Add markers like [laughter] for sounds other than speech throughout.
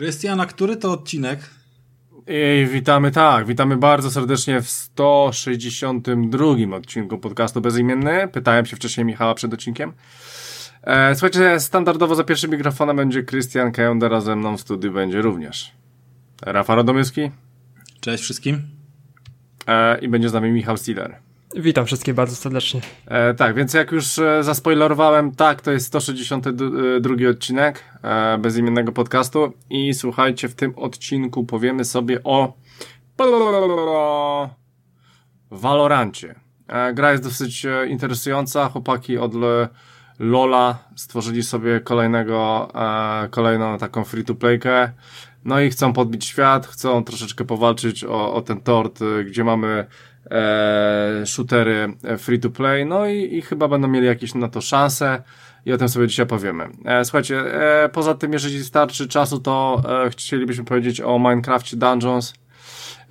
Krystian, a który to odcinek? I witamy, tak, witamy bardzo serdecznie w 162 odcinku podcastu Bezimienny. Pytałem się wcześniej Michała przed odcinkiem. E, słuchajcie, standardowo za pierwszym mikrofonem będzie Krystian Kejonder, ze mną w studiu będzie również Rafał Radomyski. Cześć wszystkim. E, I będzie z nami Michał Stiller. Witam wszystkich bardzo serdecznie. E, tak, więc jak już e, zaspoilerowałem, tak, to jest 162 e, odcinek e, bezimiennego podcastu i słuchajcie, w tym odcinku powiemy sobie o Valorancie. E, gra jest dosyć e, interesująca, chłopaki od Lola stworzyli sobie kolejnego, e, kolejną taką free-to-playkę, no i chcą podbić świat, chcą troszeczkę powalczyć o, o ten tort, gdzie mamy e, shootery free to play, no i, i chyba będą mieli jakieś na to szanse i o tym sobie dzisiaj powiemy. E, słuchajcie, e, poza tym, jeżeli starczy czasu, to e, chcielibyśmy powiedzieć o Minecraftie Dungeons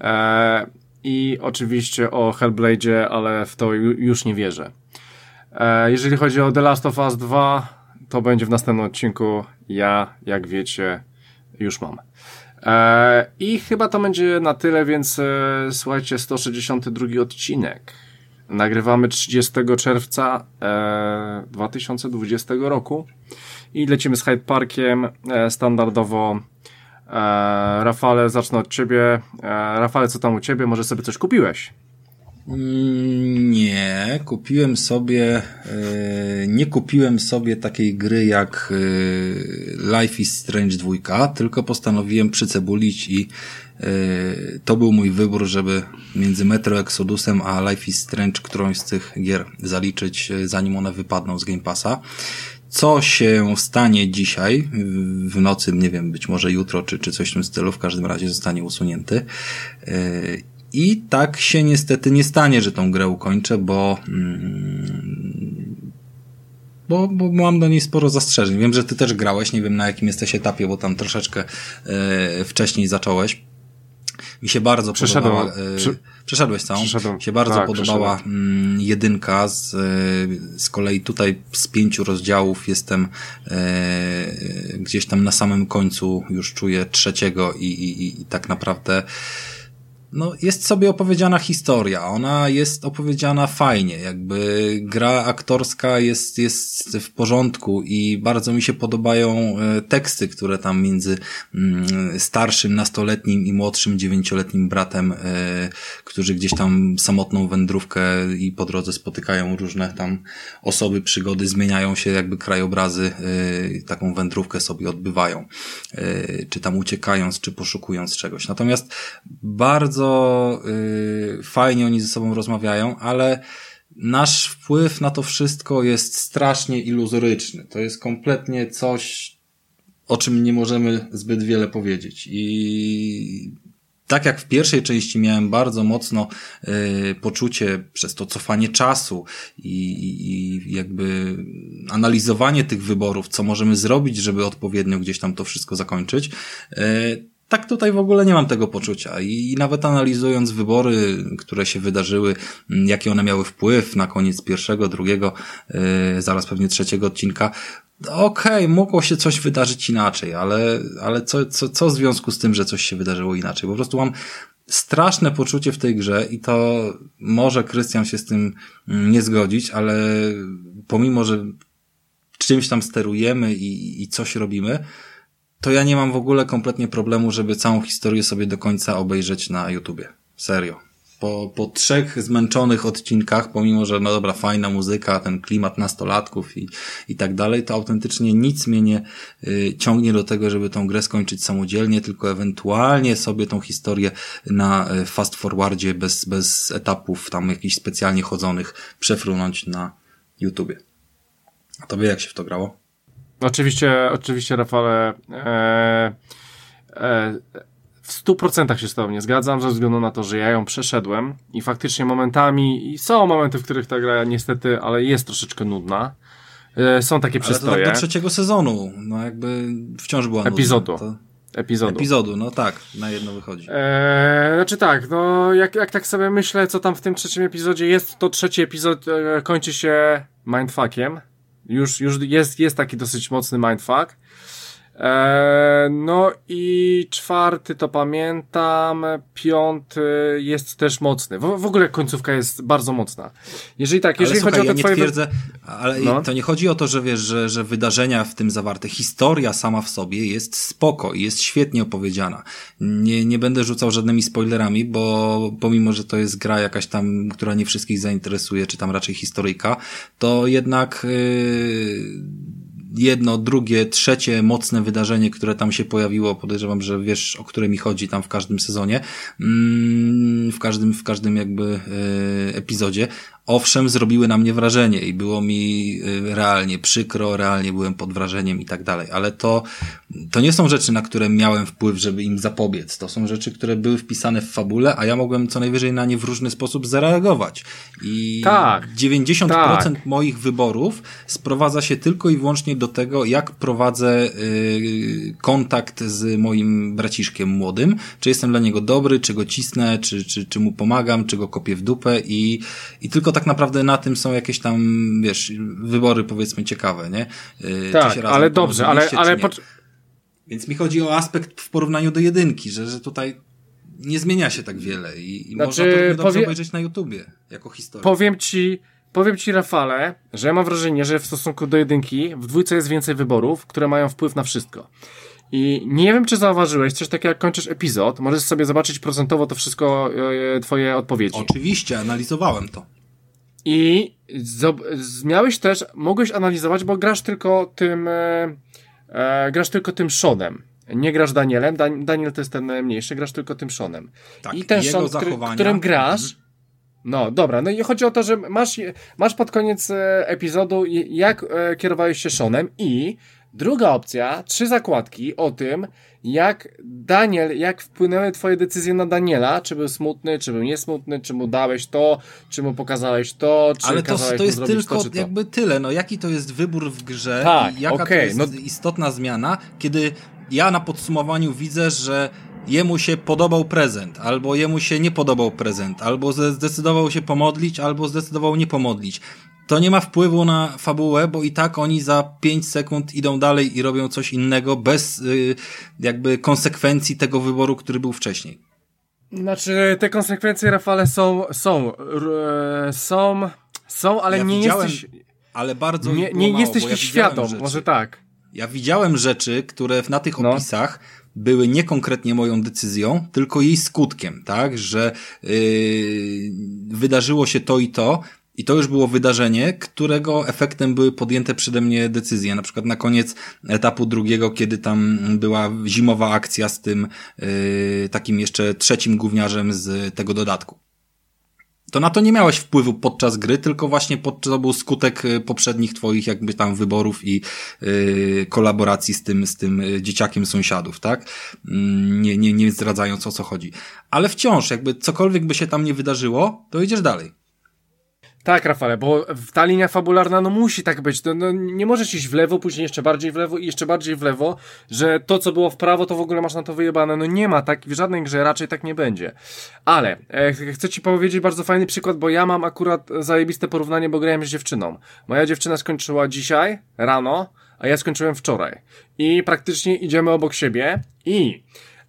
e, i oczywiście o Hellblade'zie, ale w to już nie wierzę. E, jeżeli chodzi o The Last of Us 2, to będzie w następnym odcinku. Ja, jak wiecie, już mam. E, I chyba to będzie na tyle, więc e, słuchajcie, 162 odcinek. Nagrywamy 30 czerwca 2020 e, roku i lecimy z Hyde Parkiem standardowo. Rafale, zacznę od ciebie. Rafale, co tam u ciebie? Może sobie coś kupiłeś? Mm, nie, kupiłem sobie, e, nie kupiłem sobie takiej gry jak e, Life is Strange 2, tylko postanowiłem przycebulić i e, to był mój wybór, żeby między Metro Exodusem a Life is Strange którąś z tych gier zaliczyć, zanim one wypadną z Game Passa. Co się stanie dzisiaj, w nocy, nie wiem, być może jutro, czy, czy coś w tym stylu, w każdym razie zostanie usunięty. I tak się niestety nie stanie, że tą grę ukończę, bo, mm, bo, bo mam do niej sporo zastrzeżeń. Wiem, że ty też grałeś, nie wiem na jakim jesteś etapie, bo tam troszeczkę e, wcześniej zacząłeś. Mi się bardzo Przeszedłem. podobała. E, Przeszedłeś całą. Przeszedłem. Mi się bardzo tak, podobała mm, jedynka. Z, e, z kolei tutaj z pięciu rozdziałów jestem e, gdzieś tam na samym końcu już czuję trzeciego i, i, i tak naprawdę no, jest sobie opowiedziana historia. Ona jest opowiedziana fajnie, jakby gra aktorska jest, jest w porządku i bardzo mi się podobają e, teksty, które tam między mm, starszym nastoletnim i młodszym dziewięcioletnim bratem, e, którzy gdzieś tam samotną wędrówkę i po drodze spotykają różne tam osoby, przygody, zmieniają się jakby krajobrazy, e, taką wędrówkę sobie odbywają, czy tam uciekając, czy poszukując czegoś. Natomiast bardzo bardzo y, fajnie oni ze sobą rozmawiają, ale nasz wpływ na to wszystko jest strasznie iluzoryczny. To jest kompletnie coś, o czym nie możemy zbyt wiele powiedzieć. I tak jak w pierwszej części miałem bardzo mocno y, poczucie przez to cofanie czasu i, i, jakby analizowanie tych wyborów, co możemy zrobić, żeby odpowiednio gdzieś tam to wszystko zakończyć, y, tak tutaj w ogóle nie mam tego poczucia. I nawet analizując wybory, które się wydarzyły, mm, jaki one miały wpływ na koniec pierwszego, drugiego, yy, zaraz pewnie trzeciego odcinka, okej, okay, mogło się coś wydarzyć inaczej, ale, ale co, co, co w związku z tym, że coś się wydarzyło inaczej? Po prostu mam straszne poczucie w tej grze i to może Krystian się z tym mm, nie zgodzić, ale pomimo, że czymś tam sterujemy i, i coś robimy, to ja nie mam w ogóle kompletnie problemu, żeby całą historię sobie do końca obejrzeć na YouTubie. Serio. Po, po trzech zmęczonych odcinkach, pomimo, że no dobra, fajna muzyka, ten klimat nastolatków i, i tak dalej, to autentycznie nic mnie nie y, ciągnie do tego, żeby tą grę skończyć samodzielnie, tylko ewentualnie sobie tą historię na y, fast forwardzie bez, bez etapów tam jakichś specjalnie chodzonych przefrunąć na YouTubie. A tobie jak się w to grało? Oczywiście, oczywiście, Rafale, e, e, w stu procentach się z tobą nie zgadzam, ze względu na to, że ja ją przeszedłem i faktycznie momentami, i są momenty, w których ta gra niestety, ale jest troszeczkę nudna. E, są takie przystoje. Ale to tak do trzeciego sezonu, no jakby wciąż była Epizodu. Nudna, to... Epizodu. Epizodu, no tak, na jedno wychodzi. Eee, znaczy tak, no jak, jak tak sobie myślę, co tam w tym trzecim epizodzie jest, to trzeci epizod e, kończy się mindfuckiem. Już, już jest, jest taki dosyć mocny mindfuck. E, no i czwarty to pamiętam, piąty jest też mocny. W, w ogóle końcówka jest bardzo mocna. Jeżeli tak, jeżeli ale chodzi słuchaj, o te ja twoje... nie twierdzę, ale no. to nie chodzi o to, że wiesz, że, że wydarzenia w tym zawarte, historia sama w sobie jest spoko i jest świetnie opowiedziana. Nie, nie będę rzucał żadnymi spoilerami, bo pomimo, że to jest gra jakaś tam, która nie wszystkich zainteresuje, czy tam raczej historyjka, to jednak yy, jedno, drugie, trzecie mocne wydarzenie, które tam się pojawiło, podejrzewam, że wiesz, o które mi chodzi tam w każdym sezonie, mm, w każdym, w każdym jakby yy, epizodzie, owszem, zrobiły na mnie wrażenie i było mi y, realnie przykro, realnie byłem pod wrażeniem i tak dalej, ale to, to nie są rzeczy, na które miałem wpływ, żeby im zapobiec. To są rzeczy, które były wpisane w fabule, a ja mogłem co najwyżej na nie w różny sposób zareagować. I tak, 90% tak. moich wyborów sprowadza się tylko i wyłącznie do tego, jak prowadzę y, kontakt z moim braciszkiem młodym, czy jestem dla niego dobry, czy go cisnę, czy, czy, czy mu pomagam, czy go kopię w dupę i, i tylko tak tak naprawdę na tym są jakieś tam, wiesz, wybory powiedzmy ciekawe, nie? Yy, tak, ale dobrze, ale, ale Więc mi chodzi o aspekt w porównaniu do jedynki, że, że tutaj nie zmienia się tak wiele i, i znaczy, można to dobrze powie... obejrzeć na YouTubie jako historię. Powiem ci, powiem ci Rafale, że ja mam wrażenie, że w stosunku do jedynki w dwójce jest więcej wyborów, które mają wpływ na wszystko. I nie wiem, czy zauważyłeś, coś takiego jak kończysz epizod, możesz sobie zobaczyć procentowo to wszystko, e, twoje odpowiedzi. Oczywiście, analizowałem to. I miałeś też, mogłeś analizować, bo grasz tylko tym, e, e, grasz tylko tym Seanem. Nie grasz Danielem, Dan Daniel to jest ten mniejszy, grasz tylko tym Seanem. Tak, I ten Sean, który, którym grasz, mhm. no dobra, no i chodzi o to, że masz, masz pod koniec e, epizodu, jak e, kierowałeś się Seanem i druga opcja, trzy zakładki o tym, jak Daniel, jak wpłynęły twoje decyzje na Daniela, czy był smutny, czy był niesmutny, czy mu dałeś to, czy mu pokazałeś to, czy Ale to, to jest tylko to, jakby tyle, no jaki to jest wybór w grze tak, i jaka okay, to jest no... istotna zmiana, kiedy ja na podsumowaniu widzę, że jemu się podobał prezent, albo jemu się nie podobał prezent, albo zdecydował się pomodlić, albo zdecydował nie pomodlić to nie ma wpływu na fabułę, bo i tak oni za 5 sekund idą dalej i robią coś innego bez y, jakby konsekwencji tego wyboru, który był wcześniej. Znaczy, te konsekwencje, Rafale, są, są, są, są, ale ja nie jesteś... Ale bardzo Nie, nie mało, jesteś ja świadom, rzeczy. może tak. Ja widziałem rzeczy, które na tych no. opisach były nie konkretnie moją decyzją, tylko jej skutkiem, tak? Że yy, wydarzyło się to i to, i to już było wydarzenie, którego efektem były podjęte przede mnie decyzje. Na przykład na koniec etapu drugiego, kiedy tam była zimowa akcja z tym yy, takim jeszcze trzecim gówniarzem z tego dodatku. To na to nie miałeś wpływu podczas gry, tylko właśnie pod, to był skutek y, poprzednich twoich jakby tam wyborów i yy, kolaboracji z tym, z tym y, dzieciakiem sąsiadów, tak? Yy, nie, nie, nie zdradzając o co chodzi. Ale wciąż, jakby cokolwiek by się tam nie wydarzyło, to idziesz dalej. Tak, Rafale, bo ta linia fabularna no musi tak być. No, no, nie możesz iść w lewo, później jeszcze bardziej w lewo i jeszcze bardziej w lewo, że to, co było w prawo, to w ogóle masz na to wyjebane. No nie ma tak, w żadnej grze raczej tak nie będzie. Ale e, chcę ci powiedzieć bardzo fajny przykład, bo ja mam akurat zajebiste porównanie, bo grałem z dziewczyną. Moja dziewczyna skończyła dzisiaj, rano, a ja skończyłem wczoraj. I praktycznie idziemy obok siebie i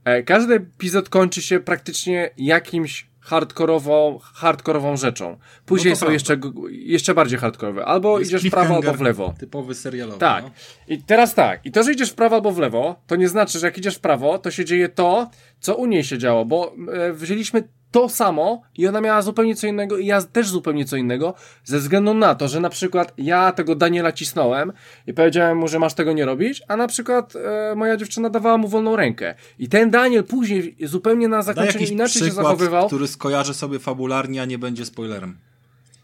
e, każdy epizod kończy się praktycznie jakimś hardkorową, hardkorową rzeczą. Później no są jeszcze, jeszcze bardziej hardkorowe. Albo Jest idziesz w prawo, albo w lewo. Typowy serialowy. Tak. No. I teraz tak. I to, że idziesz w prawo albo w lewo, to nie znaczy, że jak idziesz w prawo, to się dzieje to, co u niej się działo, bo e, wzięliśmy to samo i ona miała zupełnie co innego i ja też zupełnie co innego, ze względu na to, że na przykład ja tego Daniela cisnąłem i powiedziałem mu, że masz tego nie robić, a na przykład e, moja dziewczyna dawała mu wolną rękę. I ten Daniel później zupełnie na zakończeniu inaczej przykład, się zachowywał. który skojarzy sobie fabularnie, a nie będzie spoilerem.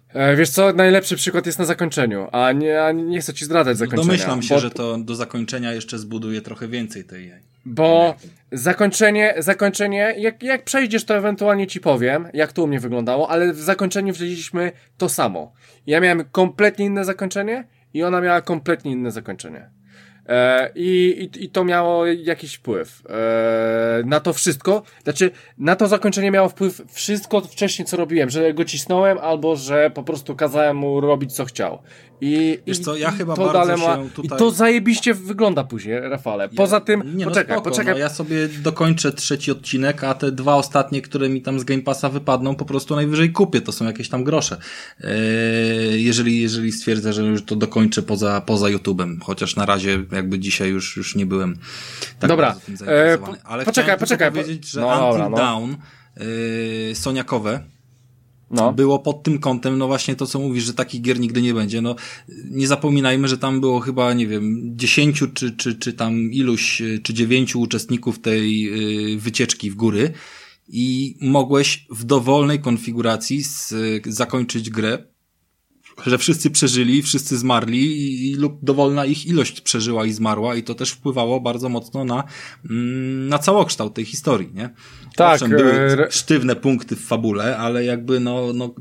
E, wiesz co, najlepszy przykład jest na zakończeniu, a nie, a nie chcę ci zdradzać zakończenia. Domyślam się, bo... że to do zakończenia jeszcze zbuduje trochę więcej tej Bo zakończenie, zakończenie, jak, jak przejdziesz to ewentualnie ci powiem, jak to u mnie wyglądało, ale w zakończeniu wzięliśmy to samo. Ja miałem kompletnie inne zakończenie i ona miała kompletnie inne zakończenie. E, i, i, to miało jakiś wpływ e, na to wszystko. Znaczy, na to zakończenie miało wpływ wszystko wcześniej, co robiłem, że go cisnąłem, albo że po prostu kazałem mu robić, co chciał. I, Wiesz co, ja chyba to bardzo ma, tutaj... I to zajebiście wygląda później, Rafale. Poza tym, nie, no poczekaj, spoko, poczekaj. No, ja sobie dokończę trzeci odcinek, a te dwa ostatnie, które mi tam z Game Passa wypadną, po prostu najwyżej kupię. To są jakieś tam grosze. Eee, jeżeli, jeżeli stwierdzę, że już to dokończę poza, poza YouTube'em. Chociaż na razie jakby dzisiaj już, już nie byłem tak dobra. bardzo tym zainteresowany. Ale poczekaj, poczekaj. powiedzieć, że no, Until no. Down yy, Soniakowe no. było pod tym kątem, no właśnie to, co mówisz, że takich gier nigdy nie będzie. No, nie zapominajmy, że tam było chyba, nie wiem, dziesięciu czy, czy, czy tam iluś, czy dziewięciu uczestników tej yy, wycieczki w góry i mogłeś w dowolnej konfiguracji z, zakończyć grę, że wszyscy przeżyli, wszyscy zmarli i, i, lub dowolna ich ilość przeżyła i zmarła i to też wpływało bardzo mocno na, mm, na całokształt tej historii, nie? Tak. Owszem, były sztywne punkty w fabule, ale jakby no, no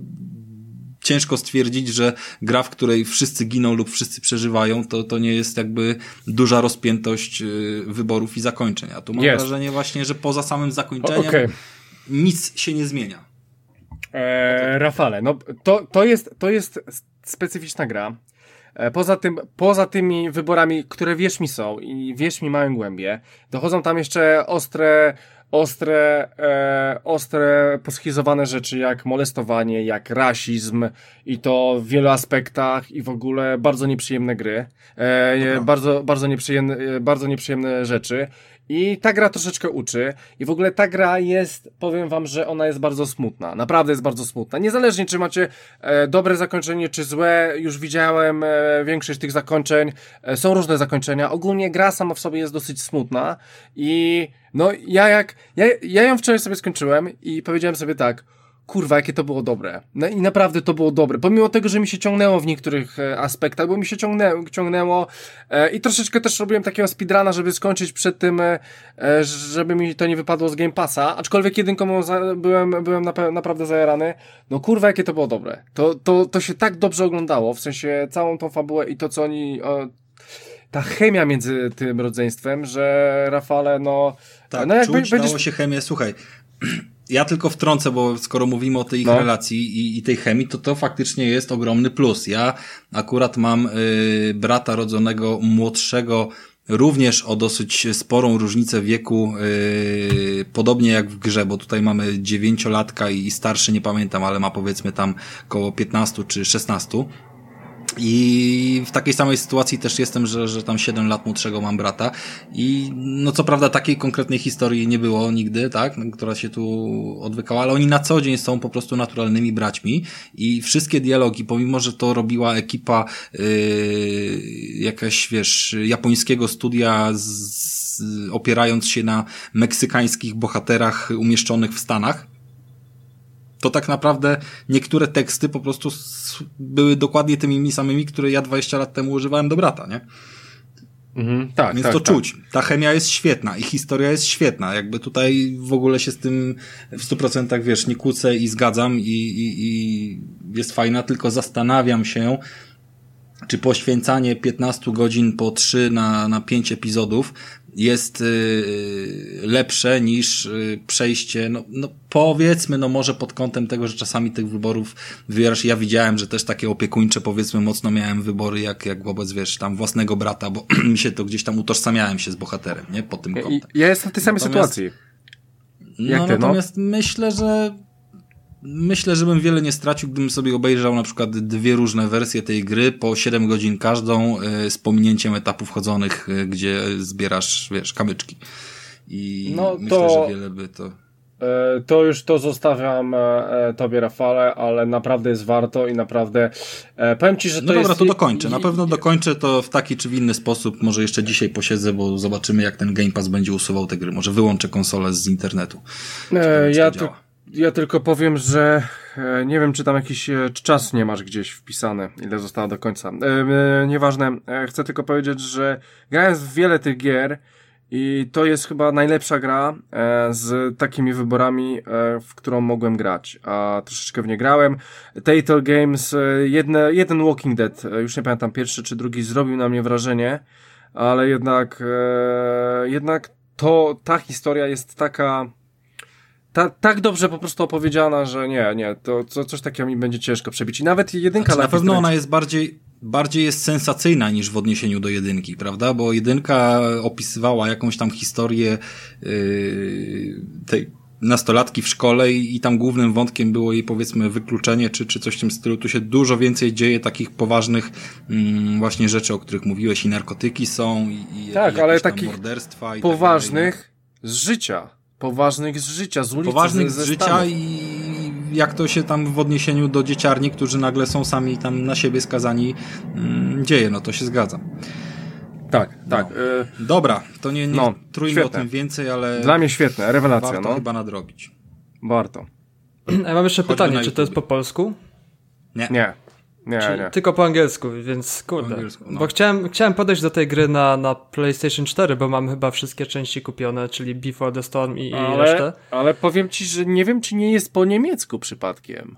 ciężko stwierdzić, że gra, w której wszyscy giną lub wszyscy przeżywają, to, to nie jest jakby duża rozpiętość wyborów i zakończeń. A tu mam jest. wrażenie właśnie, że poza samym zakończeniem okay. nic się nie zmienia. Eee, Rafale, no to, to, jest, to jest specyficzna gra. Poza tym, poza tymi wyborami, które wierz mi są i wierz mi mają głębie, dochodzą tam jeszcze ostre, ostre, e, ostre poschizowane rzeczy jak molestowanie, jak rasizm i to w wielu aspektach i w ogóle bardzo nieprzyjemne gry, e, bardzo, bardzo, nieprzyjemne, bardzo nieprzyjemne rzeczy. I ta gra troszeczkę uczy. I w ogóle ta gra jest, powiem wam, że ona jest bardzo smutna. Naprawdę jest bardzo smutna. Niezależnie, czy macie e, dobre zakończenie, czy złe, już widziałem e, większość tych zakończeń. E, są różne zakończenia. Ogólnie gra sama w sobie jest dosyć smutna. I no, ja jak, ja, ja ją wczoraj sobie skończyłem i powiedziałem sobie tak, kurwa, jakie to było dobre. No i naprawdę to było dobre. Pomimo tego, że mi się ciągnęło w niektórych e, aspektach, bo mi się ciągnęło, ciągnęło e, i troszeczkę też robiłem takiego speedruna, żeby skończyć przed tym, e, e żeby mi to nie wypadło z Game Passa, aczkolwiek jedynką byłem, byłem na, naprawdę zajarany. No kurwa, jakie to było dobre. To, to, to się tak dobrze oglądało, w sensie całą tą fabułę i to, co oni... O, ta chemia między tym rodzeństwem, że Rafale, no... Tak, no jak czuć, będziesz... się chemię. Słuchaj, [clears throat] ja tylko wtrącę, bo skoro mówimy o tej ich no. relacji i, i, tej chemii, to to faktycznie jest ogromny plus. Ja akurat mam y, brata rodzonego młodszego również o dosyć sporą różnicę wieku, yy, podobnie jak w grze, bo tutaj mamy dziewięciolatka i starszy, nie pamiętam, ale ma powiedzmy tam koło 15 czy 16. I w takiej samej sytuacji też jestem, że, że tam 7 lat młodszego mam brata. I no co prawda takiej konkretnej historii nie było nigdy, tak, która się tu odwykała, ale oni na co dzień są po prostu naturalnymi braćmi i wszystkie dialogi, pomimo, że to robiła ekipa yy, jakaś, wiesz, japońskiego studia z, opierając się na meksykańskich bohaterach umieszczonych w Stanach, to tak naprawdę niektóre teksty po prostu były dokładnie tymi samymi, które ja 20 lat temu używałem do brata, nie? Mhm, tak, Więc tak, to tak. czuć. Ta chemia jest świetna i historia jest świetna. Jakby tutaj w ogóle się z tym w 100% wiesz, nie kłócę i zgadzam i, i, i jest fajna, tylko zastanawiam się, czy poświęcanie 15 godzin po 3 na, na 5 epizodów jest y, lepsze niż y, przejście, no, no powiedzmy, no może pod kątem tego, że czasami tych wyborów wybierasz. Ja widziałem, że też takie opiekuńcze, powiedzmy, mocno miałem wybory, jak, jak wobec, wiesz, tam własnego brata, bo [clears throat] mi się to gdzieś tam utożsamiałem się z bohaterem, nie? Pod tym kątem. Ja jestem w tej samej natomiast, sytuacji. Jak no, ty, no? natomiast myślę, że myślę, że bym wiele nie stracił, gdybym sobie obejrzał na przykład dwie różne wersje tej gry po 7 godzin każdą e, z pominięciem etapów chodzonych, e, gdzie zbierasz, wiesz, kamyczki. I no, myślę, to... że wiele by to e, to już to zostawiam tobie, Rafale, ale naprawdę jest warto i naprawdę powiem ci, że to no jest... dobra, to dokończę. Na pewno dokończę to w taki czy w inny sposób. Może jeszcze dzisiaj posiedzę, bo zobaczymy, jak ten Game Pass będzie usuwał te gry. Może wyłączę konsolę z internetu. ja tu, ja tylko powiem, że e, nie wiem, czy tam jakiś e, czas nie masz gdzieś wpisany, ile zostało do końca. E, nieważne, chcę tylko powiedzieć, że grałem w wiele tych gier i to jest chyba najlepsza gra z takimi wyborami, w którą mogłem grać, a troszeczkę w nie grałem. Telltale Games, jedne, jeden Walking Dead, już nie pamiętam, pierwszy czy drugi, zrobił na mnie wrażenie, ale jednak, jednak to, ta historia jest taka, ta, tak dobrze po prostu opowiedziana, że nie, nie, to, to coś takiego mi będzie ciężko przebić. I nawet jedynka znaczy, Na pewno ona jest bardziej, bardziej jest sensacyjna niż w odniesieniu do jedynki, prawda? Bo jedynka opisywała jakąś tam historię yy, tej nastolatki w szkole i, i, tam głównym wątkiem było jej powiedzmy wykluczenie czy, czy coś w tym stylu. Tu się dużo więcej dzieje takich poważnych mm, właśnie rzeczy, o których mówiłeś i narkotyki są i, i tak, ale takich morderstwa i tak poważnych tak z życia. Poważnych z życia, z ulicy, Poważnych z, z życia i jak to się tam w odniesieniu do dzieciarni, którzy nagle są sami tam na siebie skazani mm, dzieje, no to się zgadza. Tak, tak. No. Dobra, to nie, nie no, trójmy świetne. o tym więcej, ale... Dla mnie świetne, rewelacja. Warto no. chyba nadrobić. Warto. Ja mam jeszcze Chodźmy pytanie, czy to jest po polsku? Nie. Nie. Nie, nie. Tylko po angielsku, więc kurde. Angielsku, no. Bo chciałem, chciałem podejść do tej gry na, na PlayStation 4, bo mam chyba wszystkie części kupione, czyli Before the Storm i, ale, i resztę. Ale powiem ci, że nie wiem, czy nie jest po niemiecku przypadkiem.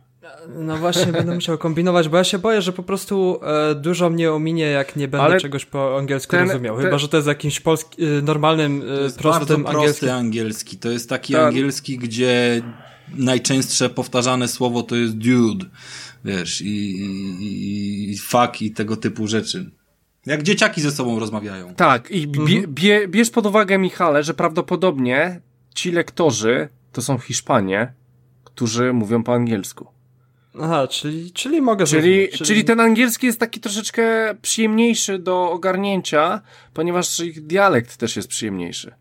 No właśnie, będę musiał [laughs] kombinować, bo ja się boję, że po prostu e, dużo mnie ominie, jak nie będę Ale czegoś po angielsku ten, rozumiał. Ten... Chyba, że to jest jakimś polski, e, normalnym, e, to jest prostym bardzo prosty angielski. To jest taki Ta... angielski, gdzie najczęstsze powtarzane słowo to jest dude, wiesz, i, i, i fuck i tego typu rzeczy. Jak dzieciaki ze sobą rozmawiają. Tak, i bie, mhm. bie, bierz pod uwagę, Michale, że prawdopodobnie ci lektorzy to są Hiszpanie, którzy mówią po angielsku. Aha, czyli, czyli mogę czyli, czyli... czyli ten angielski jest taki troszeczkę przyjemniejszy do ogarnięcia, ponieważ ich dialekt też jest przyjemniejszy.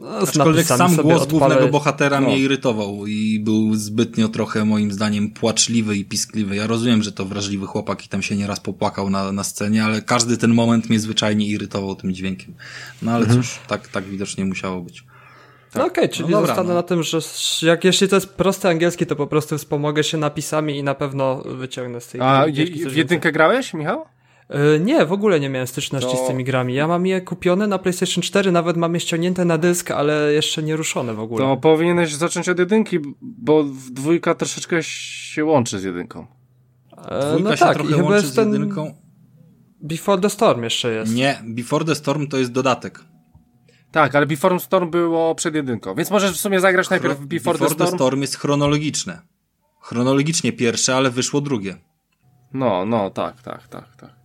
No, Aczkolwiek sam głos odpalę... głównego bohatera no. mnie irytował i był zbytnio trochę moim zdaniem płaczliwy i piskliwy. Ja rozumiem, że to wrażliwy chłopak i tam się nieraz popłakał na, na scenie, ale każdy ten moment mnie zwyczajnie irytował tym dźwiękiem. No ale mhm. cóż, tak, tak widocznie musiało być. Tak. No okej, okay, czyli no dobra, zostanę no. na tym, że jak jeśli to jest prosty angielski, to po prostu wspomogę się napisami i na pewno wyciągnę z tej A w jedynkę grałeś, Michał? Yy, nie, w ogóle nie miałem styczności to... z tymi grami. Ja mam je kupione na PlayStation 4, nawet mam je ściągnięte na dysk, ale jeszcze nie ruszone w ogóle. To powinieneś zacząć od jedynki, bo dwójka troszeczkę się łączy z jedynką. E, dwójka no się tak, trochę łączy z jedynką. Before the Storm jeszcze jest. Nie, Before the Storm to jest dodatek. Tak, ale Before Storm było przed jedynką, więc możesz w sumie zagrać najpierw Before, Before the Storm. the Storm jest chronologiczne. Chronologicznie pierwsze, ale wyszło drugie. No, no, tak, tak, tak, tak.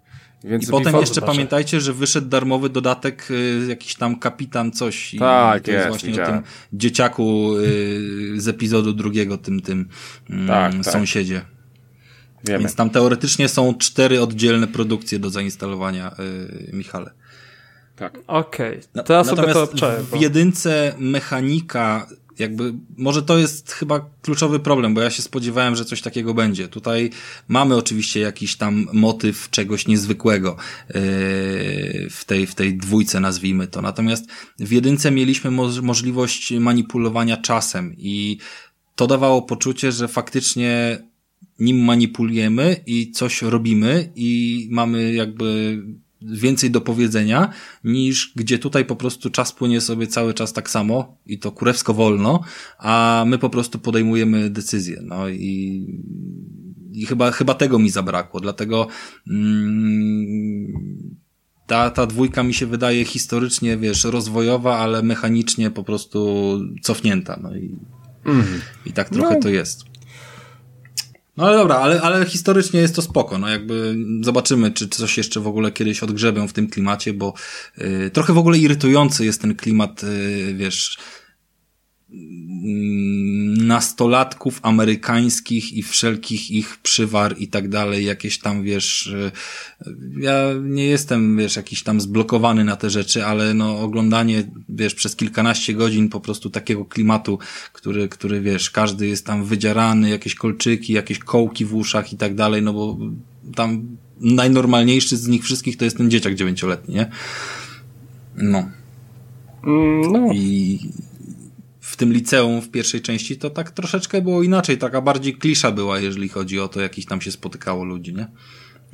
Więc I potem jeszcze pamiętajcie, że wyszedł darmowy dodatek, y, jakiś tam kapitan coś. Tak, i to jest, jest właśnie widziałem. o tym dzieciaku y, z epizodu drugiego, tym, tym mm, tak, tak, sąsiedzie. Wiemy. Więc tam teoretycznie są cztery oddzielne produkcje do zainstalowania, y, Michale. Tak. Okej, okay. to ja sobie Natomiast to w jedynce mechanika jakby, może to jest chyba kluczowy problem, bo ja się spodziewałem, że coś takiego będzie. Tutaj mamy oczywiście jakiś tam motyw czegoś niezwykłego yy, w tej, w tej dwójce, nazwijmy to. Natomiast w jedynce mieliśmy mo możliwość manipulowania czasem i to dawało poczucie, że faktycznie nim manipulujemy i coś robimy i mamy jakby więcej do powiedzenia, niż gdzie tutaj po prostu czas płynie sobie cały czas tak samo i to kurewsko wolno, a my po prostu podejmujemy decyzje. No i, i chyba, chyba tego mi zabrakło, dlatego mm, ta, ta dwójka mi się wydaje historycznie, wiesz, rozwojowa, ale mechanicznie po prostu cofnięta. No i, mm. i tak trochę no. to jest. No ale dobra, ale, ale historycznie jest to spoko, no jakby zobaczymy, czy coś jeszcze w ogóle kiedyś odgrzebią w tym klimacie, bo y, trochę w ogóle irytujący jest ten klimat, y, wiesz, nastolatków amerykańskich i wszelkich ich przywar i tak dalej, jakieś tam, wiesz, y, ja nie jestem, wiesz, jakiś tam zblokowany na te rzeczy, ale no oglądanie, wiesz, przez kilkanaście godzin po prostu takiego klimatu, który, który, wiesz, każdy jest tam wydzierany, jakieś kolczyki, jakieś kołki w uszach i tak dalej, no bo tam najnormalniejszy z nich wszystkich to jest ten dzieciak dziewięcioletni, nie? No. Mm, no. I, w tym liceum w pierwszej części to tak troszeczkę było inaczej, taka bardziej klisza była, jeżeli chodzi o to, jakich tam się spotykało ludzi, nie?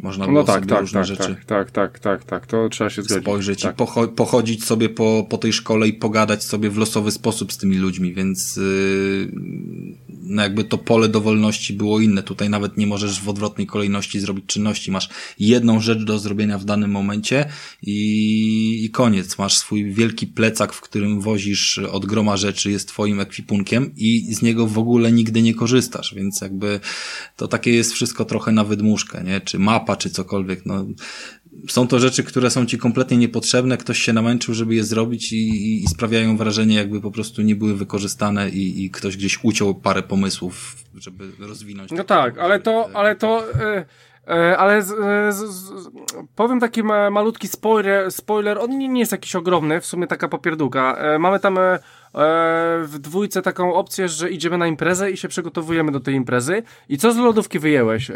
Można było no tak, sobie tak, różne tak, rzeczy tak, tak, tak, tak, tak, to trzeba się zgodzić. Spojrzeć tak. i pocho pochodzić sobie po, po tej szkole i pogadać sobie w losowy sposób z tymi ludźmi, więc yy, no jakby to pole dowolności było inne. Tutaj nawet nie możesz w odwrotnej kolejności zrobić czynności. Masz jedną rzecz do zrobienia w danym momencie i, i koniec. Masz swój wielki plecak, w którym wozisz od groma rzeczy, jest twoim ekwipunkiem i z niego w ogóle nigdy nie korzystasz, więc jakby to takie jest wszystko trochę na wydmuszkę, nie? Czy mapa, czy cokolwiek, no są to rzeczy, które są ci kompletnie niepotrzebne, ktoś się namęczył, żeby je zrobić i, i, sprawiają wrażenie, jakby po prostu nie były wykorzystane i, i ktoś gdzieś uciął parę pomysłów, żeby rozwinąć. No tak, ale to, ale to, yy, yy, ale z, z, z, powiem taki malutki spoiler, spoiler, on nie, nie jest jakiś ogromny, w sumie taka popierdółka. Yy, mamy tam w dwójce taką opcję, że idziemy na imprezę i się przygotowujemy do tej imprezy. I co z lodówki wyjęłeś,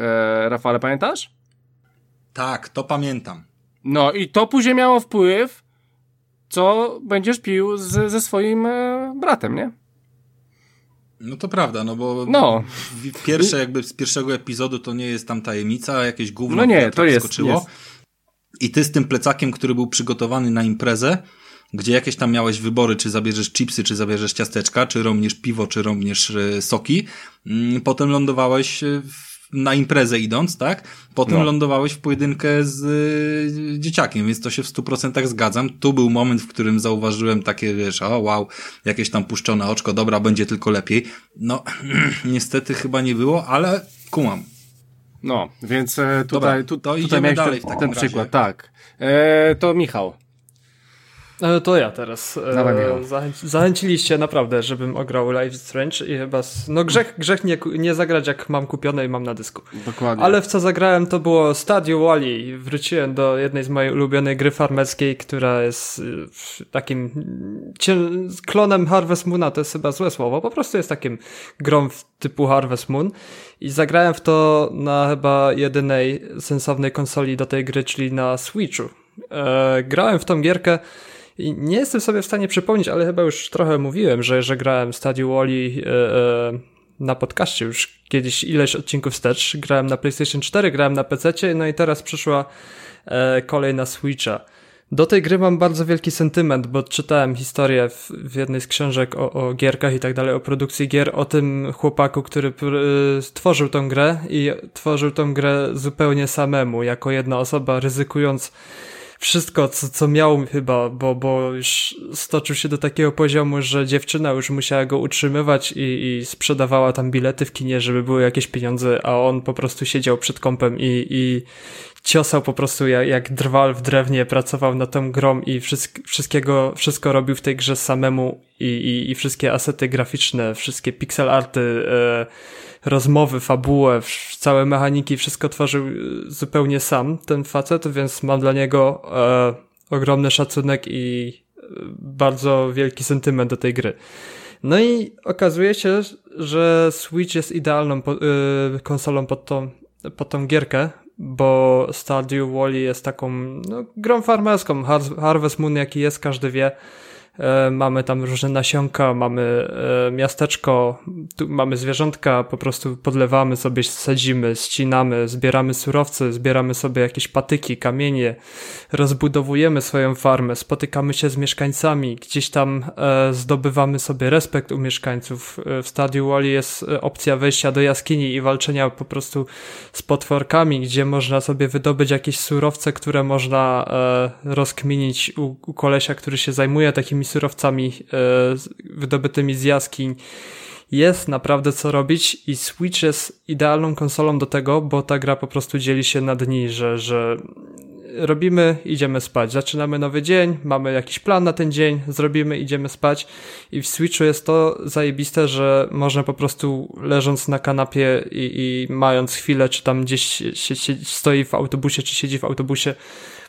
Rafale, pamiętasz? Tak, to pamiętam. No i to później miało wpływ, co będziesz pił z, ze swoim e, bratem, nie? No to prawda, no bo no. pierwsze jakby z pierwszego epizodu to nie jest tam tajemnica, jakieś gówno no nie, to jest, skoczyło. Jest. I ty z tym plecakiem, który był przygotowany na imprezę, gdzie jakieś tam miałeś wybory, czy zabierzesz chipsy, czy zabierzesz ciasteczka, czy romniesz piwo, czy romniesz e, soki, mm, potem lądowałeś w na imprezę idąc, tak? Potem no. lądowałeś w pojedynkę z y, dzieciakiem, więc to się w stu procentach zgadzam. Tu był moment, w którym zauważyłem takie, wiesz, o wow, jakieś tam puszczone oczko, dobra, będzie tylko lepiej. No, [clears throat] niestety chyba nie było, ale kumam. No, więc e, tutaj, dobra, tu, to tutaj idziemy dalej ten, ten przykład, tak. E, to Michał. E, to ja teraz. E, Dawaj, Zachęci, zachęciliście naprawdę, żebym ograł Life Strange i chyba. No grzech, grzech nie, nie zagrać jak mam kupione i mam na dysku. Dokładnie. Ale w co zagrałem to było Stadio Wally. Wróciłem do jednej z mojej ulubionej gry farmerskiej, która jest y, takim klonem Harvest Moona. To jest chyba złe słowo. Po prostu jest takim grą typu Harvest Moon. I zagrałem w to na chyba jedynej sensownej konsoli do tej gry, czyli na Switchu. E, grałem w tą gierkę i nie jestem sobie w stanie przypomnieć, ale chyba już trochę mówiłem, że, że grałem Stadio Wally e, e, na podcaście już kiedyś ileś odcinków wstecz. Grałem na PlayStation 4, grałem na PC, no i teraz przyszła e, kolej na Switcha. Do tej gry mam bardzo wielki sentyment, bo czytałem historię w, w jednej z książek o, o, gierkach i tak dalej, o produkcji gier, o tym chłopaku, który y, stworzył tą grę i tworzył tą grę zupełnie samemu, jako jedna osoba, ryzykując wszystko, co, co miał chyba, bo, bo już stoczył się do takiego poziomu, że dziewczyna już musiała go utrzymywać i, i sprzedawała tam bilety w kinie, żeby były jakieś pieniądze, a on po prostu siedział przed kąpem i, i ciosał po prostu jak, jak drwal w drewnie, pracował na tą grą i wszystk, wszystkiego, wszystko robił w tej grze samemu i, i, i wszystkie asety graficzne, wszystkie pixel arty, e, rozmowy, fabułę, całe mechaniki, wszystko tworzył y, zupełnie sam ten facet, więc mam dla niego e, ogromny szacunek i e, bardzo wielki sentyment do tej gry. No i okazuje się, że Switch jest idealną po, y, konsolą pod tą, pod tą gierkę, bo Stardew Valley jest taką no, grą farmerską. Harvest Moon, jaki jest, każdy wie. E, mamy tam różne nasionka, mamy e, miasteczko, mamy zwierzątka, po prostu podlewamy sobie, sadzimy, ścinamy, zbieramy surowce, zbieramy sobie jakieś patyki, kamienie, rozbudowujemy swoją farmę, spotykamy się z mieszkańcami, gdzieś tam e, zdobywamy sobie respekt u mieszkańców. W Stadiu Wally jest opcja wejścia do jaskini i walczenia po prostu z potworkami, gdzie można sobie wydobyć jakieś surowce, które można rozkminić u, u kolesia, który się zajmuje takimi surowcami e, wydobytymi z jaskiń. Jest naprawdę co robić i Switch jest idealną konsolą do tego, bo ta gra po prostu dzieli się na dni, że, że robimy, idziemy spać. Zaczynamy nowy dzień, mamy jakiś plan na ten dzień, zrobimy, idziemy spać. I w Switchu jest to zajebiste, że można po prostu leżąc na kanapie i, i mając chwilę, czy tam gdzieś się, się, stoi w autobusie, czy siedzi w autobusie,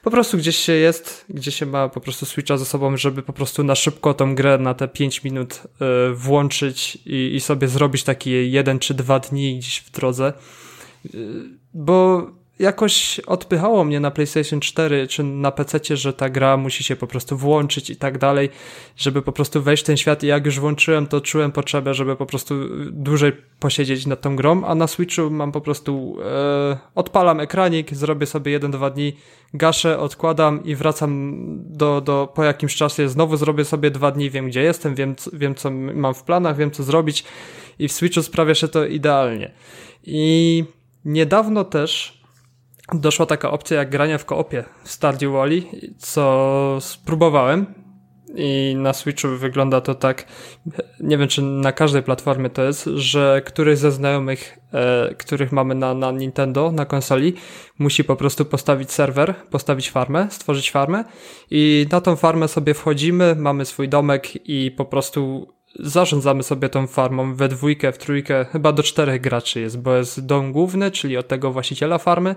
po prostu gdzieś się jest, gdzie się ma po prostu Switcha ze sobą, żeby po prostu na szybko tą grę na te 5 minut y, włączyć i, i sobie zrobić takie jeden czy dwa dni gdzieś w drodze. Y, bo jakoś odpychało mnie na PlayStation 4 czy na PC, że ta gra musi się po prostu włączyć i tak dalej, żeby po prostu wejść w ten świat i jak już włączyłem, to czułem potrzebę, żeby po prostu dłużej posiedzieć nad tą grą, a na Switchu mam po prostu e, odpalam ekranik, zrobię sobie jeden, dwa dni, gaszę, odkładam i wracam do, do po jakimś czasie, znowu zrobię sobie dwa dni, wiem gdzie jestem, wiem, wiem co mam w planach, wiem co zrobić i w Switchu sprawia się to idealnie. I niedawno też doszła taka opcja jak granie w koopie w Stardew Valley, co spróbowałem i na Switchu wygląda to tak, nie wiem czy na każdej platformie to jest, że któryś ze znajomych, e, których mamy na, na Nintendo, na konsoli, musi po prostu postawić serwer, postawić farmę, stworzyć farmę i na tą farmę sobie wchodzimy, mamy swój domek i po prostu zarządzamy sobie tą farmą we dwójkę, w trójkę, chyba do czterech graczy jest, bo jest dom główny, czyli od tego właściciela farmy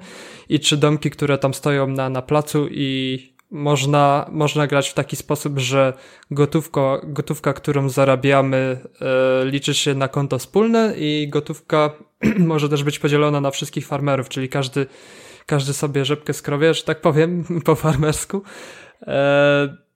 i trzy domki, które tam stoją na, na placu i można, można grać w taki sposób, że gotówko, gotówka, którą zarabiamy, e, liczy się na konto wspólne i gotówka [clears throat] może też być podzielona na wszystkich farmerów, czyli każdy, każdy sobie rzepkę skrowie, że tak powiem, [laughs] po farmersku. E,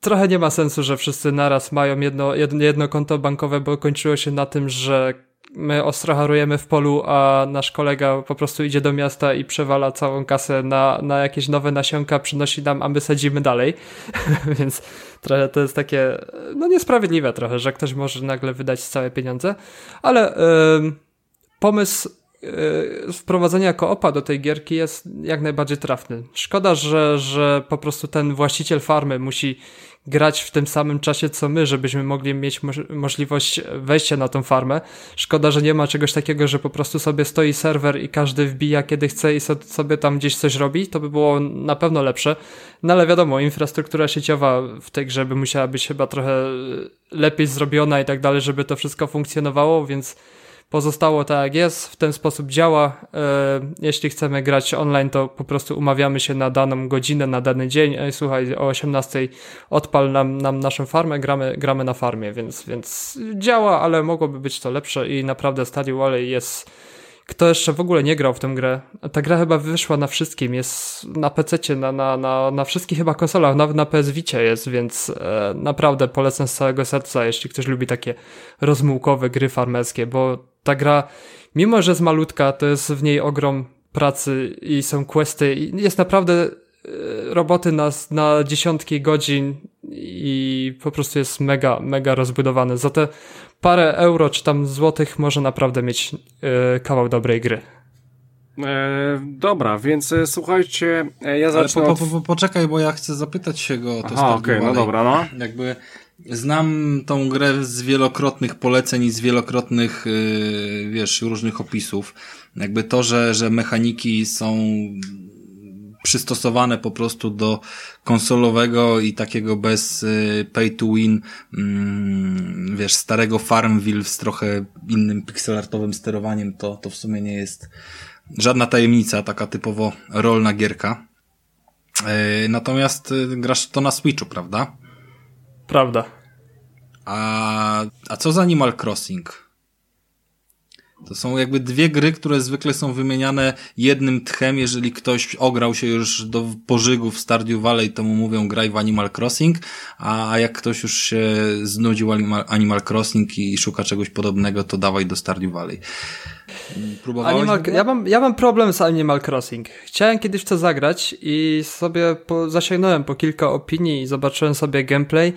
trochę nie ma sensu, że wszyscy naraz mają jedno, jedno, jedno konto bankowe, bo kończyło się na tym, że my ostro harujemy w polu, a nasz kolega po prostu idzie do miasta i przewala całą kasę na, na jakieś nowe nasionka, przynosi nam, a my sadzimy dalej. [laughs] Więc trochę to jest takie, no niesprawiedliwe trochę, że ktoś może nagle wydać całe pieniądze, ale yy, pomysł wprowadzenia koopa do tej gierki jest jak najbardziej trafny. Szkoda, że, że po prostu ten właściciel farmy musi grać w tym samym czasie co my, żebyśmy mogli mieć możliwość wejścia na tą farmę. Szkoda, że nie ma czegoś takiego, że po prostu sobie stoi serwer i każdy wbija kiedy chce i sobie tam gdzieś coś robi. To by było na pewno lepsze. No ale wiadomo, infrastruktura sieciowa w tej grze by musiała być chyba trochę lepiej zrobiona i tak dalej, żeby to wszystko funkcjonowało, więc Pozostało tak jak jest, w ten sposób działa. E, jeśli chcemy grać online, to po prostu umawiamy się na daną godzinę, na dany dzień. Ej, słuchaj, o 18 odpal nam, nam naszą farmę, gramy, gramy na farmie, więc, więc działa, ale mogłoby być to lepsze i naprawdę Stadio Valley jest kto jeszcze w ogóle nie grał w tę grę, ta gra chyba wyszła na wszystkim, jest na PC, na, na, na, na wszystkich chyba konsolach, nawet na PS Vicie jest, więc e, naprawdę polecam z całego serca, jeśli ktoś lubi takie rozmułkowe gry farmerskie, bo ta gra, mimo że jest malutka, to jest w niej ogrom pracy i są questy i jest naprawdę e, roboty na, na dziesiątki godzin i po prostu jest mega, mega rozbudowany. Za te parę euro czy tam złotych może naprawdę mieć yy, kawał dobrej gry. E, dobra, więc e, słuchajcie, e, ja zacznę po, po, po, Poczekaj, bo ja chcę zapytać się go o to Aha, okej, okay, no dobra, no. Jakby znam tą grę z wielokrotnych poleceń i z wielokrotnych, yy, wiesz, różnych opisów. Jakby to, że, że mechaniki są przystosowane po prostu do konsolowego i takiego bez y, pay to win, mm, wiesz, starego Farmville z trochę innym pixelartowym sterowaniem, to, to w sumie nie jest żadna tajemnica, taka typowo rolna gierka. Y, natomiast y, grasz to na Switchu, prawda? Prawda. A, a co z Animal Crossing? To są jakby dwie gry, które zwykle są wymieniane jednym tchem. Jeżeli ktoś ograł się już do pożygów w Stardew Valley, to mu mówią graj w Animal Crossing, a jak ktoś już się znudził Animal Crossing i szuka czegoś podobnego, to dawaj do Stardew Valley. Próbowałeś? Animal, ja, mam, ja mam problem z Animal Crossing. Chciałem kiedyś to zagrać i sobie po, zasięgnąłem po kilka opinii i zobaczyłem sobie gameplay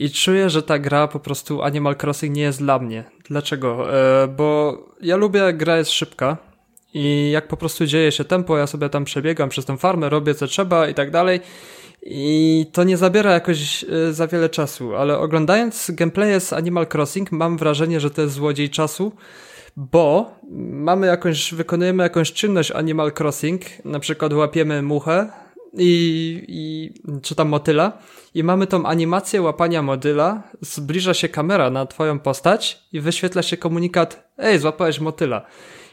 i czuję, że ta gra po prostu Animal Crossing nie jest dla mnie. Dlaczego? E, bo ja lubię, gra jest szybka i jak po prostu dzieje się tempo, ja sobie tam przebiegam przez tę farmę, robię co trzeba i tak dalej. I to nie zabiera jakoś e, za wiele czasu, ale oglądając gameplay z Animal Crossing mam wrażenie, że to jest złodziej czasu, bo mamy jakąś, wykonujemy jakąś czynność Animal Crossing, na przykład łapiemy muchę i, i czy tam motyla i mamy tą animację łapania motyla, zbliża się kamera na twoją postać i wyświetla się komunikat ej, złapałeś motyla.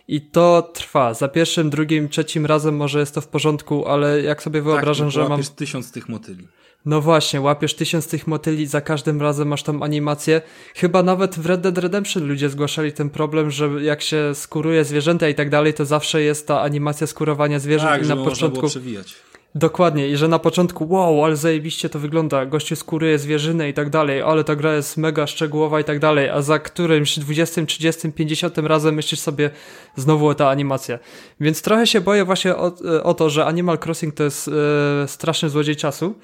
I to trwa. Za pierwszym, drugim, trzecim razem może jest to w porządku, ale jak sobie tak, wyobrażam, tak, że mam... tysiąc tych motyli. No właśnie, łapiesz tysiąc tych motyli, za każdym razem masz tam animację. Chyba nawet w Red Dead Redemption ludzie zgłaszali ten problem, że jak się skuruje zwierzęta i tak dalej, to zawsze jest ta animacja skurowania zwierząt tak, i na początku. przewijać. Dokładnie, i że na początku, wow, ale zajebiście to wygląda, gościu skóruje zwierzynę i tak dalej, ale ta gra jest mega szczegółowa i tak dalej, a za którymś 20, 30, 50 razem myślisz sobie znowu o ta animacja. Więc trochę się boję właśnie o, o to, że Animal Crossing to jest e, straszny złodziej czasu.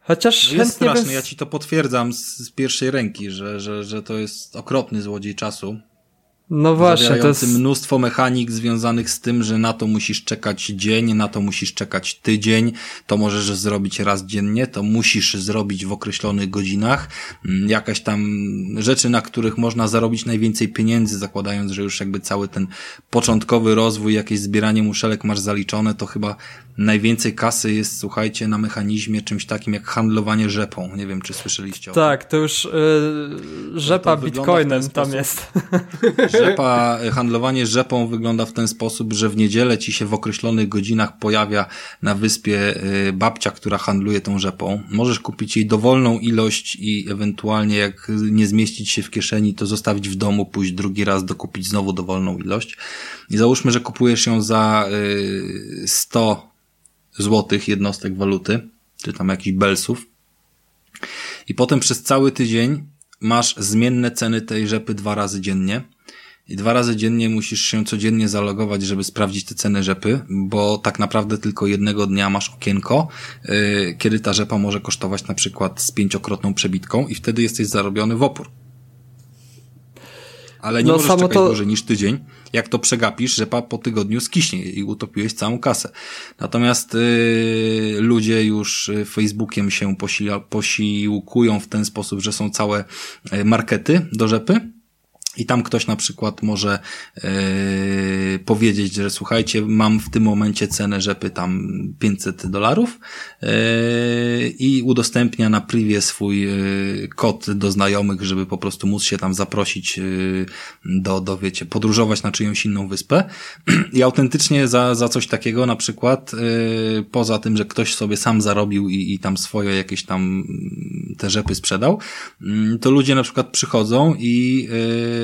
Chociaż no jest straszny, ja ci to potwierdzam z, z pierwszej ręki, że, że, że to jest okropny złodziej czasu. No właśnie, to jest mnóstwo mechanik związanych z tym, że na to musisz czekać dzień, na to musisz czekać tydzień, to możesz zrobić raz dziennie, to musisz zrobić w określonych godzinach. Mm, jakaś tam rzeczy, na których można zarobić najwięcej pieniędzy, zakładając, że już jakby cały ten początkowy rozwój, jakieś zbieranie muszelek masz zaliczone, to chyba najwięcej kasy jest, słuchajcie, na mechanizmie czymś takim jak handlowanie rzepą. Nie wiem, czy słyszeliście o tym. Tak, to już yy, rzepa to bitcoinem tam jest. [laughs] Rzepa, handlowanie rzepą wygląda w ten sposób, że w niedzielę ci się w określonych godzinach pojawia na wyspie yy, babcia, która handluje tą rzepą. Możesz kupić jej dowolną ilość i ewentualnie jak nie zmieścić się w kieszeni, to zostawić w domu, pójść drugi raz, dokupić znowu dowolną ilość. I załóżmy, że kupujesz ją za yy, 100 złotych jednostek waluty, czy tam jakichś belsów. I potem przez cały tydzień masz zmienne ceny tej rzepy dwa razy dziennie. I dwa razy dziennie musisz się codziennie zalogować, żeby sprawdzić te ceny rzepy, bo tak naprawdę tylko jednego dnia masz okienko, yy, kiedy ta rzepa może kosztować na przykład z pięciokrotną przebitką i wtedy jesteś zarobiony w opór. Ale nie no, możesz czekać to... dłużej niż tydzień. Jak to przegapisz, że po tygodniu skiśnie i utopiłeś całą kasę. Natomiast yy, ludzie już y, Facebookiem się posiłkują w ten sposób, że są całe y, markety do rzepy i tam ktoś na przykład może yy, powiedzieć, że słuchajcie, mam w tym momencie cenę rzepy tam 500 dolarów yy, i udostępnia na privie swój yy, kod do znajomych, żeby po prostu móc się tam zaprosić yy, do, do, wiecie, podróżować na czyjąś inną wyspę. [clears throat] I autentycznie za, za coś takiego na przykład, yy, poza tym, że ktoś sobie sam zarobił i, i tam swoje jakieś tam te rzepy sprzedał, yy, to ludzie na przykład przychodzą i yy,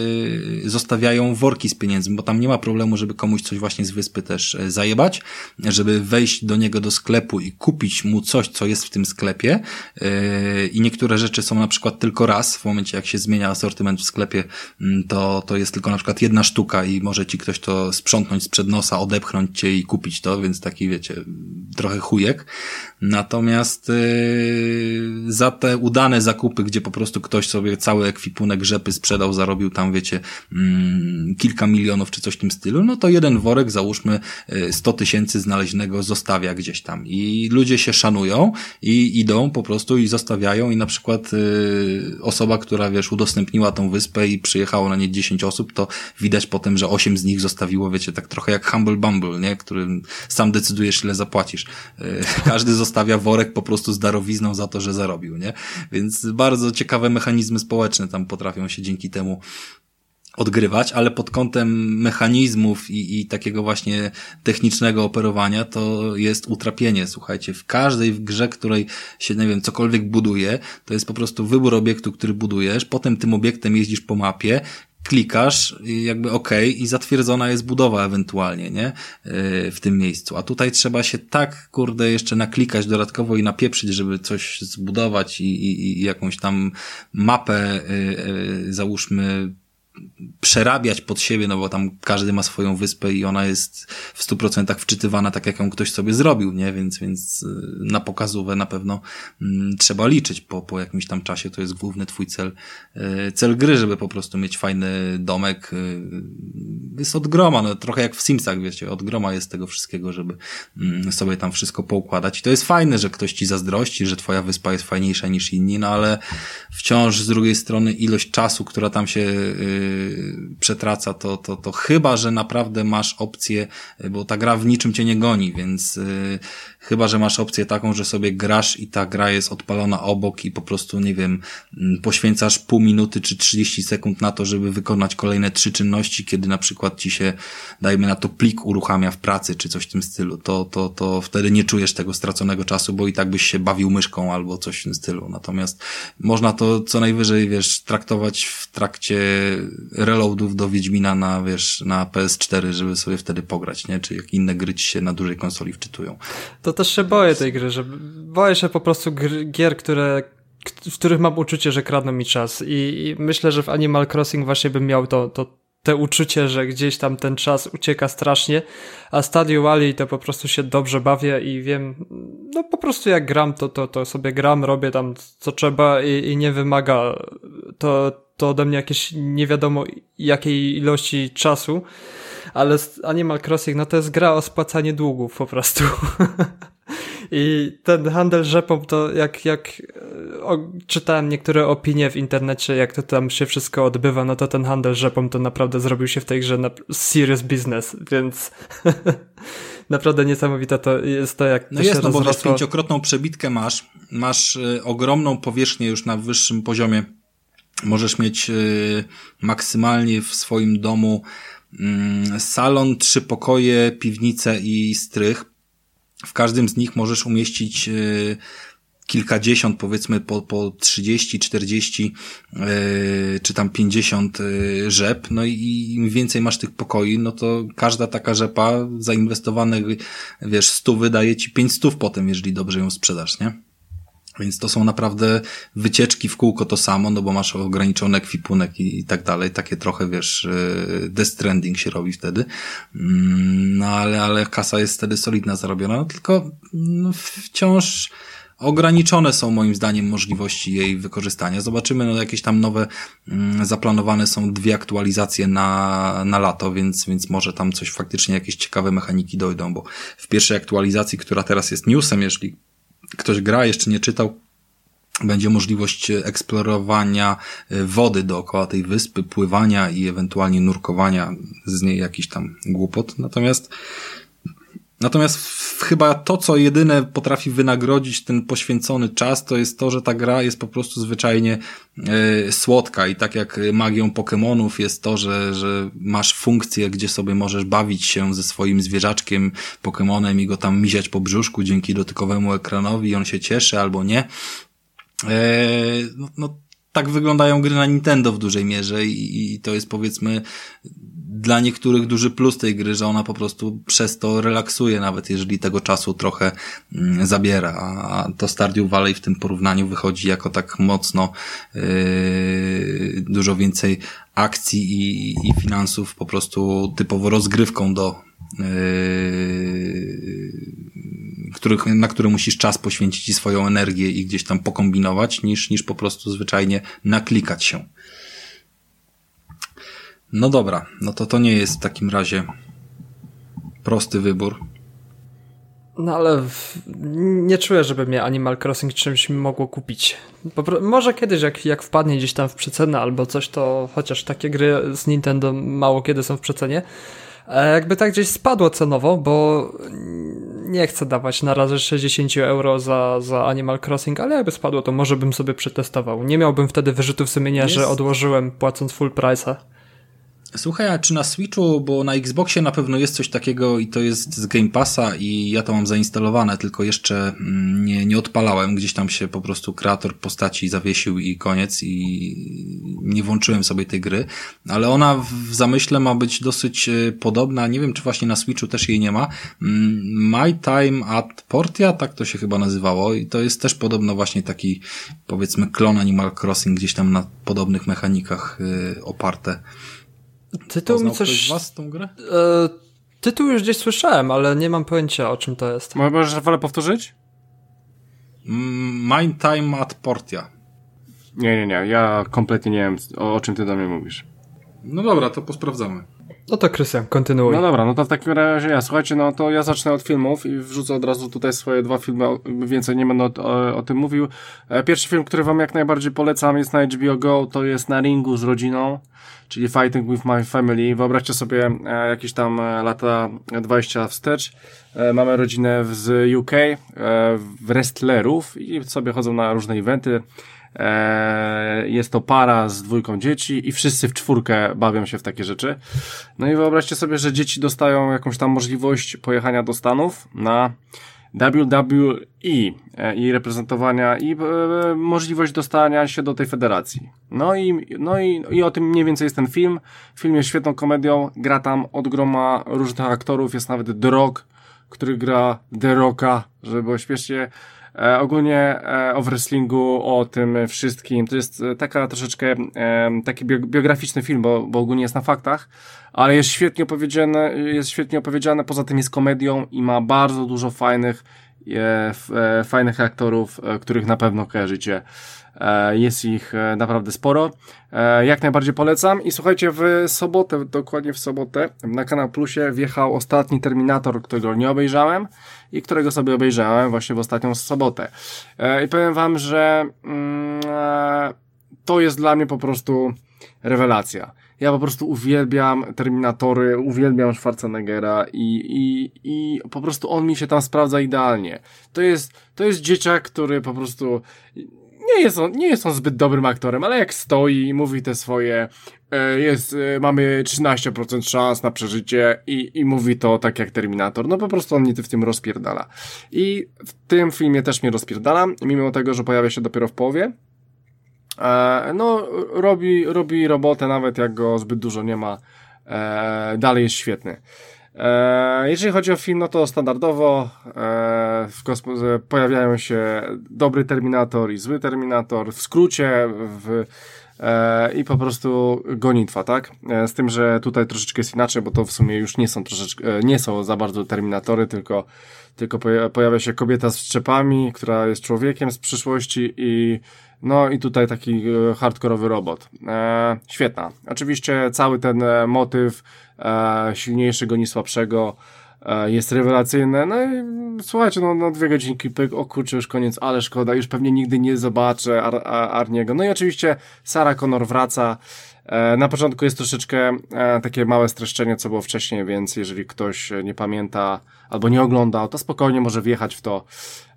zostawiają worki z pieniędzmi, bo tam nie ma problemu, żeby komuś coś właśnie z wyspy też e, zajebać, żeby wejść do niego do sklepu i kupić mu coś, co jest w tym sklepie y, i niektóre rzeczy są na przykład tylko raz, w momencie jak się zmienia asortyment w sklepie, mm, to, to jest tylko na przykład jedna sztuka i może ci ktoś to sprzątnąć sprzed nosa, odepchnąć cię i kupić to, więc taki wiecie, trochę chujek. Natomiast yy, za te udane zakupy, gdzie po prostu ktoś sobie cały ekwipunek rzepy sprzedał, zarobił tam, wiecie, mm, kilka milionów czy coś w tym stylu, no to jeden worek, załóżmy 100 y, tysięcy znaleźnego zostawia gdzieś tam. I ludzie się szanują i idą po prostu i zostawiają i na przykład yy, osoba, która, wiesz, udostępniła tą wyspę i przyjechało na nie 10 osób, to widać potem, że 8 z nich zostawiło, wiecie, tak trochę jak Humble Bumble, nie? Którym sam decydujesz, ile zapłacisz. Yy, [laughs] każdy zostawia worek po prostu z darowizną za to, że zarobił, nie? Więc bardzo ciekawe mechanizmy społeczne tam potrafią się dzięki temu odgrywać, ale pod kątem mechanizmów i, i takiego właśnie technicznego operowania to jest utrapienie, słuchajcie. W każdej grze, której się, nie wiem, cokolwiek buduje, to jest po prostu wybór obiektu, który budujesz, potem tym obiektem jeździsz po mapie, klikasz, jakby ok, i zatwierdzona jest budowa ewentualnie, nie? Yy, w tym miejscu. A tutaj trzeba się tak, kurde, jeszcze naklikać dodatkowo i napieprzyć, żeby coś zbudować i, i, i jakąś tam mapę, yy, yy, załóżmy, przerabiać pod siebie, no bo tam każdy ma swoją wyspę i ona jest w stu procentach wczytywana tak, jak ją ktoś sobie zrobił, nie? Więc, więc y, na pokazówę na pewno mm, trzeba liczyć po, po jakimś tam czasie, to jest główny twój cel, y, cel gry, żeby po prostu mieć fajny domek. Jest od groma, no trochę jak w Simsach, wiecie, od groma jest tego wszystkiego, żeby mm, sobie tam wszystko poukładać. I to jest fajne, że ktoś ci zazdrości, że twoja wyspa jest fajniejsza niż inni, no ale wciąż z drugiej strony ilość czasu, która tam się przetraca, to, to, to chyba, że naprawdę masz opcję, bo ta gra w niczym cię nie goni, więc y, chyba, że masz opcję taką, że sobie grasz i ta gra jest odpalona obok i po prostu, nie wiem, mm, poświęcasz pół minuty czy 30 sekund na to, żeby wykonać kolejne trzy czynności, kiedy na przykład ci się, dajmy na to, plik uruchamia w pracy czy coś w tym stylu, to, to, to wtedy nie czujesz tego straconego czasu, bo i tak byś się bawił myszką albo coś w tym stylu. Natomiast można to co najwyżej, wiesz, traktować w trakcie reloadów do Wiedźmina na, wiesz, na PS4, żeby sobie wtedy pograć, nie? Czy jak inne gry ci się na dużej konsoli wczytują. To też się boję tej gry, że boję się po prostu gier, które w których mam uczucie, że kradną mi czas. I, i myślę, że w Animal Crossing właśnie bym miał to, to te uczucie, że gdzieś tam ten czas ucieka strasznie, a Stadio Wally to po prostu się dobrze bawię i wiem, no po prostu jak gram, to, to, to sobie gram, robię tam co trzeba i, i nie wymaga to, to ode mnie jakieś nie wiadomo jakiej ilości czasu, ale Animal Crossing, no to jest gra o spłacanie długów po prostu. [laughs] I ten handel rzepą to jak, jak e, o, czytałem niektóre opinie w internecie, jak to tam się wszystko odbywa, no to ten handel rzepą to naprawdę zrobił się w tej grze na serious business, więc [laughs] naprawdę niesamowite to jest to, jak to no jest, no bo wiesz, pięciokrotną przebitkę masz, masz y, ogromną powierzchnię już na wyższym poziomie, możesz mieć y, maksymalnie w swoim domu salon, trzy pokoje, piwnicę i strych, w każdym z nich możesz umieścić e, kilkadziesiąt, powiedzmy po, po 30, 40 yy, czy tam 50 yy, rzep, no i im więcej masz tych pokoi, no to każda taka rzepa zainwestowanych, wiesz, stu wydaje ci 5 stów potem, jeżeli dobrze ją sprzedasz, nie? Więc to są naprawdę wycieczki w kółko to samo, no bo masz ograniczony ekwipunek i, i tak dalej. Takie trochę, wiesz, e, death trending się robi wtedy. Mm, no ale, ale kasa jest wtedy solidna zarobiona, no, tylko no, wciąż ograniczone są moim zdaniem możliwości jej wykorzystania. Zobaczymy, no jakieś tam nowe, mm, zaplanowane są dwie aktualizacje na, na lato, więc, więc może tam coś faktycznie, jakieś ciekawe mechaniki dojdą, bo w pierwszej aktualizacji, która teraz jest newsem, jeśli ktoś gra, jeszcze nie czytał, będzie możliwość eksplorowania e, wody dookoła tej wyspy, pływania i ewentualnie nurkowania z niej jakiś tam głupot. Natomiast Natomiast chyba to, co jedyne potrafi wynagrodzić ten poświęcony czas, to jest to, że ta gra jest po prostu zwyczajnie e, słodka i tak jak magią Pokémonów jest to, że, że masz funkcję, gdzie sobie możesz bawić się ze swoim zwierzaczkiem Pokémonem i go tam miziać po brzuszku dzięki dotykowemu ekranowi i on się cieszy albo nie. E, no, no tak wyglądają gry na Nintendo w dużej mierze i, i to jest powiedzmy dla niektórych duży plus tej gry, że ona po prostu przez to relaksuje, nawet jeżeli tego czasu trochę mm, zabiera, a to Stardew Valley w tym porównaniu wychodzi jako tak mocno yy, dużo więcej akcji i, i finansów po prostu typowo rozgrywką do yy, których, na które musisz czas poświęcić i swoją energię i gdzieś tam pokombinować, niż, niż po prostu zwyczajnie naklikać się. No dobra, no to to nie jest w takim razie prosty wybór. No ale w... nie czuję, żeby mnie Animal Crossing czymś mogło kupić. może kiedyś, jak, jak wpadnie gdzieś tam w przecenę albo coś, to chociaż takie gry z Nintendo mało kiedy są w przecenie. E, jakby tak gdzieś spadło cenowo, bo nie chcę dawać na razie 60 euro za, za Animal Crossing, ale jakby spadło, to może bym sobie przetestował. Nie miałbym wtedy wyrzutów sumienia, jest... że odłożyłem płacąc full price'a. Słuchaj, a czy na Switchu, bo na Xboxie na pewno jest coś takiego i to jest z Game Passa i ja to mam zainstalowane, tylko jeszcze mm, nie, nie odpalałem. Gdzieś tam się po prostu kreator postaci zawiesił i koniec i nie włączyłem sobie tej gry, ale ona w zamyśle ma być dosyć e, podobna. Nie wiem, czy właśnie na Switchu też jej nie ma. Mm, My Time at Portia, tak to się chyba nazywało i to jest też podobno właśnie taki powiedzmy klon Animal Crossing gdzieś tam na podobnych mechanikach yy, oparte. Tytuł mi coś... was tą grę? E, tytuł już gdzieś słyszałem, ale nie mam pojęcia o czym to jest. Możesz wolę powtórzyć? My Time at Portia. Nie, nie, nie. Ja kompletnie nie wiem, o, o czym ty do mnie mówisz. No dobra, to posprawdzamy. No to Krystian, kontynuuj. No dobra, no to w takim razie ja, słuchajcie, no to ja zacznę od filmów i wrzucę od razu tutaj swoje dwa filmy, więcej nie będę o, o, o tym mówił. E, pierwszy film, który wam jak najbardziej polecam jest na HBO Go, to jest Na ringu z rodziną, czyli Fighting with My Family. Wyobraźcie sobie e, jakieś tam e, lata 20 wstecz. Mamy rodzinę z UK, wrestlerów i sobie chodzą na różne eventy. E, jest to para z dwójką dzieci i wszyscy w czwórkę bawią się w takie rzeczy. No i wyobraźcie sobie, że dzieci dostają jakąś tam możliwość pojechania do Stanów na WWE i reprezentowania i e, możliwość dostania się do tej federacji. No i, no i, i o tym mniej więcej jest ten film. Film jest świetną komedią, gra tam od groma różnych aktorów, jest nawet The Rock, który gra The Rocka, żeby było śmiesznie. E, ogólnie e, o wrestlingu, o tym wszystkim. To jest e, taka troszeczkę e, taki biograficzny film, bo, bo ogólnie jest na faktach, ale jest świetnie opowiedziane, jest świetnie opowiedziane, poza tym jest komedią i ma bardzo dużo fajnych, e, e, fajnych aktorów, których na pewno kojarzycie. E, jest ich e, naprawdę sporo. E, jak najbardziej polecam. I słuchajcie, w sobotę, dokładnie w sobotę, na Kanał Plusie wjechał ostatni Terminator, którego nie obejrzałem i którego sobie obejrzałem właśnie w ostatnią sobotę. I powiem wam, że mm, to jest dla mnie po prostu rewelacja. Ja po prostu uwielbiam Terminatory, uwielbiam Schwarzeneggera i, i, i po prostu on mi się tam sprawdza idealnie. To jest, to jest dzieciak, który po prostu nie jest on, nie jest on zbyt dobrym aktorem, ale jak stoi i mówi te swoje, e, jest, e, mamy 13% szans na przeżycie i, i mówi to tak jak Terminator, no po prostu on mnie w tym rozpierdala. I w tym filmie też mnie rozpierdala, mimo tego, że pojawia się dopiero w połowie. E, no, robi, robi robotę, nawet jak go zbyt dużo nie ma, dalej jest świetny. E, jeżeli chodzi o film, no to standardowo e, w pojawiają się dobry Terminator i zły Terminator, w skrócie, w, e, i po prostu gonitwa, tak? Z tym, że tutaj troszeczkę jest inaczej, bo to w sumie już nie są troszeczkę, nie są za bardzo Terminatory, tylko, tylko pojawia się kobieta z szczepami, która jest człowiekiem z przyszłości i no i tutaj taki hardkorowy robot. E, świetna. Oczywiście cały ten motyw e, silniejszego niż słabszego e, jest rewelacyjne. No i słuchajcie, no, no dwie godzinki, pyk, o kurczę, już koniec, ale szkoda, już pewnie nigdy nie zobaczę Ar Ar Arniego. No i oczywiście Sarah Connor wraca. E, na początku jest troszeczkę e, takie małe streszczenie, co było wcześniej, więc jeżeli ktoś nie pamięta albo nie oglądał, to spokojnie może wjechać w to.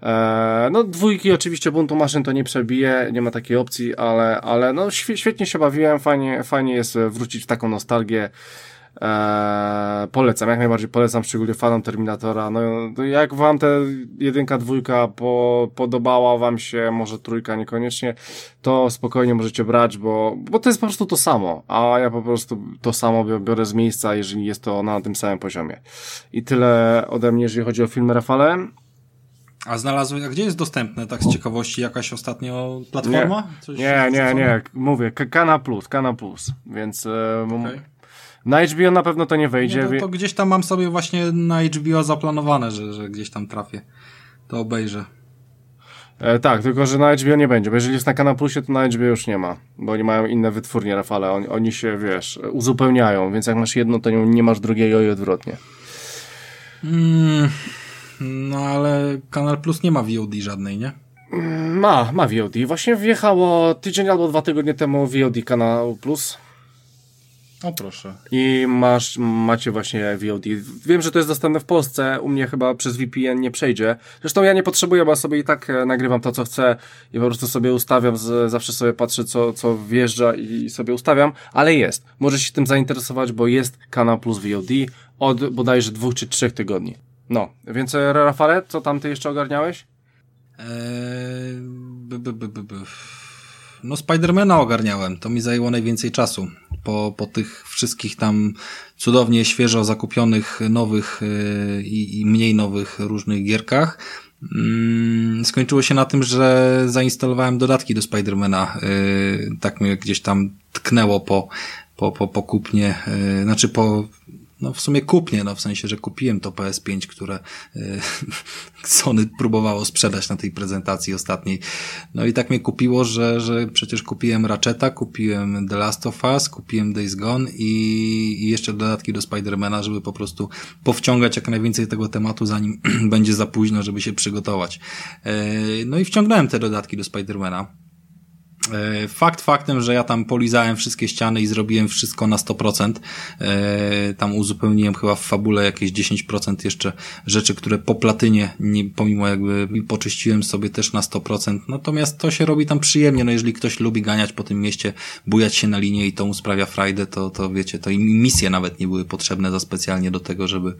E, no dwójki oczywiście buntu maszyn to nie przebije, nie ma takiej opcji, ale, ale no świetnie się bawiłem, fajnie, fajnie jest wrócić w taką nostalgię. Eee, polecam, jak najbardziej polecam, szczególnie fanom Terminatora. No, no jak wam te jedynka, dwójka po, podobała wam się, może trójka niekoniecznie, to spokojnie możecie brać, bo, bo to jest po prostu to samo, a ja po prostu to samo biorę z miejsca, jeżeli jest to na tym samym poziomie. I tyle ode mnie, jeżeli chodzi o film Rafale. A znalazłeś, a gdzie jest dostępne, tak z ciekawości, jakaś ostatnio platforma? Nie, nie, nie, nie, mówię, Kana Plus, Kana Plus, więc e, okay. Na HBO na pewno to nie wejdzie. Nie, to, to, gdzieś tam mam sobie właśnie na HBO zaplanowane, że, że gdzieś tam trafię. To obejrzę. E, tak, tylko że na HBO nie będzie, bo jeżeli jest na Kanal Plusie, to na HBO już nie ma, bo oni mają inne wytwórnie, Rafale, oni, oni się, wiesz, uzupełniają, więc jak masz jedno, to nie, nie masz drugiego i odwrotnie. Mm, no ale Kanal Plus nie ma VOD żadnej, nie? Ma, ma VOD. Właśnie wjechało tydzień albo dwa tygodnie temu VOD Kanal Plus. O proszę. I masz, macie właśnie VOD. Wiem, że to jest dostępne w Polsce, u mnie chyba przez VPN nie przejdzie. Zresztą ja nie potrzebuję, bo sobie i tak e, nagrywam to, co chcę i po prostu sobie ustawiam, z, zawsze sobie patrzę, co, co wjeżdża i sobie ustawiam, ale jest. Możesz się tym zainteresować, bo jest kanał plus VOD od bodajże dwóch czy trzech tygodni. No, więc e, Rafale, co tam ty jeszcze ogarniałeś? Eee, by, by, by, by. No Spidermana ogarniałem, to mi zajęło najwięcej czasu. Po, po tych wszystkich tam cudownie świeżo zakupionych nowych yy, i mniej nowych różnych gierkach. Yy, skończyło się na tym, że zainstalowałem dodatki do Spidermana. Yy, tak mnie gdzieś tam tknęło po, po, po, po kupnie, yy, znaczy po no w sumie kupnie, no w sensie, że kupiłem to PS5, które y, [laughs] Sony próbowało sprzedać na tej prezentacji ostatniej. No i tak mnie kupiło, że, że przecież kupiłem Ratcheta, kupiłem The Last of Us, kupiłem Days Gone i, i jeszcze dodatki do Spidermana, żeby po prostu powciągać jak najwięcej tego tematu, zanim [clears throat] będzie za późno, żeby się przygotować. Y, no i wciągnąłem te dodatki do Spidermana. E, fakt faktem, że ja tam polizałem wszystkie ściany i zrobiłem wszystko na 100%. E, tam uzupełniłem chyba w fabule jakieś 10% jeszcze rzeczy, które po platynie, nie, pomimo jakby poczyściłem sobie też na 100%. Natomiast to się robi tam przyjemnie. No jeżeli ktoś lubi ganiać po tym mieście, bujać się na linie i to mu sprawia frajdę, to, to wiecie, to i misje nawet nie były potrzebne za specjalnie do tego, żeby,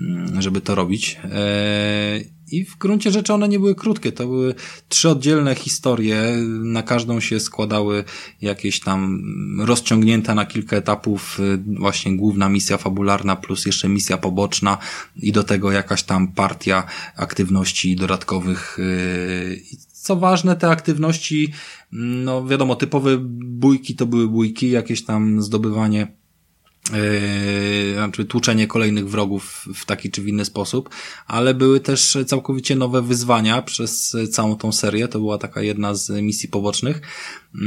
mm, żeby to robić. Eee, i w gruncie rzeczy one nie były krótkie, to były trzy oddzielne historie, na każdą się składały jakieś tam rozciągnięte na kilka etapów y, właśnie główna misja fabularna plus jeszcze misja poboczna i do tego jakaś tam partia aktywności dodatkowych. Y, co ważne, te aktywności, no wiadomo, typowe bójki to były bójki, jakieś tam zdobywanie Yy, znaczy tłuczenie kolejnych wrogów w taki czy w inny sposób, ale były też całkowicie nowe wyzwania przez całą tą serię. To była taka jedna z misji pobocznych. Yy,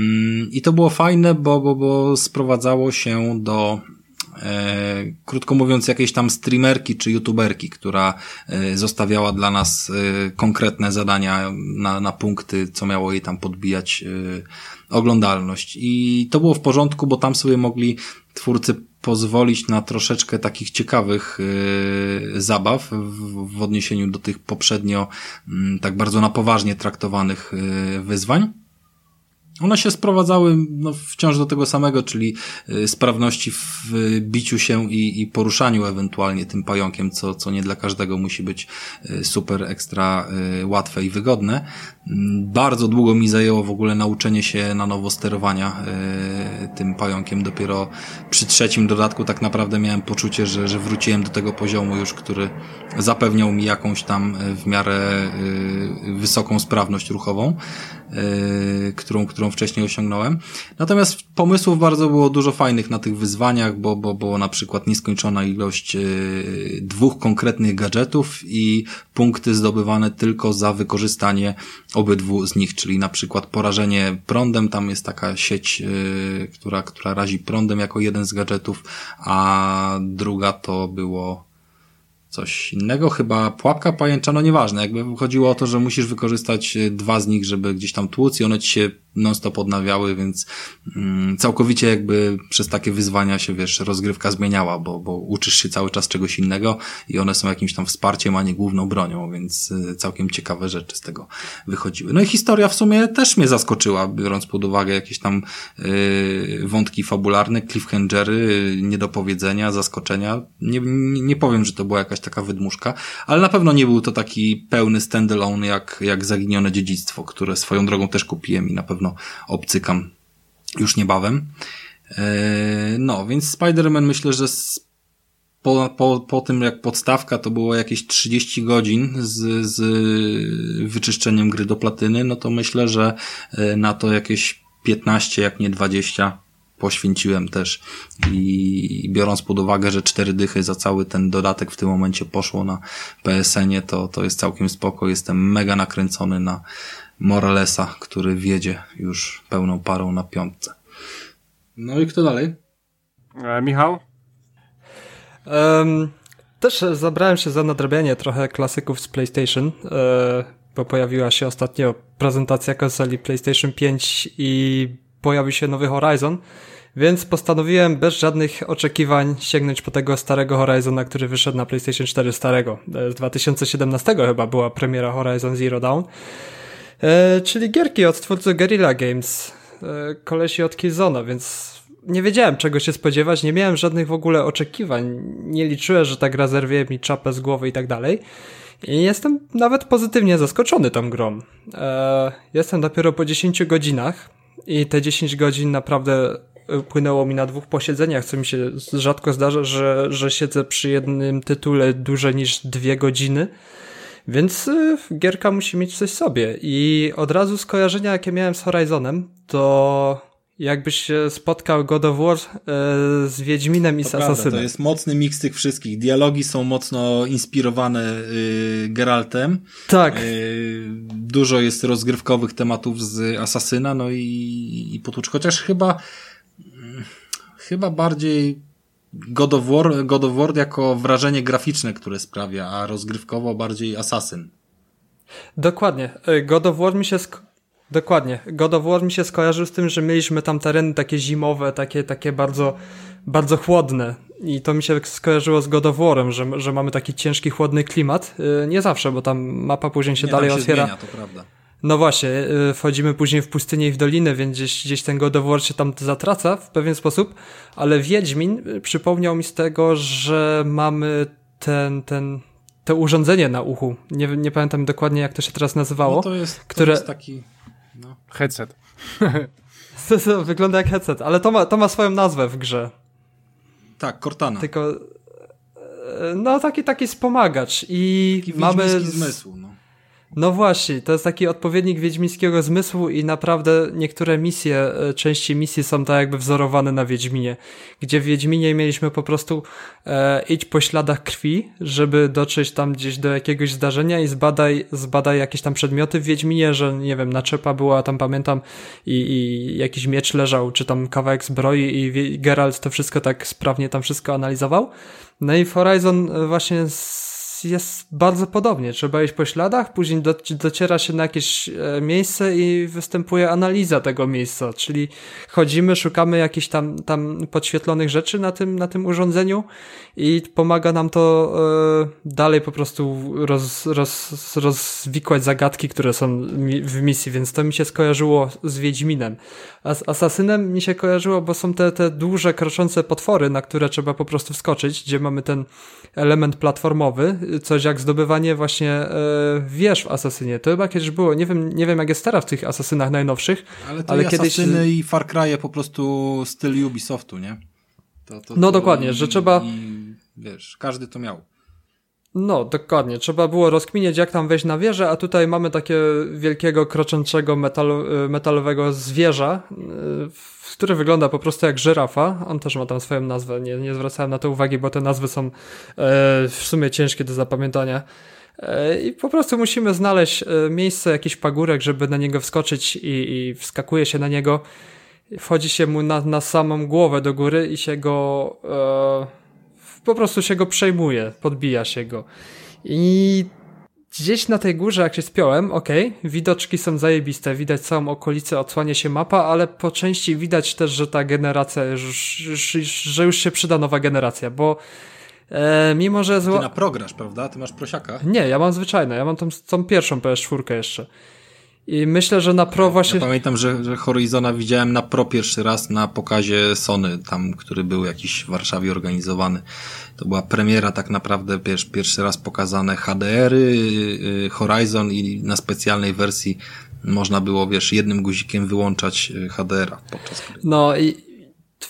I to było fajne, bo, bo, bo sprowadzało się do E, krótko mówiąc, jakiejś tam streamerki czy youtuberki, która zostawiała dla nas konkretne zadania na, na punkty, co miało jej tam podbijać oglądalność. I to było w porządku, bo tam sobie mogli twórcy pozwolić na troszeczkę takich ciekawych yy, zabaw w, odniesieniu do tych poprzednio yy, tak bardzo na poważnie traktowanych yy, wyzwań. One się sprowadzały no, wciąż do tego samego, czyli y, sprawności w biciu się i, i poruszaniu ewentualnie tym pająkiem, co, co nie dla każdego musi być y, super ekstra y, łatwe i wygodne. Mm, bardzo długo mi zajęło w ogóle nauczenie się na nowo sterowania tym pająkiem. Dopiero przy trzecim dodatku tak naprawdę miałem poczucie, że, że wróciłem do tego poziomu już, który zapewniał mi jakąś tam w miarę wysoką sprawność ruchową. Yy, którą, którą wcześniej osiągnąłem. Natomiast pomysłów bardzo było dużo fajnych na tych wyzwaniach, bo, bo było na przykład nieskończona ilość yy, dwóch konkretnych gadżetów i punkty zdobywane tylko za wykorzystanie obydwu z nich, czyli na przykład porażenie prądem, tam jest taka sieć, yy, która, która razi prądem jako jeden z gadżetów, a druga to było coś innego, chyba pułapka pajęcza, no nieważne, jakby chodziło o to, że musisz wykorzystać dwa z nich, żeby gdzieś tam tłuc i one ci się non-stop odnawiały, więc mm, całkowicie jakby przez takie wyzwania się, wiesz, rozgrywka zmieniała, bo, bo uczysz się cały czas czegoś innego i one są jakimś tam wsparciem, a nie główną bronią, więc y, całkiem ciekawe rzeczy z tego wychodziły. No i historia w sumie też mnie zaskoczyła, biorąc pod uwagę jakieś tam y, wątki fabularne, cliffhangery, y, niedopowiedzenia, zaskoczenia. Nie, nie, nie powiem, że to była jakaś taka wydmuszka, ale na pewno nie był to taki pełny standalone jak, jak Zaginione Dziedzictwo, które swoją drogą też kupiłem i na pewno pewno obcykam już niebawem. E, no, więc Spider-Man myślę, że po, po, po tym jak podstawka to było jakieś 30 godzin z, z wyczyszczeniem gry do platyny, no to myślę, że e, na to jakieś 15, jak nie 20 poświęciłem też i biorąc pod uwagę, że cztery dychy za cały ten dodatek w tym momencie poszło na PSN-ie, to, to jest całkiem spoko. Jestem mega nakręcony na, Moralesa, który wiedzie już pełną parą na piątce. No i kto dalej? E, Michał? Um, też zabrałem się za nadrabianie trochę klasyków z PlayStation, e, bo pojawiła się ostatnio prezentacja konsoli PlayStation 5 i pojawił się nowy Horizon, więc postanowiłem bez żadnych oczekiwań sięgnąć po tego starego Horizona, który wyszedł na PlayStation 4 starego. E, z 2017 chyba była premiera Horizon Zero Dawn. E, czyli gierki od twórcy Guerrilla Games, e, kolesi od Killzona, więc nie wiedziałem czego się spodziewać, nie miałem żadnych w ogóle oczekiwań, nie liczyłem, że ta gra zerwie mi czapę z głowy i tak dalej. I jestem nawet pozytywnie zaskoczony tą grą. E, jestem dopiero po 10 godzinach i te 10 godzin naprawdę płynęło mi na dwóch posiedzeniach, co mi się rzadko zdarza, że, że siedzę przy jednym tytule dłużej niż dwie godziny. Więc y, gierka musi mieć coś sobie. I od razu skojarzenia, jakie miałem z Horizonem, to jakbyś spotkał God of War e, z Wiedźminem i to z prawda, Asasynem. To jest mocny miks tych wszystkich. Dialogi są mocno inspirowane y, Geraltem. Tak. Y, dużo jest rozgrywkowych tematów z Asasyna, no i, i potłucz. Chociaż chyba mm, chyba bardziej God of, War, God of War jako wrażenie graficzne, które sprawia, a rozgrywkowo bardziej Assassin. Dokładnie. E, God of War mi się Dokładnie. God of War mi się skojarzył z tym, że mieliśmy tam tereny takie zimowe, takie, takie bardzo, bardzo chłodne. I to mi się skojarzyło z God of War'em, że, że mamy taki ciężki, chłodny klimat. E, nie zawsze, bo tam mapa później się Nie, dalej się otwiera. Zmienia, to prawda. No właśnie, y, wchodzimy później w pustynię i w dolinę, więc gdzieś, gdzieś ten God of War się tam zatraca w pewien sposób, ale Wiedźmin y, przypomniał mi z tego, że mamy ten, ten, to urządzenie na uchu. Nie, nie pamiętam dokładnie, jak to się teraz nazywało. No to jest, to które... jest taki no. headset. to, [laughs] to wygląda jak headset, ale to ma, to ma swoją nazwę w grze. Tak, Cortana. Tylko y, no taki taki wspomagacz i taki mamy zmysł, no. No właśnie, to jest taki odpowiednik wiedźmińskiego zmysłu i naprawdę niektóre misje, e, części misji są tak jakby wzorowane na Wiedźminie, gdzie w Wiedźminie mieliśmy po prostu e, idź po śladach krwi, żeby dotrzeć tam gdzieś do jakiegoś zdarzenia i zbadaj, zbadaj jakieś tam przedmioty w Wiedźminie, że nie wiem, naczepa była tam pamiętam i, i jakiś miecz leżał, czy tam kawałek zbroi i Geralt to wszystko tak sprawnie tam wszystko analizował. No i Horizon e, właśnie z jest bardzo podobnie. Trzeba iść po śladach, później do, dociera się na jakieś e, miejsce i występuje analiza tego miejsca, czyli chodzimy, szukamy jakichś tam, tam podświetlonych rzeczy na tym, na tym urządzeniu i pomaga nam to e, dalej po prostu roz, roz, rozwikłać zagadki, które są w misji, więc to mi się skojarzyło z Wiedźminem. A z Asasynem mi się kojarzyło, bo są te, te duże, kroczące potwory, na które trzeba po prostu wskoczyć, gdzie mamy ten element platformowy, coś jak zdobywanie właśnie e, wież w Asasynie. To chyba kiedyś było, nie wiem, nie wiem jak jest teraz w tych Asasynach najnowszych, ale, to ale kiedyś... Asasyny i Far Cry po prostu styl Ubisoftu, nie? To, to, no dokładnie, i, że trzeba... I, wiesz, każdy to miał. No, dokładnie. Trzeba było rozkminiać, jak tam wejść na wieżę, a tutaj mamy takie wielkiego, kroczącego metal, e, metalowego zwierza, e, który wygląda po prostu jak żyrafa. On też ma tam swoją nazwę. Nie, nie zwracałem na to uwagi, bo te nazwy są e, w sumie ciężkie do zapamiętania. E, I po prostu musimy znaleźć e, miejsce, jakiś pagórek, żeby na niego wskoczyć i, i wskakuje się na niego. Wchodzi się mu na, na samą głowę do góry i się go e, po prostu się go przejmuje, podbija się go. I Gdzieś na tej górze, jak się spiąłem, ok, widoczki są zajebiste, widać całą okolicę, odsłania się mapa, ale po części widać też, że ta generacja, już, już, że już się przyda nowa generacja, bo e, mimo, że... Zła... Ty na prograsz, prawda? Ty masz prosiaka? Nie, ja mam zwyczajne, ja mam tą, tą pierwszą PS4 jeszcze. I myślę, że na Pro właśnie... Ja pamiętam, że, że Horizona widziałem na Pro pierwszy raz na pokazie Sony, tam, który był jakiś w Warszawie organizowany. To była premiera tak naprawdę, wiesz, pierwszy raz pokazane HDR-y, y, Horizon i na specjalnej wersji można było, wiesz, jednym guzikiem wyłączać y, HDR-a podczas gry. No i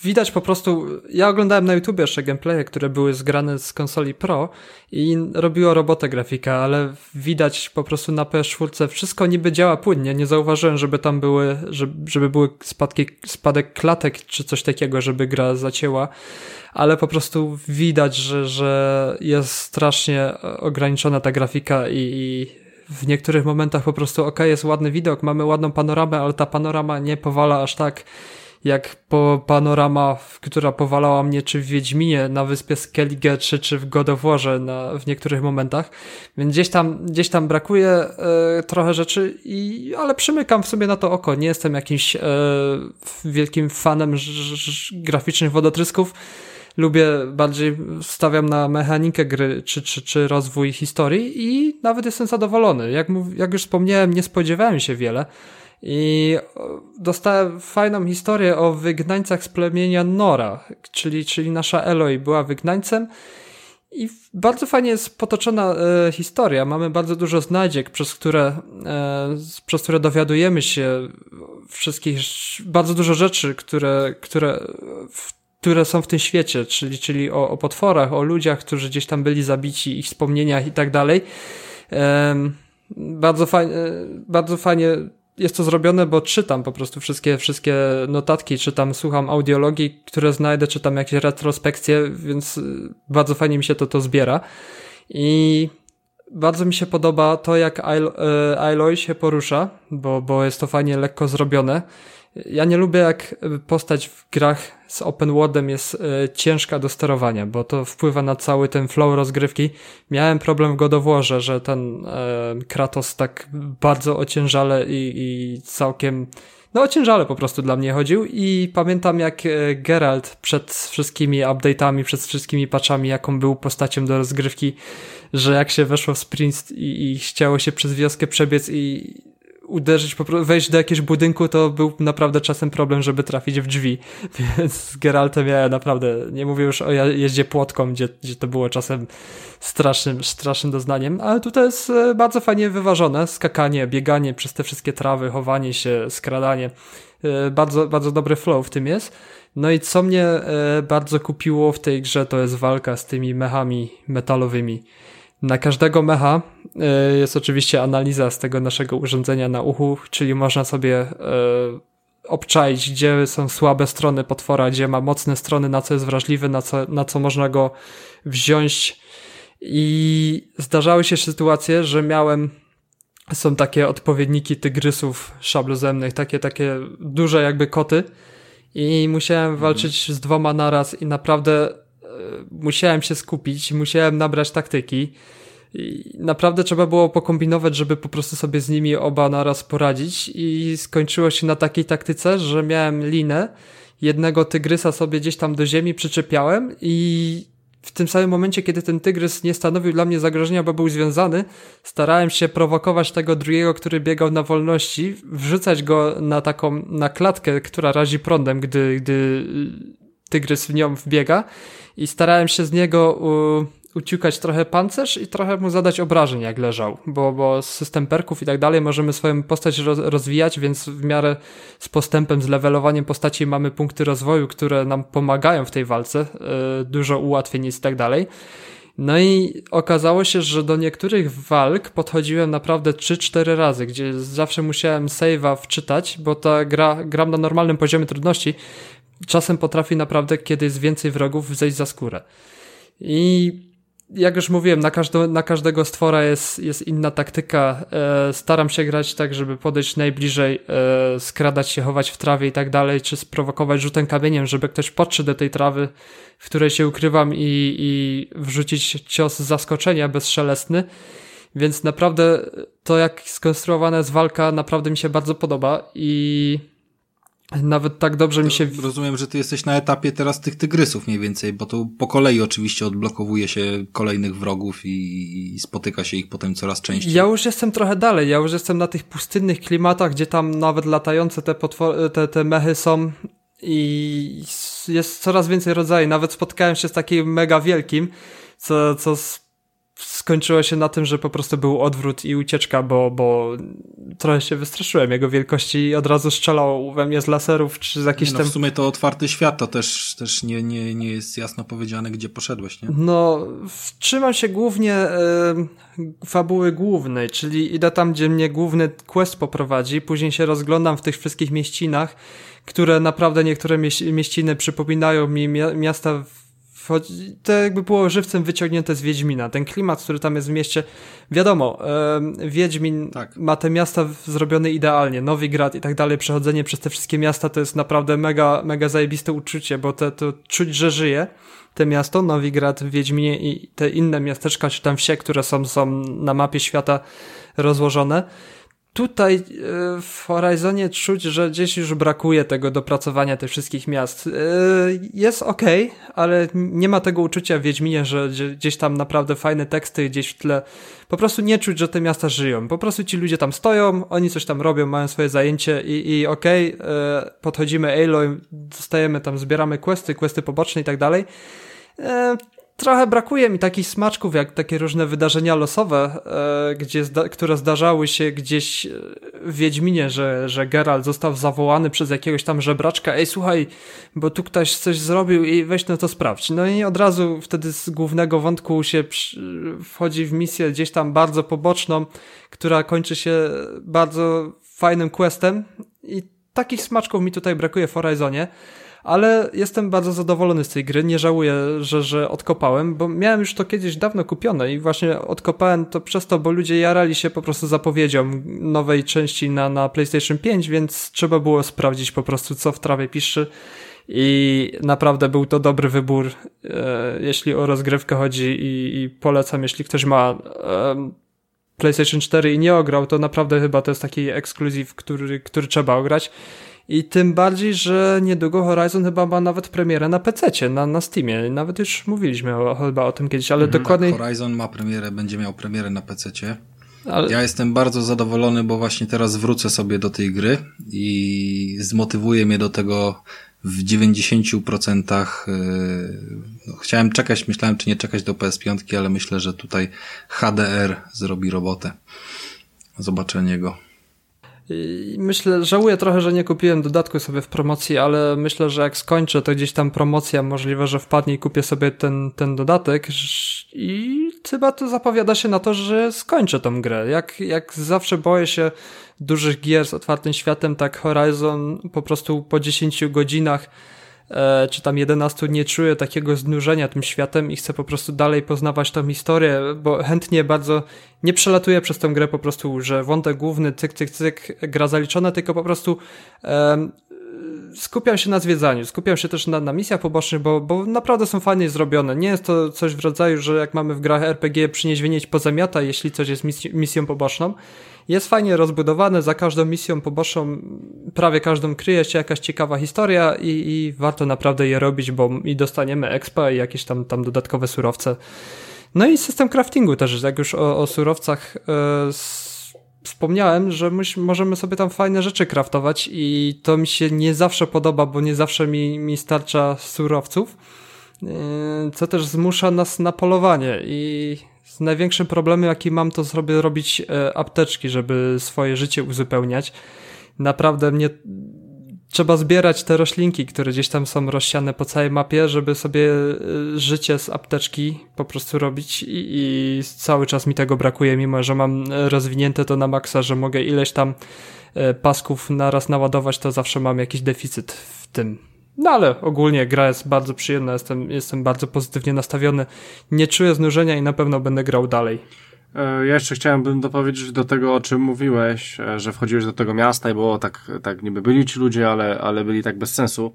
widać po prostu, ja oglądałem na YouTube jeszcze gameplaye, które były zgrane z konsoli Pro i robiło robotę grafika, ale widać po prostu na PS4 wszystko niby działa płynnie, nie zauważyłem, żeby tam były, żeby, były spadki, spadek klatek czy coś takiego, żeby gra zacięła, ale po prostu widać, że, że jest strasznie ograniczona ta grafika i, i w niektórych momentach po prostu ok, jest ładny widok, mamy ładną panoramę, ale ta panorama nie powala aż tak jak po panorama, która powalała mnie czy w Wiedźminie na wyspie Skellige, czy, czy w God of Warze na, w niektórych momentach. Więc gdzieś tam, gdzieś tam brakuje e, trochę rzeczy, i, ale przymykam w sobie na to oko. Nie jestem jakimś e, wielkim fanem graficznych wodotrysków. Lubię bardziej, stawiam na mechanikę gry, czy, czy, czy rozwój historii i nawet jestem zadowolony. Jak, jak już wspomniałem, nie spodziewałem się wiele. I dostałem fajną historię o wygnańcach z plemienia Nora, czyli, czyli nasza Eloy była wygnańcem. I bardzo fajnie jest potoczona e, historia. Mamy bardzo dużo znajdziek, przez które, e, przez które dowiadujemy się wszystkich, bardzo dużo rzeczy, które, które, które są w tym świecie, czyli, czyli o, o potworach, o ludziach, którzy gdzieś tam byli zabici, ich wspomnieniach i tak dalej. E, bardzo fajnie, bardzo fajnie jest to zrobione, bo czytam po prostu wszystkie, wszystkie notatki, czytam, słucham audiologii, które znajdę, czytam jakieś retrospekcje, więc bardzo fajnie mi się to, to zbiera. I bardzo mi się podoba to, jak Aloy się porusza, bo, bo jest to fajnie lekko zrobione. Ja nie lubię, jak postać w grach z open worldem jest e, ciężka do sterowania, bo to wpływa na cały ten flow rozgrywki. Miałem problem w Godoworze, że ten e, Kratos tak bardzo ociężale i, i całkiem no ociężale po prostu dla mnie chodził i pamiętam jak e, Geralt przed wszystkimi update'ami, przed wszystkimi patchami, jaką był postacią do rozgrywki, że jak się weszło w sprint i, i chciało się przez wioskę przebiec i uderzyć, wejść do jakiegoś budynku, to był naprawdę czasem problem, żeby trafić w drzwi. [laughs] Więc z Geraltem ja naprawdę, nie mówię już o jeździe płotką, gdzie, gdzie to było czasem strasznym, strasznym doznaniem, ale tutaj jest e, bardzo fajnie wyważone. Skakanie, bieganie przez te wszystkie trawy, chowanie się, skradanie. E, bardzo, bardzo dobry flow w tym jest. No i co mnie e, bardzo kupiło w tej grze, to jest walka z tymi mechami metalowymi. Na każdego mecha e, jest oczywiście analiza z tego naszego urządzenia na uchu, czyli można sobie e, obczaić, gdzie są słabe strony potwora, gdzie ma mocne strony, na co jest wrażliwy, na co, na co można go wziąć. I zdarzały się sytuacje, że miałem są takie odpowiedniki tygrysów szablozemnych, takie, takie duże jakby koty i musiałem mhm. walczyć z dwoma naraz i naprawdę musiałem się skupić, musiałem nabrać taktyki. I naprawdę trzeba było pokombinować, żeby po prostu sobie z nimi oba naraz poradzić i skończyło się na takiej taktyce, że miałem linę, jednego tygrysa sobie gdzieś tam do ziemi przyczepiałem i w tym samym momencie, kiedy ten tygrys nie stanowił dla mnie zagrożenia, bo był związany, starałem się prowokować tego drugiego, który biegał na wolności, wrzucać go na taką, na klatkę, która razi prądem, gdy, gdy tygrys w nią wbiega i starałem się z niego u, uciukać trochę pancerz i trochę mu zadać obrażeń, jak leżał, bo, bo system perków i tak dalej możemy swoją postać roz, rozwijać, więc w miarę z postępem, z levelowaniem postaci mamy punkty rozwoju, które nam pomagają w tej walce, yy, dużo ułatwień i tak dalej. No i okazało się, że do niektórych walk podchodziłem naprawdę 3-4 razy, gdzie zawsze musiałem save'a wczytać, bo ta gra, gram na normalnym poziomie trudności, czasem potrafi naprawdę, kiedy jest więcej wrogów, zejść za skórę. I jak już mówiłem, na, na każdego stwora jest, jest inna taktyka. E, staram się grać tak, żeby podejść najbliżej, e, skradać się, chować w trawie i tak dalej, czy sprowokować rzutem kamieniem, żeby ktoś podszedł do tej trawy, w której się ukrywam i, i wrzucić cios zaskoczenia bezszelestny. Więc naprawdę to, jak skonstruowana jest walka, naprawdę mi się bardzo podoba i nawet tak dobrze mi się. Rozumiem, że ty jesteś na etapie teraz tych tygrysów mniej więcej, bo to po kolei oczywiście odblokowuje się kolejnych wrogów i, i spotyka się ich potem coraz częściej. Ja już jestem trochę dalej, ja już jestem na tych pustynnych klimatach, gdzie tam nawet latające te, te, te mechy są i jest coraz więcej rodzajów. Nawet spotkałem się z takim mega wielkim, co, co skończyło się na tym, że po prostu był odwrót i ucieczka, bo, bo trochę się wystraszyłem jego wielkości i od razu strzelał we mnie z laserów, czy z jakichś no, tam... W sumie to otwarty świat, to też, też nie, nie, nie jest jasno powiedziane, gdzie poszedłeś, nie? No, trzymam się głównie fabuły głównej, czyli idę tam, gdzie mnie główny quest poprowadzi, później się rozglądam w tych wszystkich mieścinach, które naprawdę niektóre mieściny przypominają mi miasta to jakby było żywcem wyciągnięte z Wiedźmina. Ten klimat, który tam jest w mieście, wiadomo, Wiedźmin tak. ma te miasta zrobione idealnie, Nowigrad i tak dalej, przechodzenie przez te wszystkie miasta to jest naprawdę mega, mega zajebiste uczucie, bo te, to czuć, że żyje te miasto, Nowigrad Wiedźminie i te inne miasteczka, czy tam wsie, które są, są na mapie świata rozłożone tutaj e, w Horizonie czuć, że gdzieś już brakuje tego dopracowania tych wszystkich miast. E, jest ok, ale nie ma tego uczucia w Wiedźminie, że gdzieś tam naprawdę fajne teksty gdzieś w tle. Po prostu nie czuć, że te miasta żyją. Po prostu ci ludzie tam stoją, oni coś tam robią, mają swoje zajęcie i, i okej, okay, podchodzimy Aloy, dostajemy tam, zbieramy questy, questy poboczne i tak dalej e, trochę brakuje mi takich smaczków, jak takie różne wydarzenia losowe, e, gdzie które zdarzały się gdzieś e, w Wiedźminie, że, że Geralt został zawołany przez jakiegoś tam żebraczka, ej słuchaj, bo tu ktoś coś zrobił i weź no to sprawdź. No i od razu wtedy z głównego wątku się wchodzi w misję gdzieś tam bardzo poboczną, która kończy się bardzo fajnym questem i takich smaczków mi tutaj brakuje w Horizonie ale jestem bardzo zadowolony z tej gry. Nie żałuję, że, że odkopałem, bo miałem już to kiedyś dawno kupione i właśnie odkopałem to przez to, bo ludzie jarali się po prostu zapowiedzią nowej części na, na PlayStation 5, więc trzeba było sprawdzić po prostu, co w trawie pisze. I naprawdę był to dobry wybór, e, jeśli o rozgrywkę chodzi i, i polecam, jeśli ktoś ma e, PlayStation 4 i nie ograł, to naprawdę chyba to jest taki ekskluzyw, który, który trzeba ograć. I tym bardziej, że niedługo Horizon chyba ma nawet premierę na PC, na, na Steamie. Nawet już mówiliśmy o, chyba o tym kiedyś, ale mhm. dokładnie. Horizon ma premierę, będzie miał premierę na PC. Ale... Ja jestem bardzo zadowolony, bo właśnie teraz wrócę sobie do tej gry i zmotywuje mnie do tego w 90%. Yy, no, chciałem czekać, myślałem, czy nie czekać do PS5, ale myślę, że tutaj HDR zrobi robotę. Zobaczenie go. Myślę, żałuję trochę, że nie kupiłem dodatku sobie w promocji, ale myślę, że jak skończę, to gdzieś tam promocja możliwe, że wpadnie i kupię sobie ten, ten dodatek i chyba to zapowiada się na to, że skończę tą grę. Jak, jak zawsze boję się dużych gier z otwartym światem, tak Horizon po prostu po 10 godzinach czy tam 11 nie czuję takiego znużenia tym światem i chcę po prostu dalej poznawać tą historię, bo chętnie bardzo nie przelatuję przez tę grę po prostu, że wątek główny, cyk, cyk, cyk, gra zaliczona, tylko po prostu um, skupiam się na zwiedzaniu, skupiam się też na, na misjach pobocznych, bo, bo naprawdę są fajnie zrobione. Nie jest to coś w rodzaju, że jak mamy w grach RPG przynieść, wynieść pozamiata, jeśli coś jest misją poboczną, jest fajnie rozbudowane, za każdą misją poboczną, prawie każdą kryje się jakaś ciekawa historia i, i warto naprawdę je robić, bo i dostaniemy expa i jakieś tam, tam dodatkowe surowce. No i system craftingu też, jak już o, o surowcach yy, wspomniałem, że możemy sobie tam fajne rzeczy craftować i to mi się nie zawsze podoba, bo nie zawsze mi, mi starcza surowców, yy, co też zmusza nas na polowanie i z największym problemem, jaki mam, to sobie robić e, apteczki, żeby swoje życie uzupełniać. Naprawdę mnie trzeba zbierać te roślinki, które gdzieś tam są rozsiane po całej mapie, żeby sobie e, życie z apteczki po prostu robić i, i cały czas mi tego brakuje, mimo że mam rozwinięte to na maksa, że mogę ileś tam e, pasków naraz naładować, to zawsze mam jakiś deficyt w tym. No ale ogólnie gra jest bardzo przyjemna, jestem, jestem bardzo pozytywnie nastawiony. Nie czuję znużenia i na pewno będę grał dalej. E, ja jeszcze chciałem dopowiedzieć do tego, o czym mówiłeś, e, że wchodziłeś do tego miasta i było tak, tak niby byli ci ludzie, ale, ale byli tak bez sensu.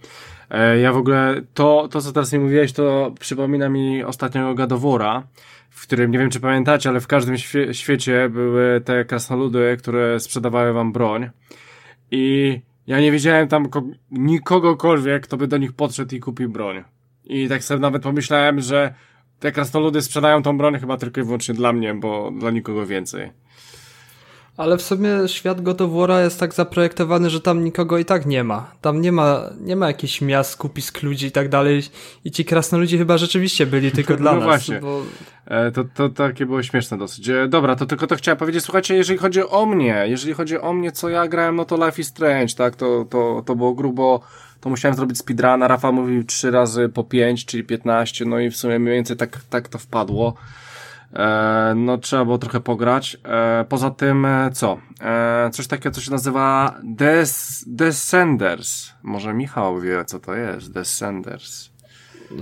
E, ja w ogóle, to, to co teraz mi mówiłeś, to przypomina mi ostatniego Gadowora, w którym, nie wiem czy pamiętacie, ale w każdym świe świecie były te krasnoludy, które sprzedawały wam broń. I ja nie wiedziałem tam nikogokolwiek, kto by do nich podszedł i kupił broń. I tak sobie nawet pomyślałem, że te krasnoludy sprzedają tą broń chyba tylko i wyłącznie dla mnie, bo dla nikogo więcej. Ale w sumie świat Gotowora jest tak zaprojektowany, że tam nikogo i tak nie ma. Tam nie ma, nie ma jakichś miast, skupisk ludzi i tak dalej. I ci krasnoludzi chyba rzeczywiście byli tylko dla [laughs] no nas. Właśnie. Bo... E, to, to takie było śmieszne dosyć. E, dobra, to tylko to chciałem powiedzieć. Słuchajcie, jeżeli chodzi o mnie, jeżeli chodzi o mnie, co ja grałem, no to Life is Strange, tak? To, to, to było grubo to musiałem zrobić speedruna. Rafa mówił 3 razy po 5, czyli 15, no i w sumie mniej więcej tak, tak to wpadło. E, no trzeba było trochę pograć. E, poza tym e, co? E, coś takiego, co się nazywa Des Descenders. Może Michał wie, co to jest. Descenders.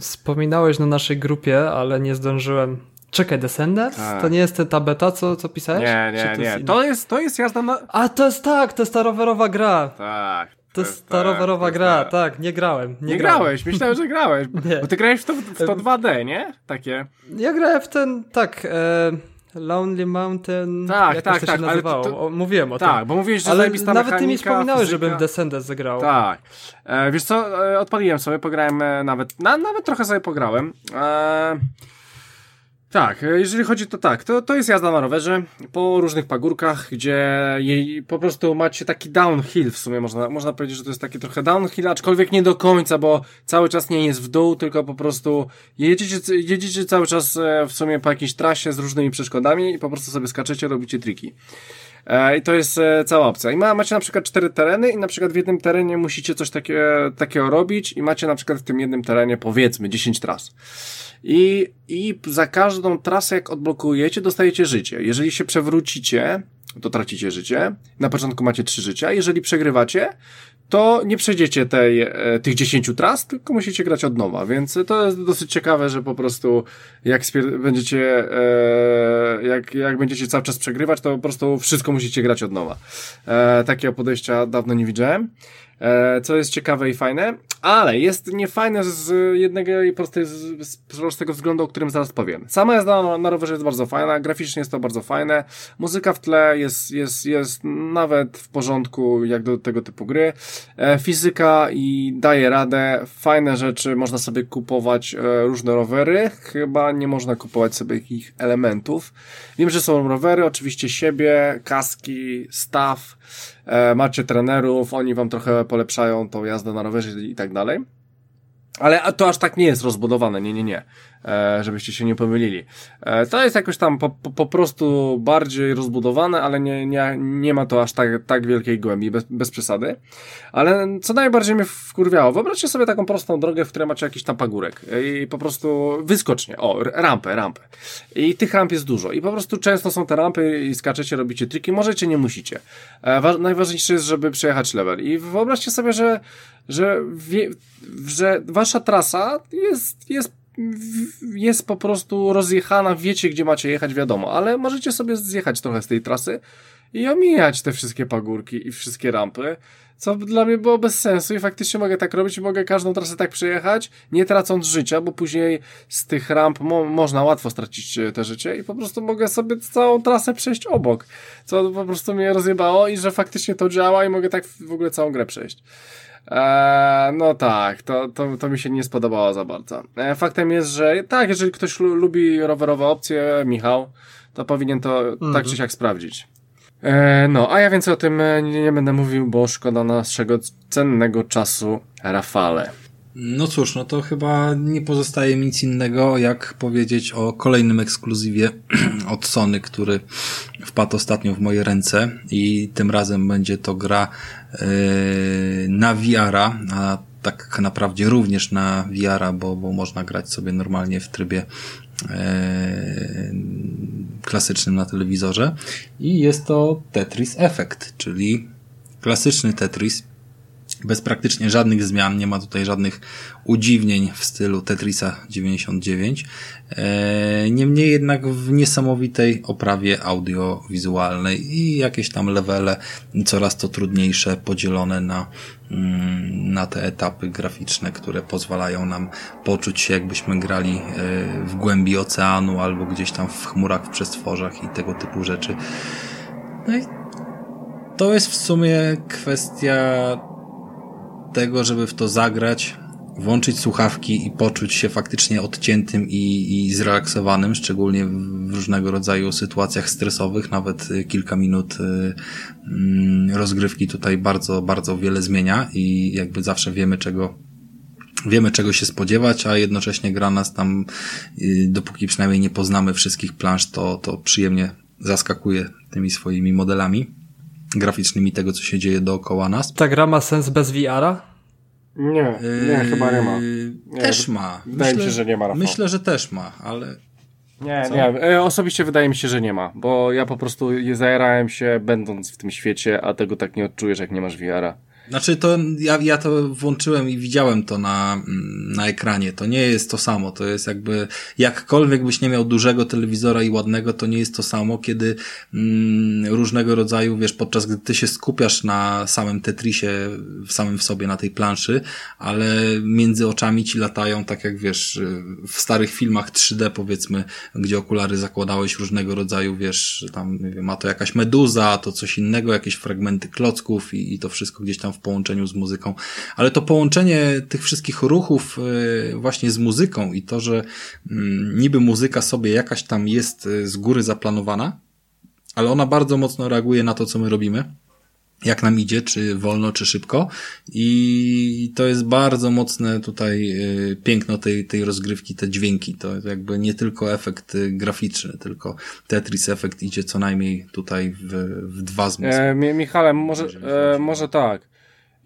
Wspominałeś na naszej grupie, ale nie zdążyłem. Czekaj, Descenders? Tak. To nie jest ta beta, co, co pisałeś? Nie, nie, to nie. Jest to, jest, to jest jazda na... A, to jest tak, to jest ta rowerowa gra. Tak, to jest ta rowerowa gra, tak, nie grałem. Nie, nie grałem. grałeś, myślałem, że grałeś. [laughs] Bo ty grałeś w to, w to [laughs] 2D, nie? Takie. Ja grałem w ten, tak, e, Lonely Mountain, tak, jak tak, to tak, się nazywało. To, to, Mówiłem o tak, tym. Tak, bo mówiłeś, że ale nawet ty mi wspominałeś, fizyka. żebym Descendants zagrał. Tak. E, wiesz co, e, odpaliłem sobie, pograłem e, nawet, na, nawet trochę sobie pograłem. E, tak, jeżeli chodzi to tak, to, to jest jazda na rowerze po różnych pagórkach, gdzie jej, po prostu macie taki downhill w sumie, można, można powiedzieć, że to jest taki trochę downhill, aczkolwiek nie do końca, bo cały czas nie jest w dół, tylko po prostu jedziecie, jedziecie cały czas e, w sumie po jakiejś trasie z różnymi przeszkodami i po prostu sobie skaczecie, robicie triki. E, I to jest e, cała opcja. I ma, macie na przykład cztery tereny i na przykład w jednym terenie musicie coś takie, takiego robić i macie na przykład w tym jednym terenie powiedzmy 10 tras. I, I za każdą trasę, jak odblokujecie, dostajecie życie. Jeżeli się przewrócicie, to tracicie życie. Na początku macie trzy życia. Jeżeli przegrywacie, to nie przejdziecie tej, e, tych 10 tras, tylko musicie grać od nowa, więc to jest dosyć ciekawe, że po prostu jak będziecie, e, jak, jak będziecie cały czas przegrywać, to po prostu wszystko musicie grać od nowa. E, takiego podejścia dawno nie widziałem. E, co jest ciekawe i fajne, ale jest niefajne z jednego i prostej, z prostego względu, o którym zaraz powiem. Sama jazda na, na rowerze jest bardzo fajna, graficznie jest to bardzo fajne, muzyka w tle jest, jest, jest nawet w porządku jak do tego typu gry, e, fizyka i daje radę, fajne rzeczy, można sobie kupować e, różne rowery, chyba nie można kupować sobie ich elementów. Wiem, że są rowery, oczywiście siebie, kaski, staw, macie trenerów, oni wam trochę polepszają tą jazdę na rowerze i tak dalej. Ale to aż tak nie jest rozbudowane, nie, nie, nie. E, żebyście się nie pomylili. E, to jest jakoś tam po, po, po, prostu bardziej rozbudowane, ale nie, nie, nie ma to aż tak, tak wielkiej głębi, bez, bez przesady. Ale co najbardziej mnie wkurwiało, wyobraźcie sobie taką prostą drogę, w której macie jakiś tam pagórek i po prostu wyskocznie, o, rampę, rampę. I tych ramp jest dużo i po prostu często są te rampy i skaczecie, robicie triki, możecie, nie musicie. E, najważniejsze jest, żeby przejechać level i wyobraźcie sobie, że że, wie, że wasza trasa jest, jest jest po prostu rozjechana, wiecie gdzie macie jechać, wiadomo, ale możecie sobie zjechać trochę z tej trasy i omijać te wszystkie pagórki i wszystkie rampy, co dla mnie było bez sensu i faktycznie mogę tak robić i mogę każdą trasę tak przejechać, nie tracąc życia, bo później z tych ramp mo można łatwo stracić e, te życie i po prostu mogę sobie całą trasę przejść obok, co po prostu mnie rozjebało i że faktycznie to działa i mogę tak w ogóle całą grę przejść. Eee, no tak, to, to, to mi się nie spodobało za bardzo. Eee, faktem jest, że tak, jeżeli ktoś lubi rowerowe opcje, Michał, to powinien to mhm. tak czy siak sprawdzić. Eee, no, a ja więcej o tym e, nie, nie będę mówił, bo szkoda naszego cennego czasu, Rafale. No cóż, no to chyba nie pozostaje nic innego, jak powiedzieć o kolejnym ekskluzywie [clears throat] od Sony, który wpadł ostatnio w moje ręce i tym razem będzie to gra na VR-a, a tak naprawdę również na VR-a, bo, bo można grać sobie normalnie w trybie yy, klasycznym na telewizorze. I jest to Tetris Effect, czyli klasyczny Tetris, bez praktycznie żadnych zmian, nie ma tutaj żadnych udziwnień w stylu Tetrisa 99. E, niemniej jednak w niesamowitej oprawie audiowizualnej i jakieś tam levele coraz to trudniejsze, podzielone na, mm, na te etapy graficzne, które pozwalają nam poczuć się jakbyśmy grali e, w głębi oceanu albo gdzieś tam w chmurach, w przestworzach i tego typu rzeczy. No i to jest w sumie kwestia tego, żeby w to zagrać, włączyć słuchawki i poczuć się faktycznie odciętym i, i zrelaksowanym, szczególnie w różnego rodzaju sytuacjach stresowych, nawet y, kilka minut y, mm, rozgrywki tutaj bardzo, bardzo wiele zmienia i jakby zawsze wiemy czego wiemy czego się spodziewać, a jednocześnie gra nas tam, y, dopóki przynajmniej nie poznamy wszystkich plansz, to, to przyjemnie zaskakuje tymi swoimi modelami graficznymi tego, co się dzieje dookoła nas. Ta gra ma sens bez VR-a? Nie, nie, yy, chyba nie ma. Nie, też ma. Wydaje myślę, mi się, że nie ma. Rafał. Myślę, że też ma, ale. Nie, Co? nie. E, osobiście wydaje mi się, że nie ma, bo ja po prostu zajerałem się będąc w tym świecie, a tego tak nie odczujesz, jak nie masz VR-a. Znaczy to ja, ja to włączyłem i widziałem to na, na ekranie. To nie jest to samo. To jest jakby jakkolwiek byś nie miał dużego telewizora i ładnego, to nie jest to samo, kiedy mm, różnego rodzaju, wiesz, podczas gdy ty się skupiasz na samym Tetrisie, w samym w sobie, na tej planszy, ale między oczami ci latają, tak jak wiesz, w starych filmach 3D powiedzmy, gdzie okulary zakładałeś różnego rodzaju, wiesz, tam, nie wiem, ma to jakaś meduza, to coś innego, jakieś fragmenty klocków i, i to wszystko gdzieś tam w połączeniu z muzyką. Ale to połączenie tych wszystkich ruchów e, właśnie z muzyką i to, że mm, niby muzyka sobie jakaś tam jest e, z góry zaplanowana, ale ona bardzo mocno reaguje na to, co my robimy jak nam idzie, czy wolno, czy szybko. I to jest bardzo mocne tutaj e, piękno tej, tej rozgrywki, te dźwięki. To jakby nie tylko efekt graficzny, tylko Tetris efekt idzie co najmniej tutaj w, w dwa zmysły. E, Michale, może, e, może tak.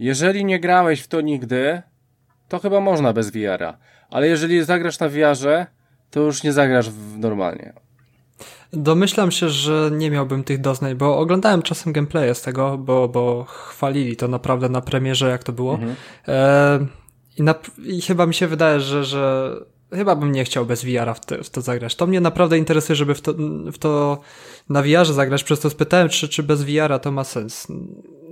Jeżeli nie grałeś w to nigdy, to chyba można bez VR-a. Ale jeżeli zagrasz na VR-ze, to już nie zagrasz w normalnie. Domyślam się, że nie miałbym tych doznań, bo oglądałem czasem gameplaye z tego, bo, bo chwalili to naprawdę na premierze, jak to było. Mhm. E, i, na, I chyba mi się wydaje, że, że chyba bym nie chciał bez VR-a w, w, to zagrać. To mnie naprawdę interesuje, żeby w to, w to na VR-ze zagrać, przez to spytałem, czy, czy bez VR-a to ma sens.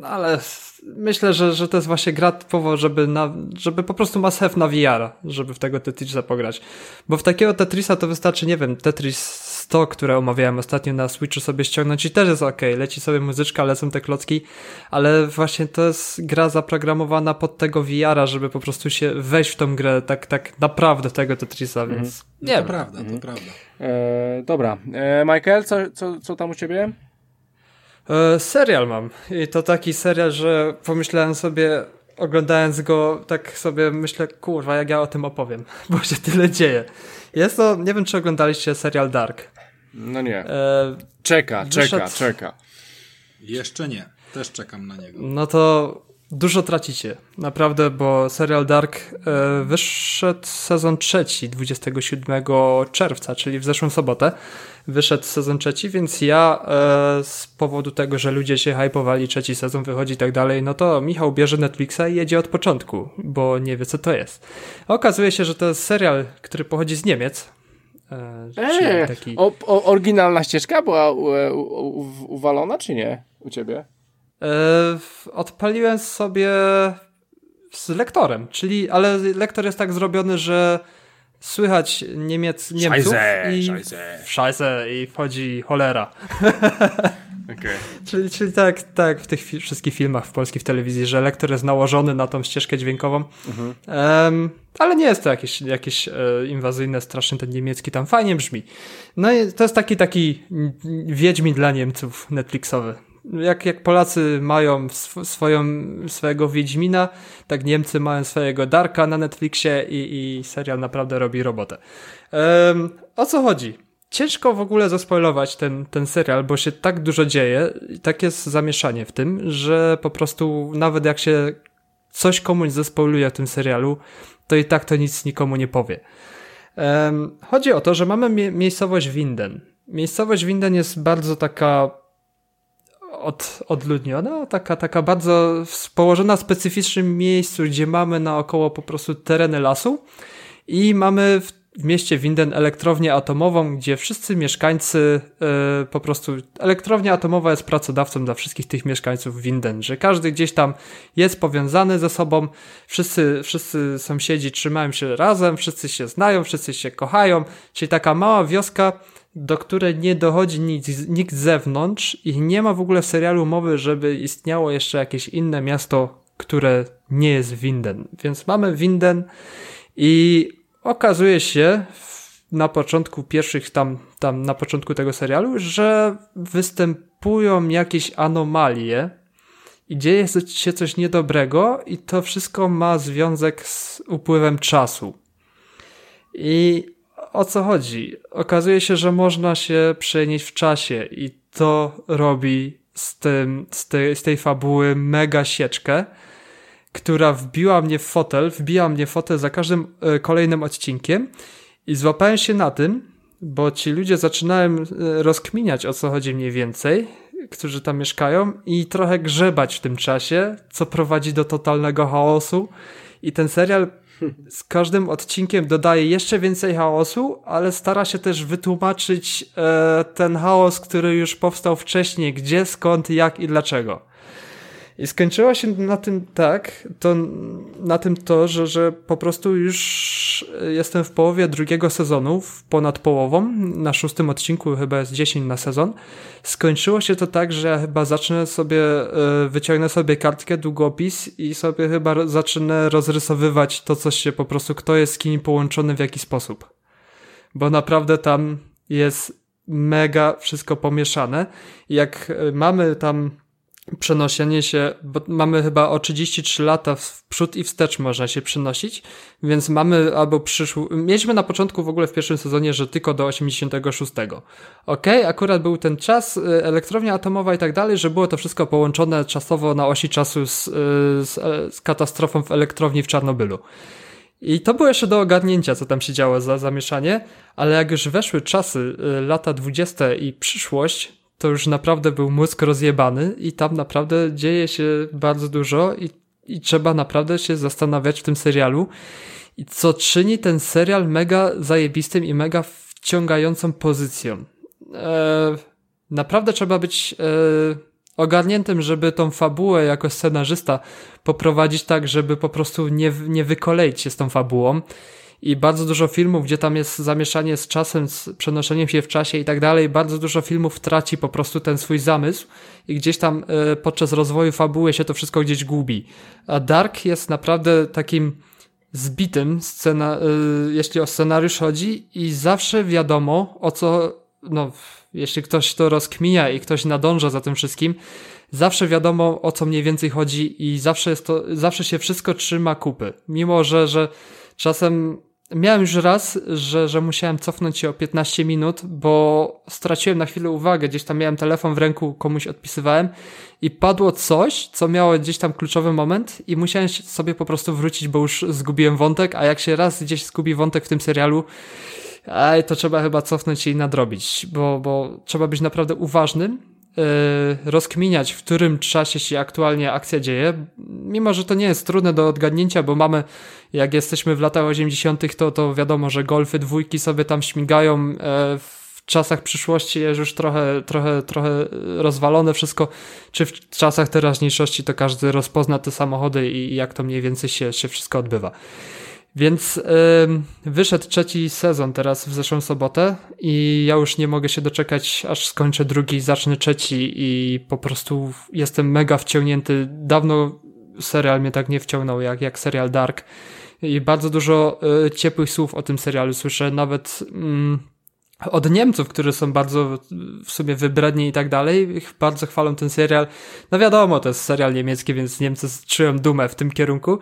Ale myślę, że, że to jest właśnie gra typowo, żeby, na, żeby po prostu ma have na VR, żeby w tego Tetrisa pograć. Bo w takiego Tetrisa to wystarczy, nie wiem, Tetris 100, które omawiałem ostatnio na Switchu sobie ściągnąć i też jest ok, leci sobie muzyczka, lecą te klocki, ale właśnie to jest gra zaprogramowana pod tego VR-a, żeby po prostu się wejść w tą grę tak, tak naprawdę tego Tetrisa, mm. więc nie To prawda, to mm. prawda. E, dobra, e, Michael, co, co, co tam u ciebie? E, serial mam i to taki serial, że pomyślałem sobie, oglądając go, tak sobie myślę, kurwa, jak ja o tym opowiem, [laughs] bo się tyle dzieje. Jest to, nie wiem, czy oglądaliście serial Dark. No nie. E, czeka, wyszedł... czeka, czeka. Jeszcze nie. Też czekam na niego. No to dużo tracicie. Naprawdę, bo serial Dark e, wyszedł sezon trzeci 27 czerwca, czyli w zeszłą sobotę wyszedł sezon trzeci, więc ja e, z powodu tego, że ludzie się hypowali, trzeci sezon wychodzi i tak dalej, no to Michał bierze Netflixa i jedzie od początku, bo nie wie co to jest. Okazuje się, że to jest serial, który pochodzi z Niemiec, E, eee, taki... o, o, oryginalna ścieżka była u, u, u, uwalona, czy nie? U ciebie? E, odpaliłem sobie z lektorem, czyli, ale lektor jest tak zrobiony, że słychać Niemiec, Niemców Scheiße, i Scheiße. Scheiße i wchodzi cholera. [laughs] Okay. czyli, czyli tak, tak w tych fi wszystkich filmach w polskiej w telewizji, że lektor jest nałożony na tą ścieżkę dźwiękową. Mhm. Um, ale nie jest to jakieś, jakieś e, inwazyjne, strasznie ten niemiecki tam fajnie brzmi. No i to jest taki taki wiedźmin dla Niemców Netflixowy. Jak, jak Polacy mają sw swoją, swojego Wiedźmina, tak Niemcy mają swojego Darka na Netflixie i, i serial naprawdę robi robotę. Um, o co chodzi? ciężko w ogóle zaspoilować ten, ten serial, bo się tak dużo dzieje tak jest zamieszanie w tym, że po prostu nawet jak się coś komuś zaspoiluje w tym serialu, to i tak to nic nikomu nie powie. Um, chodzi o to, że mamy mie miejscowość Winden. Miejscowość Winden jest bardzo taka od, odludniona, taka, taka bardzo położona w specyficznym miejscu, gdzie mamy naokoło po prostu tereny lasu i mamy w mieście Winden elektrownię atomową, gdzie wszyscy mieszkańcy yy, po prostu elektrownia atomowa jest pracodawcą dla wszystkich tych mieszkańców Winden, że każdy gdzieś tam jest powiązany ze sobą, wszyscy, wszyscy sąsiedzi trzymają się razem, wszyscy się znają, wszyscy się kochają, czyli taka mała wioska, do której nie dochodzi nikt, nikt z zewnątrz i nie ma w ogóle w serialu mowy, żeby istniało jeszcze jakieś inne miasto, które nie jest Winden. Więc mamy Winden i okazuje się na początku pierwszych tam, tam na początku tego serialu, że występują jakieś anomalie i dzieje się coś niedobrego i to wszystko ma związek z upływem czasu. I o co chodzi? Okazuje się, że można się przenieść w czasie i to robi z, tym, z, tej, z tej fabuły mega sieczkę, która wbiła mnie w fotel, wbija mnie w fotel za każdym e, kolejnym odcinkiem i złapałem się na tym, bo ci ludzie zaczynałem e, rozkminiać o co chodzi mniej więcej, którzy tam mieszkają i trochę grzebać w tym czasie, co prowadzi do totalnego chaosu i ten serial z każdym odcinkiem dodaje jeszcze więcej chaosu, ale stara się też wytłumaczyć e, ten chaos, który już powstał wcześniej, gdzie, skąd, jak i dlaczego. I skończyło się na tym tak, to na tym to, że, że po prostu już jestem w połowie drugiego sezonu, ponad połową, na szóstym odcinku chyba jest 10 na sezon. Skończyło się to tak, że ja chyba zacznę sobie, e, wyciągnę sobie kartkę, długopis i sobie chyba zacznę rozrysowywać to, co się po prostu, kto jest z kim połączony w jaki sposób. Bo naprawdę tam jest mega wszystko pomieszane. Jak e, mamy tam przenoszenie się, bo mamy chyba o 33 lata w przód i wstecz można się przenosić, więc mamy albo przyszło, mieliśmy na początku w ogóle w pierwszym sezonie, że tylko do 86. Ok, akurat był ten czas, y, elektrownia atomowa i tak dalej, że było to wszystko połączone czasowo na osi czasu z, y, z, z katastrofą w elektrowni w Czarnobylu. I to było jeszcze do ogarnięcia, co tam się działo za zamieszanie, ale jak już weszły czasy, y, lata 20 i przyszłość, to już naprawdę był mózg rozjebany i tam naprawdę dzieje się bardzo dużo i, i trzeba naprawdę się zastanawiać w tym serialu. I co czyni ten serial mega zajebistym i mega wciągającą pozycją. Eee, naprawdę trzeba być e, ogarniętym, żeby tą fabułę jako scenarzysta poprowadzić tak, żeby po prostu nie, nie wykoleić się z tą fabułą. I bardzo dużo filmów, gdzie tam jest zamieszanie z czasem, z przenoszeniem się w czasie i tak dalej, bardzo dużo filmów traci po prostu ten swój zamysł i gdzieś tam e, podczas rozwoju fabuły się to wszystko gdzieś gubi. A Dark jest naprawdę takim zbitym scena, e, jeśli o scenariusz chodzi i zawsze wiadomo o co, no jeśli ktoś to rozkmija i ktoś nadąża za tym wszystkim, zawsze wiadomo o co mniej więcej chodzi i zawsze jest to, zawsze się wszystko trzyma kupy. Mimo, że, że czasem miałem już raz, że, że musiałem cofnąć się o 15 minut, bo straciłem na chwilę uwagę, gdzieś tam miałem telefon w ręku, komuś odpisywałem i padło coś, co miało gdzieś tam kluczowy moment i musiałem sobie po prostu wrócić, bo już zgubiłem wątek, a jak się raz gdzieś zgubi wątek w tym serialu, to trzeba chyba cofnąć i nadrobić, bo, bo trzeba być naprawdę uważnym, rozkminiać, w którym czasie się aktualnie akcja dzieje, mimo że to nie jest trudne do odgadnięcia, bo mamy, jak jesteśmy w latach 80., to, to wiadomo, że golfy dwójki sobie tam śmigają. Yy, w czasach przyszłości jest już trochę, trochę, trochę rozwalone wszystko, czy w czasach teraźniejszości to każdy rozpozna te samochody i jak to mniej więcej się, się wszystko odbywa. Więc yy, wyszedł trzeci sezon teraz w zeszłą sobotę i ja już nie mogę się doczekać, aż skończę drugi, zacznę trzeci i po prostu jestem mega wciągnięty. Dawno serial mnie tak nie wciągnął jak, jak serial Dark i bardzo dużo y, ciepłych słów o tym serialu słyszę, nawet y, od Niemców, którzy są bardzo w sumie wybredni i tak dalej, bardzo chwalą ten serial. No wiadomo, to jest serial niemiecki, więc Niemcy czują dumę w tym kierunku.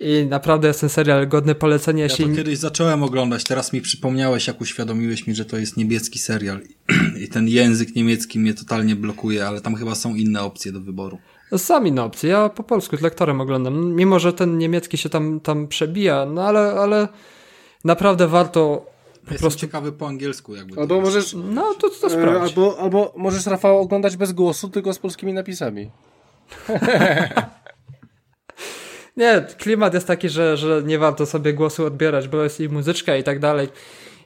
I naprawdę jest ten serial godny polecenia. Ja jeśli... to kiedyś zacząłem oglądać, teraz mi przypomniałeś, jak uświadomiłeś mi, że to jest niemiecki serial. [clears throat] I ten język niemiecki mnie totalnie blokuje, ale tam chyba są inne opcje do wyboru. No, są inne opcje. Ja po polsku z lektorem oglądam. Mimo, że ten niemiecki się tam, tam przebija, no ale, ale naprawdę warto po Jestem prostu ciekawy po angielsku jakby. Albo możesz. No to, to sprawdź. Albo, albo możesz Rafał oglądać bez głosu, tylko z polskimi napisami. [laughs] Nie, klimat jest taki, że, że nie warto sobie głosu odbierać, bo jest i muzyczka i tak dalej.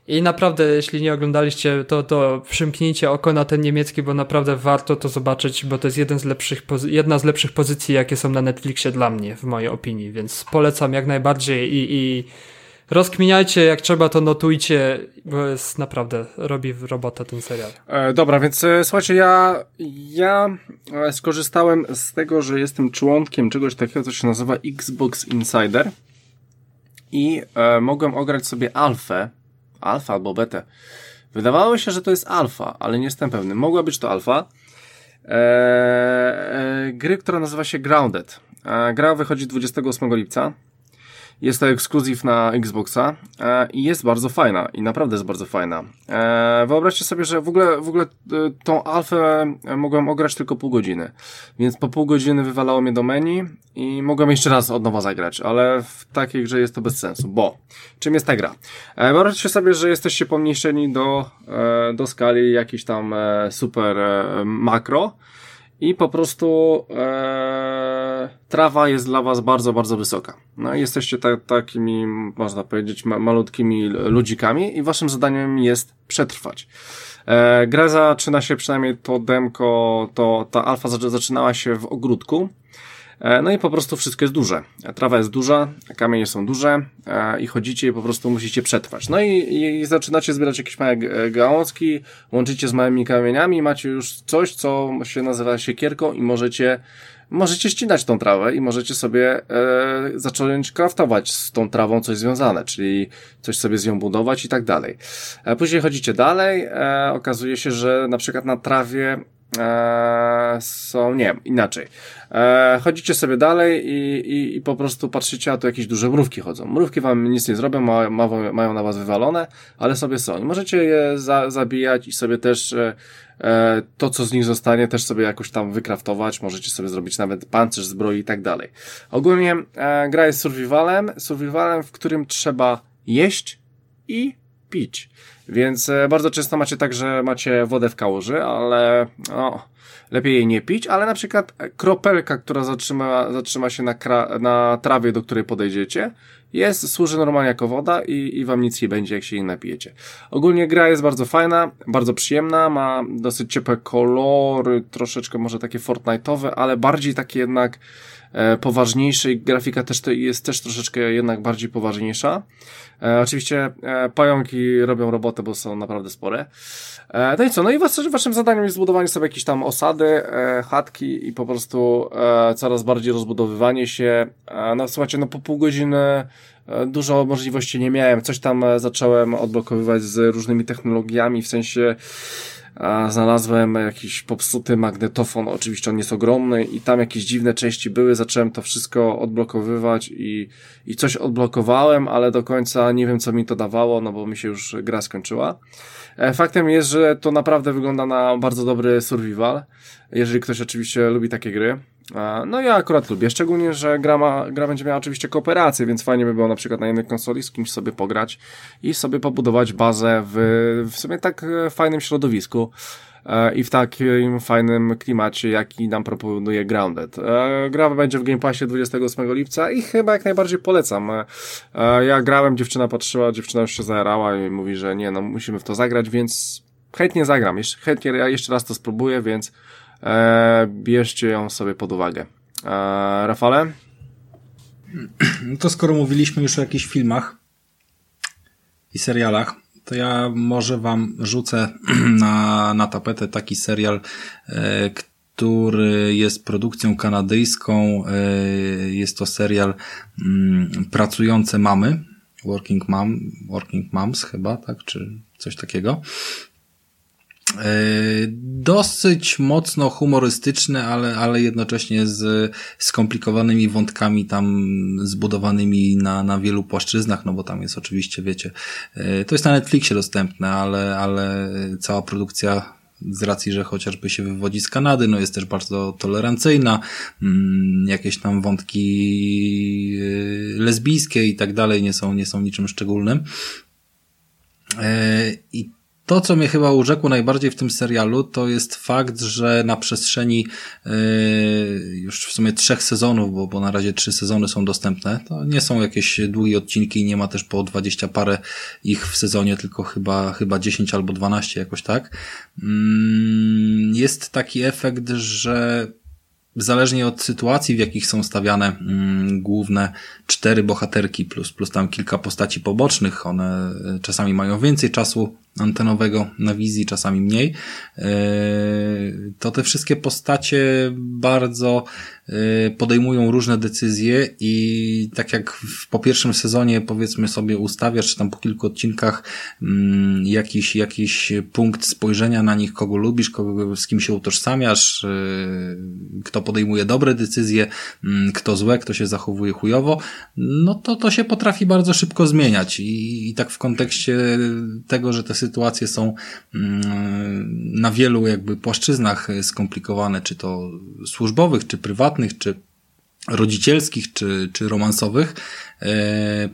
I naprawdę, jeśli nie oglądaliście, to, to przymknijcie oko na ten niemiecki, bo naprawdę warto to zobaczyć, bo to jest jeden z lepszych, jedna z lepszych pozycji, jakie są na Netflixie dla mnie, w mojej opinii, więc polecam jak najbardziej i, i rozkminiajcie, jak trzeba to notujcie, bo jest naprawdę, robi robotę ten serial. E, dobra, więc e, słuchajcie, ja, ja e, skorzystałem z tego, że jestem członkiem czegoś takiego, co się nazywa Xbox Insider i e, mogłem ograć sobie alfę, alfa albo betę. Wydawało się, że to jest alfa, ale nie jestem pewny. Mogła być to alfa. E, gry, która nazywa się Grounded. Gra wychodzi 28 lipca. Jest to ekskluzyw na Xboxa e, i jest bardzo fajna i naprawdę jest bardzo fajna. E, wyobraźcie sobie, że w ogóle, w ogóle e, tą alfę mogłem ograć tylko pół godziny, więc po pół godziny wywalało mnie do menu i mogłem jeszcze raz od nowa zagrać, ale w takiej grze jest to bez sensu, bo czym jest ta gra? Wyobraźcie sobie, że jesteście pomniejszeni do, do skali jakiś tam super makro, i po prostu e, trawa jest dla was bardzo, bardzo wysoka. No i jesteście ta, takimi, można powiedzieć, ma, malutkimi ludzikami i waszym zadaniem jest przetrwać. E, gra zaczyna się, przynajmniej to demko, to ta alfa zaczynała się w ogródku, no i po prostu wszystko jest duże. Trawa jest duża, kamienie są duże e, i chodzicie i po prostu musicie przetrwać. No i, i zaczynacie zbierać jakieś małe gałązki, łączycie z małymi kamieniami macie już coś, co się nazywa siekierką i możecie możecie ścinać tą trawę i możecie sobie e, zacząć craftować z tą trawą coś związane, czyli coś sobie z nią budować i tak dalej. E, później chodzicie dalej, e, okazuje się, że na przykład na trawie e, są, nie, inaczej. E, chodzicie sobie dalej i, i, i po prostu patrzycie, a tu jakieś duże mrówki chodzą. Mrówki wam nic nie zrobią, ma, ma, mają na was wywalone, ale sobie są. I możecie je za, zabijać i sobie też e, e, to, co z nich zostanie, też sobie jakoś tam wykraftować. Możecie sobie zrobić nawet pancerz, zbroi i tak dalej. Ogólnie e, gra jest survivalem, survivalem, w którym trzeba jeść i pić. Więc e, bardzo często macie tak, że macie wodę w kałuży, ale no, lepiej jej nie pić, ale na przykład kropelka, która zatrzyma, zatrzyma się na, na trawie, do której podejdziecie, jest, służy normalnie jako woda i, i wam nic nie będzie, jak się jej napijecie. Ogólnie gra jest bardzo fajna, bardzo przyjemna, ma dosyć ciepłe kolory, troszeczkę może takie Fortnite'owe, ale bardziej takie jednak e, poważniejsze i grafika też to jest też troszeczkę jednak bardziej poważniejsza. E, oczywiście e, pająki robią robotę, bo są naprawdę spore. E, no i co? No i was, waszym zadaniem jest zbudowanie sobie jakieś tam osady, e, chatki i po prostu e, coraz bardziej rozbudowywanie się. E, no słuchajcie, no po pół godziny dużo możliwości nie miałem. Coś tam e, zacząłem odblokowywać z różnymi technologiami, w sensie znalazłem jakiś popsuty magnetofon, oczywiście on jest ogromny i tam jakieś dziwne części były, zacząłem to wszystko odblokowywać i, i coś odblokowałem, ale do końca nie wiem co mi to dawało, no bo mi się już gra skończyła. E, faktem jest, że to naprawdę wygląda na bardzo dobry survival, jeżeli ktoś oczywiście lubi takie gry. No ja akurat lubię, szczególnie, że gra, ma, gra będzie miała oczywiście kooperację, więc fajnie by było na przykład na jednej konsoli z kimś sobie pograć i sobie pobudować bazę w, w sobie tak e, fajnym środowisku e, i w takim fajnym klimacie, jaki nam proponuje Grounded. Gra będzie w Game Passie 28 lipca i chyba jak najbardziej polecam. Ja grałem, dziewczyna patrzyła, dziewczyna już się zajarała i mówi, że nie, no musimy w to zagrać, więc chętnie zagram, chętnie ja jeszcze raz to spróbuję, więc e, bierzcie ją sobie pod uwagę. E, Rafale? No to skoro mówiliśmy już o jakichś filmach i serialach, to ja może wam rzucę [clears throat] na, na tapetę taki serial, e, który jest produkcją kanadyjską. E, jest to serial mm, Pracujące Mamy. Working Mom, Working Moms chyba, tak, czy coś takiego. E, dosyć mocno humorystyczny, ale, ale jednocześnie z skomplikowanymi wątkami tam zbudowanymi na, na wielu płaszczyznach, no bo tam jest oczywiście, wiecie, e, to jest na Netflixie dostępne, ale, ale cała produkcja z racji, że chociażby się wywodzi z Kanady, no jest też bardzo tolerancyjna, mm, jakieś tam wątki e, lesbijskie i tak dalej nie są, nie są niczym szczególnym. I to, co mnie chyba urzekło najbardziej w tym serialu, to jest fakt, że na przestrzeni yy, już w sumie trzech sezonów, bo, bo na razie trzy sezony są dostępne, to nie są jakieś długie odcinki, nie ma też po dwadzieścia parę ich w sezonie, tylko chyba, chyba 10 albo 12 jakoś tak. Yy, jest taki efekt, że zależnie od sytuacji, w jakich są stawiane mm, główne cztery bohaterki plus, plus tam kilka postaci pobocznych, one e, czasami mają więcej czasu antenowego na wizji, czasami mniej, e, to te wszystkie postacie bardzo e, podejmują różne decyzje i tak jak po pierwszym sezonie powiedzmy sobie ustawiasz, czy tam po kilku odcinkach mm, jakiś, jakiś punkt spojrzenia na nich, kogo lubisz, kogo, z kim się utożsamiasz, e, kto podejmuje dobre decyzje, mm, kto złe, kto się zachowuje chujowo, no to to się potrafi bardzo szybko zmieniać. I, i tak w kontekście tego, że te sytuacje są mm, na wielu jakby płaszczyznach skomplikowane, czy to służbowych, czy prywatnych, czy rodzicielskich, czy, czy romansowych, E,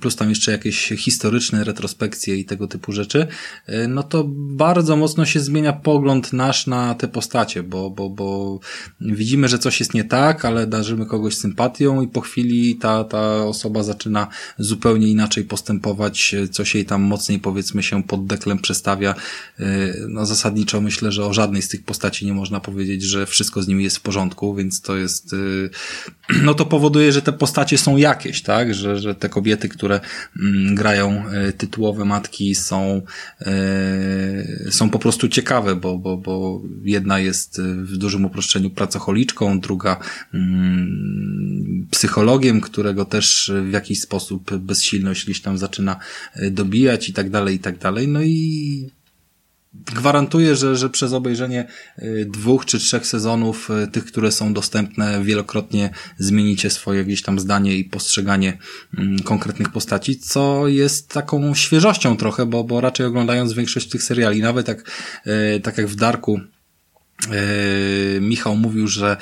plus tam jeszcze jakieś historyczne retrospekcje i tego typu rzeczy, e, no to bardzo mocno się zmienia pogląd nasz na te postacie, bo, bo, bo widzimy, że coś jest nie tak, ale darzymy kogoś sympatią i po chwili ta, ta osoba zaczyna zupełnie inaczej postępować, coś jej tam mocniej powiedzmy się pod deklem przestawia. E, no zasadniczo myślę, że o żadnej z tych postaci nie można powiedzieć, że wszystko z nimi jest w porządku, więc to jest, [clears throat] no to powoduje, że te postacie są jakieś, tak, że, że te kobiety, które mm, grają e, tytułowe matki są, e, są po prostu ciekawe, bo, bo, bo jedna jest w dużym uproszczeniu pracocholiczką, druga mm, psychologiem, którego też w jakiś sposób bezsilność gdzieś tam zaczyna e, dobijać i tak dalej, i tak dalej. No i gwarantuję, że, że przez obejrzenie y, dwóch czy trzech sezonów, y, tych, które są dostępne, wielokrotnie zmienicie swoje gdzieś tam zdanie i postrzeganie mm, konkretnych postaci, co jest taką świeżością trochę, bo, bo raczej oglądając większość tych seriali, nawet jak, y, tak jak w Darku, Michał mówił, że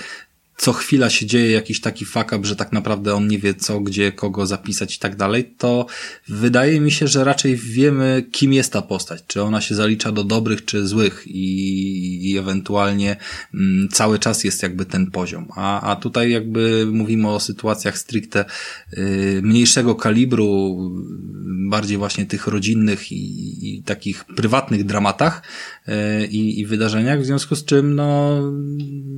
co chwila się dzieje jakiś taki fuck up, że tak naprawdę on nie wie co, gdzie, kogo zapisać i tak dalej, to wydaje mi się, że raczej wiemy, kim jest ta postać. Czy ona się zalicza do dobrych, czy złych i, i ewentualnie mm, cały czas jest jakby ten poziom. A, a tutaj jakby mówimy o sytuacjach stricte y, mniejszego kalibru, bardziej właśnie tych rodzinnych i, i takich prywatnych dramatach y, i wydarzeniach, w związku z czym no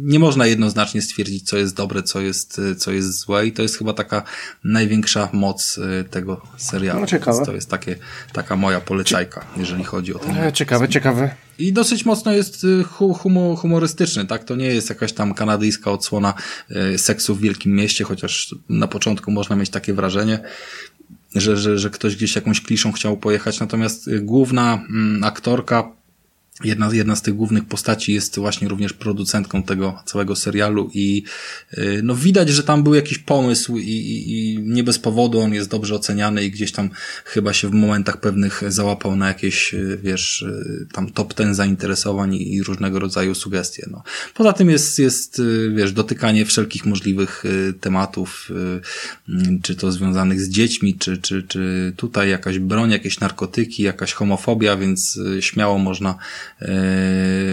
nie można jednoznacznie stwierdzić, stwierdzić, co jest dobre, co jest, co jest złe i to jest chyba taka największa moc y, tego serialu. No, ciekawe. to jest takie, taka moja polecajka, jeżeli chodzi o ten. E, ciekawe, ciekawe. I dosyć mocno jest y, humor, humorystyczny, tak? To nie jest jakaś tam kanadyjska odsłona y, seksu w wielkim mieście, chociaż na początku można mieć takie wrażenie, że, że, że ktoś gdzieś jakąś kliszą chciał pojechać. Natomiast główna mm, aktorka Jedna, jedna z tych głównych postaci jest właśnie również producentką tego całego serialu i y, no widać, że tam był jakiś pomysł i, i, i nie bez powodu on jest dobrze oceniany i gdzieś tam chyba się w momentach pewnych załapał na jakieś, y, wiesz, y, tam top ten zainteresowań i, i różnego rodzaju sugestie. No. Poza tym jest, jest, wiesz, dotykanie wszelkich możliwych tematów, mm, czy to związanych z dziećmi, czy, czy, czy tutaj jakaś broń, jakieś narkotyki, jakaś homofobia, więc śmiało można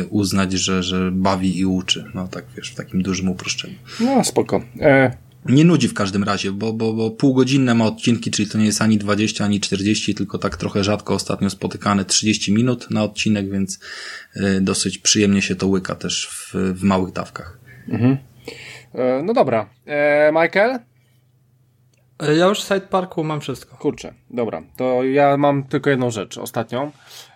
uznać, że, że bawi i uczy. No tak wiesz, w takim dużym uproszczeniu. No spoko. E... Nie nudzi w każdym razie, bo, bo, bo półgodzinne ma odcinki, czyli to nie jest ani 20, ani 40, tylko tak trochę rzadko ostatnio spotykane 30 minut na odcinek, więc e, dosyć przyjemnie się to łyka też w, w małych dawkach. Mhm. E, no dobra. E, Michael? E, ja już w Side Parku mam wszystko. Kurczę, dobra. To ja mam tylko jedną rzecz, ostatnią.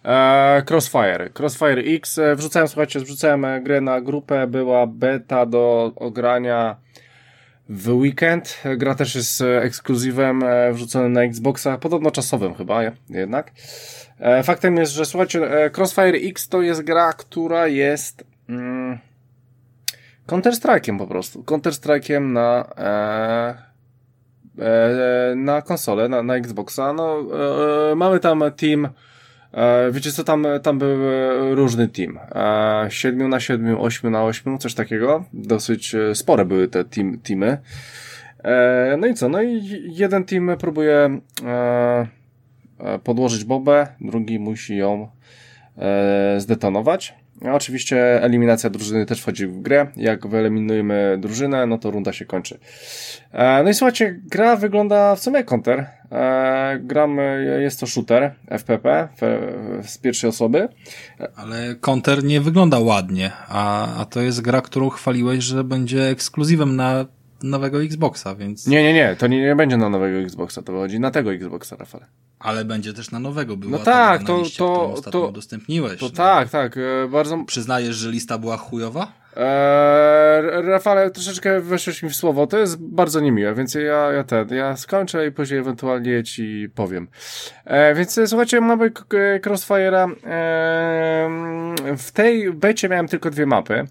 E, Crossfire. Crossfire X. E, wrzucałem, słuchajcie, wrzucałem grę na grupę. Była beta do ogrania w weekend. Gra też jest ekskluzywem wrzuconym na Xboxa, podobno czasowym chyba jednak. Faktem jest, że słuchajcie, Crossfire X to jest gra, która jest mm, Counter-Strike'iem po prostu. Counter-Strike'iem na e, E, na konsolę, na, na Xboxa. No, e, mamy tam team, e, wiecie co, tam, tam był różny team. 7 na 7, 8 na 8, coś takiego. Dosyć spore były te team, teamy. No i co, no i jeden team próbuje podłożyć bobę, drugi musi ją zdetonować. Oczywiście eliminacja drużyny też wchodzi w grę. Jak wyeliminujemy drużynę, no to runda się kończy. E, no i słuchajcie, gra wygląda w sumie jak Counter. E, gramy, jest to shooter, FPP, z pierwszej osoby. Ale Counter nie wygląda ładnie, a, a to jest gra, którą chwaliłeś, że będzie ekskluzywem na nowego Xboxa, więc... Nie, nie, nie, to nie, nie będzie na nowego Xboxa, to chodzi na tego Xboxa, Rafale. Ale będzie też na nowego. Była no tak, to, liście, to, to udostępniłeś. To no. tak, tak, e, bardzo... Przyznajesz, że lista była chujowa? Eee, Rafale, troszeczkę weszłeś mi w słowo, to jest bardzo niemiłe, więc ja, ja ten, ja skończę i później ewentualnie ci powiem. Eee, więc słuchajcie, mamy Crossfire'a. Eee, w tej becie miałem tylko dwie mapy.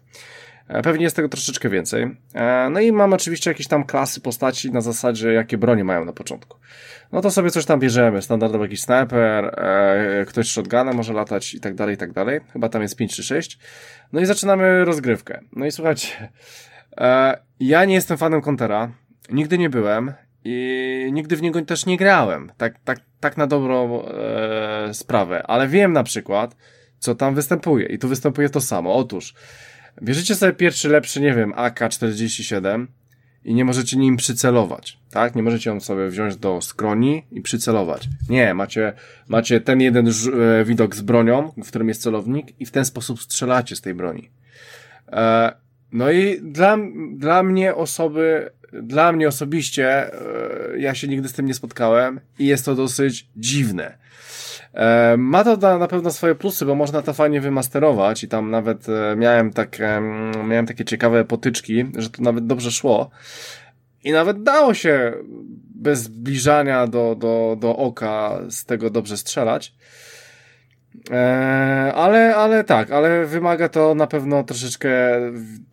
E, pewnie jest tego troszeczkę więcej. E, no i mam oczywiście jakieś tam klasy postaci na zasadzie, jakie broni mają na początku. No to sobie coś tam bierzemy. Standardowo jakiś sniper, e, ktoś shotgunem może latać i tak dalej, i tak dalej. Chyba tam jest 5 czy 6. No i zaczynamy rozgrywkę. No i słuchajcie, ja nie jestem fanem Contera. Nigdy nie byłem i nigdy w niego też nie grałem. Tak, tak, tak na dobrą sprawę. Ale wiem na przykład, co tam występuje. I tu występuje to samo. Otóż, Bierzecie sobie pierwszy lepszy, nie wiem, AK-47 i nie możecie nim przycelować, tak? Nie możecie ją sobie wziąć do skroni i przycelować. Nie, macie, macie ten jeden e, widok z bronią, w którym jest celownik i w ten sposób strzelacie z tej broni. E, no i dla, dla mnie osoby, dla mnie osobiście, e, ja się nigdy z tym nie spotkałem i jest to dosyć dziwne. E, ma to na, pewno swoje plusy, bo można to fajnie wymasterować i tam nawet e, miałem, tak, miałem takie ciekawe potyczki, że to nawet dobrze szło. I nawet dało się bez zbliżania do, do, do oka z tego dobrze strzelać. Eee, ale, ale tak, ale wymaga to na pewno troszeczkę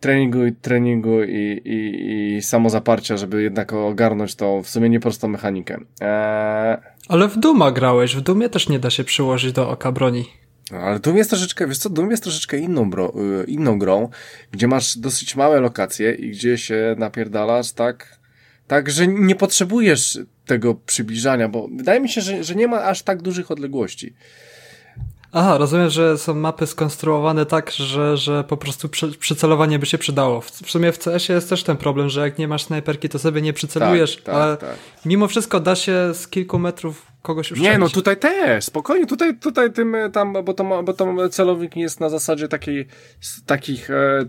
treningu, treningu i, i, i samozaparcia, żeby jednak ogarnąć tą w sumie nieprostą mechanikę. Eee... Ale w Duma grałeś, w Dumie też nie da się przyłożyć do oka broni. No, ale Doom jest troszeczkę, wiesz co, Doom jest troszeczkę inną, bro, y, inną grą, gdzie masz dosyć małe lokacje i gdzie się napierdalasz tak, tak, że nie potrzebujesz tego przybliżania, bo wydaje mi się, że, że nie ma aż tak dużych odległości. Aha, rozumiem, że są mapy skonstruowane tak, że, że po prostu przycelowanie by się przydało. W, w sumie w CS jest też ten problem, że jak nie masz snajperki, to sobie nie przycelujesz, tak, tak, ale tak. mimo wszystko da się z kilku metrów kogoś już Nie, no tutaj też, spokojnie, tutaj, tutaj tym tam, bo to, bo to celownik jest na zasadzie takiej, takich, e,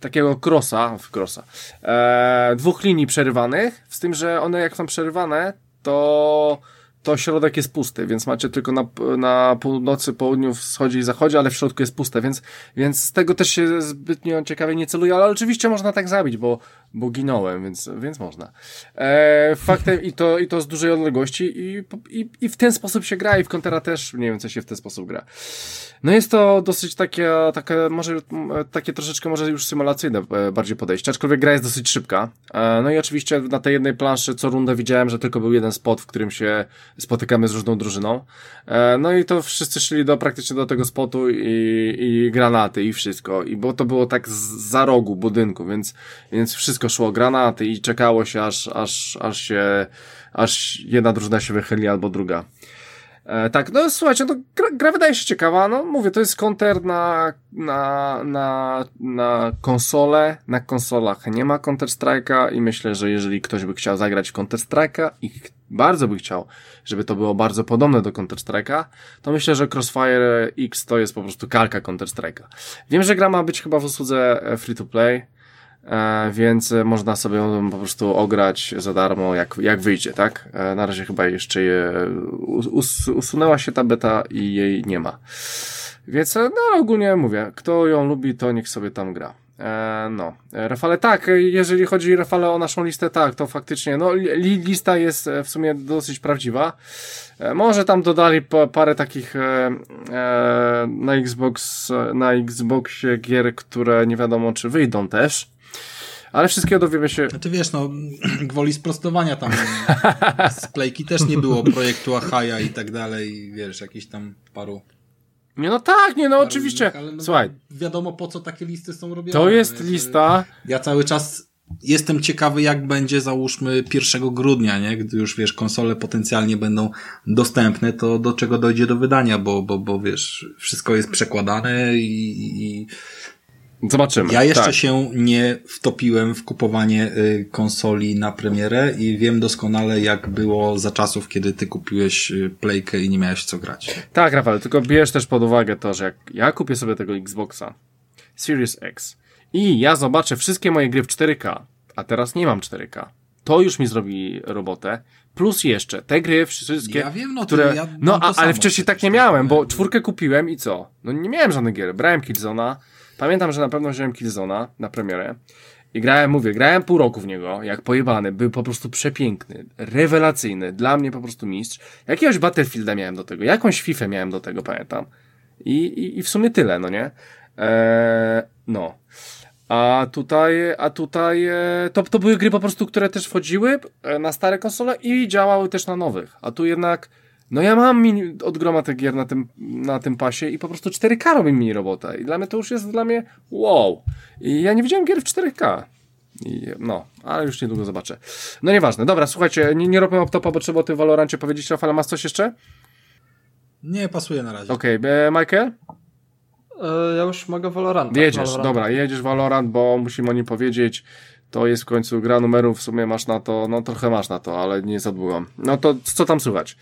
takiego krosa, krosa, e, dwóch linii przerywanych, z tym, że one jak są przerywane, to to środek jest pusty, więc macie tylko na, na północy, południu, wschodzie i zachodzie, ale w środku jest puste, więc, więc z tego też się zbytnio ciekawie nie celuje, ale oczywiście można tak zabić, bo, bo ginąłem, więc, więc można. E, faktem i to, i to z dużej odległości i, i, i w ten sposób się gra i w Contera też nie wiem, co się w ten sposób gra. No jest to dosyć takie, takie może, takie troszeczkę może już symulacyjne e, bardziej podejście, aczkolwiek gra jest dosyć szybka. E, no i oczywiście na tej jednej planszy co rundę widziałem, że tylko był jeden spot, w którym się spotykamy z różną drużyną. E, no i to wszyscy szli do, praktycznie do tego spotu i, i granaty i wszystko. I bo to było tak z, za rogu budynku, więc, więc wszystko szło granaty i czekało się aż, aż, aż się, aż jedna drużyna się wychyli albo druga. E, tak, no słuchajcie, no, gra, gra, wydaje się ciekawa, no mówię, to jest counter na, na, na, na konsolę, na konsolach nie ma Counter Strike'a i myślę, że jeżeli ktoś by chciał zagrać w Counter Strike'a i bardzo by chciał, żeby to było bardzo podobne do Counter Strike'a, to myślę, że Crossfire X to jest po prostu kalka Counter Strike'a. Wiem, że gra ma być chyba w usłudze e, free to play, więc można sobie ją po prostu ograć za darmo, jak, jak wyjdzie, tak? E, na razie chyba jeszcze je, us, usunęła się ta beta i jej nie ma. Więc, e, no ogólnie mówię, kto ją lubi, to niech sobie tam gra. E, no, Rafale, tak, jeżeli chodzi Rafale o naszą listę, tak, to faktycznie, no, li, lista jest w sumie dosyć prawdziwa. E, może tam dodali parę takich e, e, na Xbox, na Xboxie gier, które nie wiadomo czy wyjdą też. Ale wszystkiego dowiemy się. No ty wiesz, no, [clears throat] gwoli sprostowania tam z Playki też nie było projektu Ahaja i tak dalej, wiesz, jakiś tam paru. Nie, no tak, nie, no oczywiście. Ale no, Słuchaj. Wiadomo, po co takie listy są robione. To jest no, lista. Ja cały czas jestem ciekawy, jak będzie, załóżmy, 1 grudnia, nie? Gdy już, wiesz, konsole potencjalnie będą dostępne, to do czego dojdzie do wydania, bo, bo, bo wiesz, wszystko jest przekładane i, i Zobaczymy. Ja jeszcze tak. się nie wtopiłem w kupowanie y, konsoli na premierę i wiem doskonale, jak było za czasów, kiedy ty kupiłeś y, playkę i nie miałeś co grać. Tak, Rafał, tylko bierz też pod uwagę to, że jak ja kupię sobie tego Xboxa Series X i ja zobaczę wszystkie moje gry w 4K, a teraz nie mam 4K, to już mi zrobi robotę. Plus jeszcze te gry wszystkie, ja wiem, no, które... Ja no, a, ale wcześniej tak nie miałem, bo czwórkę kupiłem i co? No nie miałem żadnych gier. Brałem Killzona, Pamiętam, że na pewno wziąłem Killzona na premierę i grałem, mówię, grałem pół roku w niego, jak pojebany, był po prostu przepiękny, rewelacyjny, dla mnie po prostu mistrz. Jakiegoś Battlefielda miałem do tego, jakąś FIFA miałem do tego, pamiętam. I, i, i w sumie tyle, no nie? Eee, no. A tutaj, a tutaj e, to, to były gry po prostu, które też wchodziły e, na stare konsole i działały też na nowych. A tu jednak no ja mam mini, od groma tych gier na tym, na tym pasie i po prostu 4K robi mini robota i dla mnie to już jest dla mnie wow. I ja nie widziałem gier w 4K. I, no, ale już niedługo zobaczę. No nieważne. Dobra, słuchajcie, nie, nie robimy optopa, bo trzeba o tym Valorancie powiedzieć. Rafale, masz coś jeszcze? Nie, pasuje na razie. Okej, okay. Michael? E, ja już mogę Valorant. Jedziesz, Valorant. dobra, jedziesz Valorant, bo musimy o nim powiedzieć. To jest w końcu gra numerów, w sumie masz na to, no trochę masz na to, ale nie zadłużam. No to co tam słychać?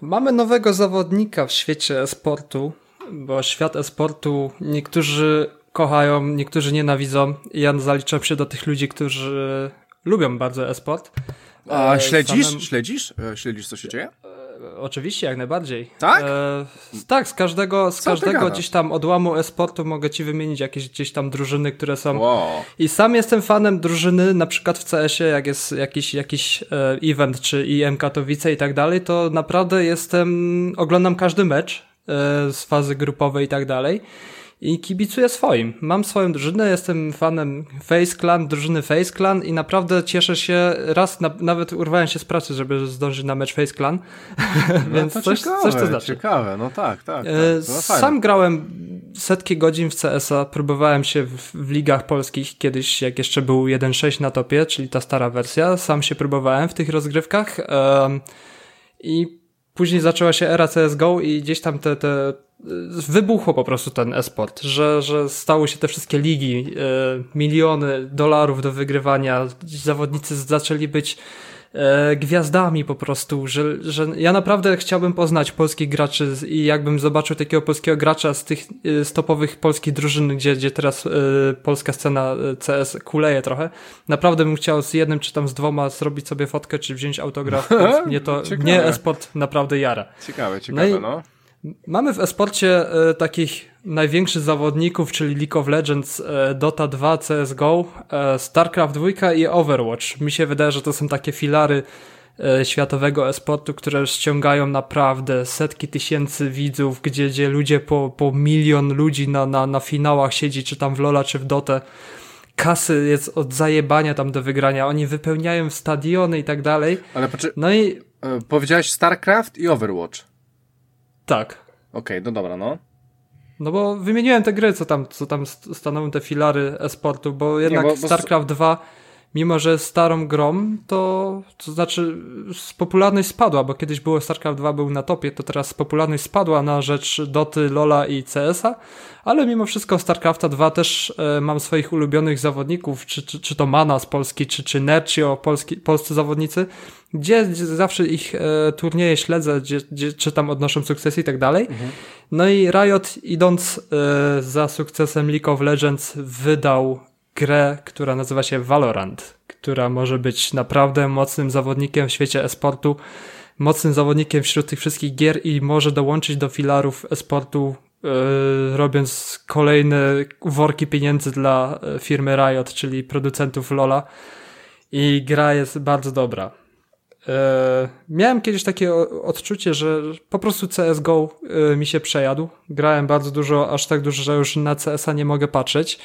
Mamy nowego zawodnika w świecie esportu, bo świat esportu niektórzy kochają, niektórzy nienawidzą. Ja zaliczam się do tych ludzi, którzy lubią bardzo esport. A e, śledzisz? Samym... Śledzisz? E, śledzisz, co się dzieje? Oczywiście, jak najbardziej. Tak? E, tak, z każdego, z każdego gdzieś tam odłamu e-sportu mogę ci wymienić jakieś gdzieś tam drużyny, które są. Wow. I sam jestem fanem drużyny, na przykład w CS-ie, jak jest jakiś, jakiś e, event, czy IM Katowice i tak dalej, to naprawdę jestem, oglądam każdy mecz e, z fazy grupowej i tak dalej i kibicuję swoim. Mam swoją drużynę, jestem fanem Face Clan, drużyny Face Clan i naprawdę cieszę się, raz na, nawet urwałem się z pracy, żeby zdążyć na mecz Face Clan, no [laughs] więc to coś, ciekawe, coś to znaczy. Ciekawe, no tak, tak. tak. E, sam grałem setki godzin w CS-a, próbowałem się w, w ligach polskich kiedyś, jak jeszcze był 1.6 na topie, czyli ta stara wersja, sam się próbowałem w tych rozgrywkach um, i później zaczęła się era CSGO i gdzieś tam te, te wybuchło po prostu ten esport, że, że stały się te wszystkie ligi, e, miliony dolarów do wygrywania, zawodnicy zaczęli być e, gwiazdami po prostu, że, że ja naprawdę chciałbym poznać polskich graczy i jakbym zobaczył takiego polskiego gracza z tych e, stopowych polskich drużyn, gdzie, gdzie teraz polska scena CS kuleje trochę, naprawdę bym chciał z jednym czy tam z dwoma zrobić sobie fotkę, czy wziąć autograf, [laughs] mnie to, mnie esport naprawdę jara. Ciekawe, ciekawe, no. no. Mamy w esporcie e, takich największych zawodników, czyli League of Legends, e, Dota 2, CSGO, e, StarCraft 2 i Overwatch. Mi się wydaje, że to są takie filary światowego esportu, które ściągają naprawdę setki tysięcy widzów, gdzie, gdzie ludzie po, po milion ludzi na, na, na finałach siedzi, czy tam w Lola, czy w Dotę. Kasy jest od zajebania tam do wygrania. Oni wypełniają stadiony i tak dalej. Ale poczy... No i... Powiedziałeś StarCraft i Overwatch. Tak. Okej, okay, no dobra, no. No bo wymieniłem te gry, co tam, co tam stanowią te filary e-sportu, bo jednak Nie, bo, bo... StarCraft 2 mimo że starą grom, to, to znaczy popularność spadła, bo kiedyś było StarCraft 2 był na topie, to teraz popularność spadła na rzecz Doty, Lola i CS-a, ale mimo wszystko StarCrafta 2 też e, mam swoich ulubionych zawodników, czy, czy, czy to Mana z Polski, czy, czy Nercio, polski, polscy zawodnicy, gdzie, gdzie zawsze ich e, turnieje śledzę, gdzie, gdzie, czy tam odnoszą sukcesy i tak dalej. Mhm. No i Riot idąc e, za sukcesem League of Legends wydał grę, która nazywa się Valorant, która może być naprawdę mocnym zawodnikiem w świecie esportu, mocnym zawodnikiem wśród tych wszystkich gier i może dołączyć do filarów esportu, yy, robiąc kolejne worki pieniędzy dla e, firmy Riot, czyli producentów LoLa. I gra jest bardzo dobra. Yy, miałem kiedyś takie odczucie, że po prostu CSGO mi się przejadł. Grałem bardzo dużo, aż tak dużo, że już na CS-a nie mogę patrzeć.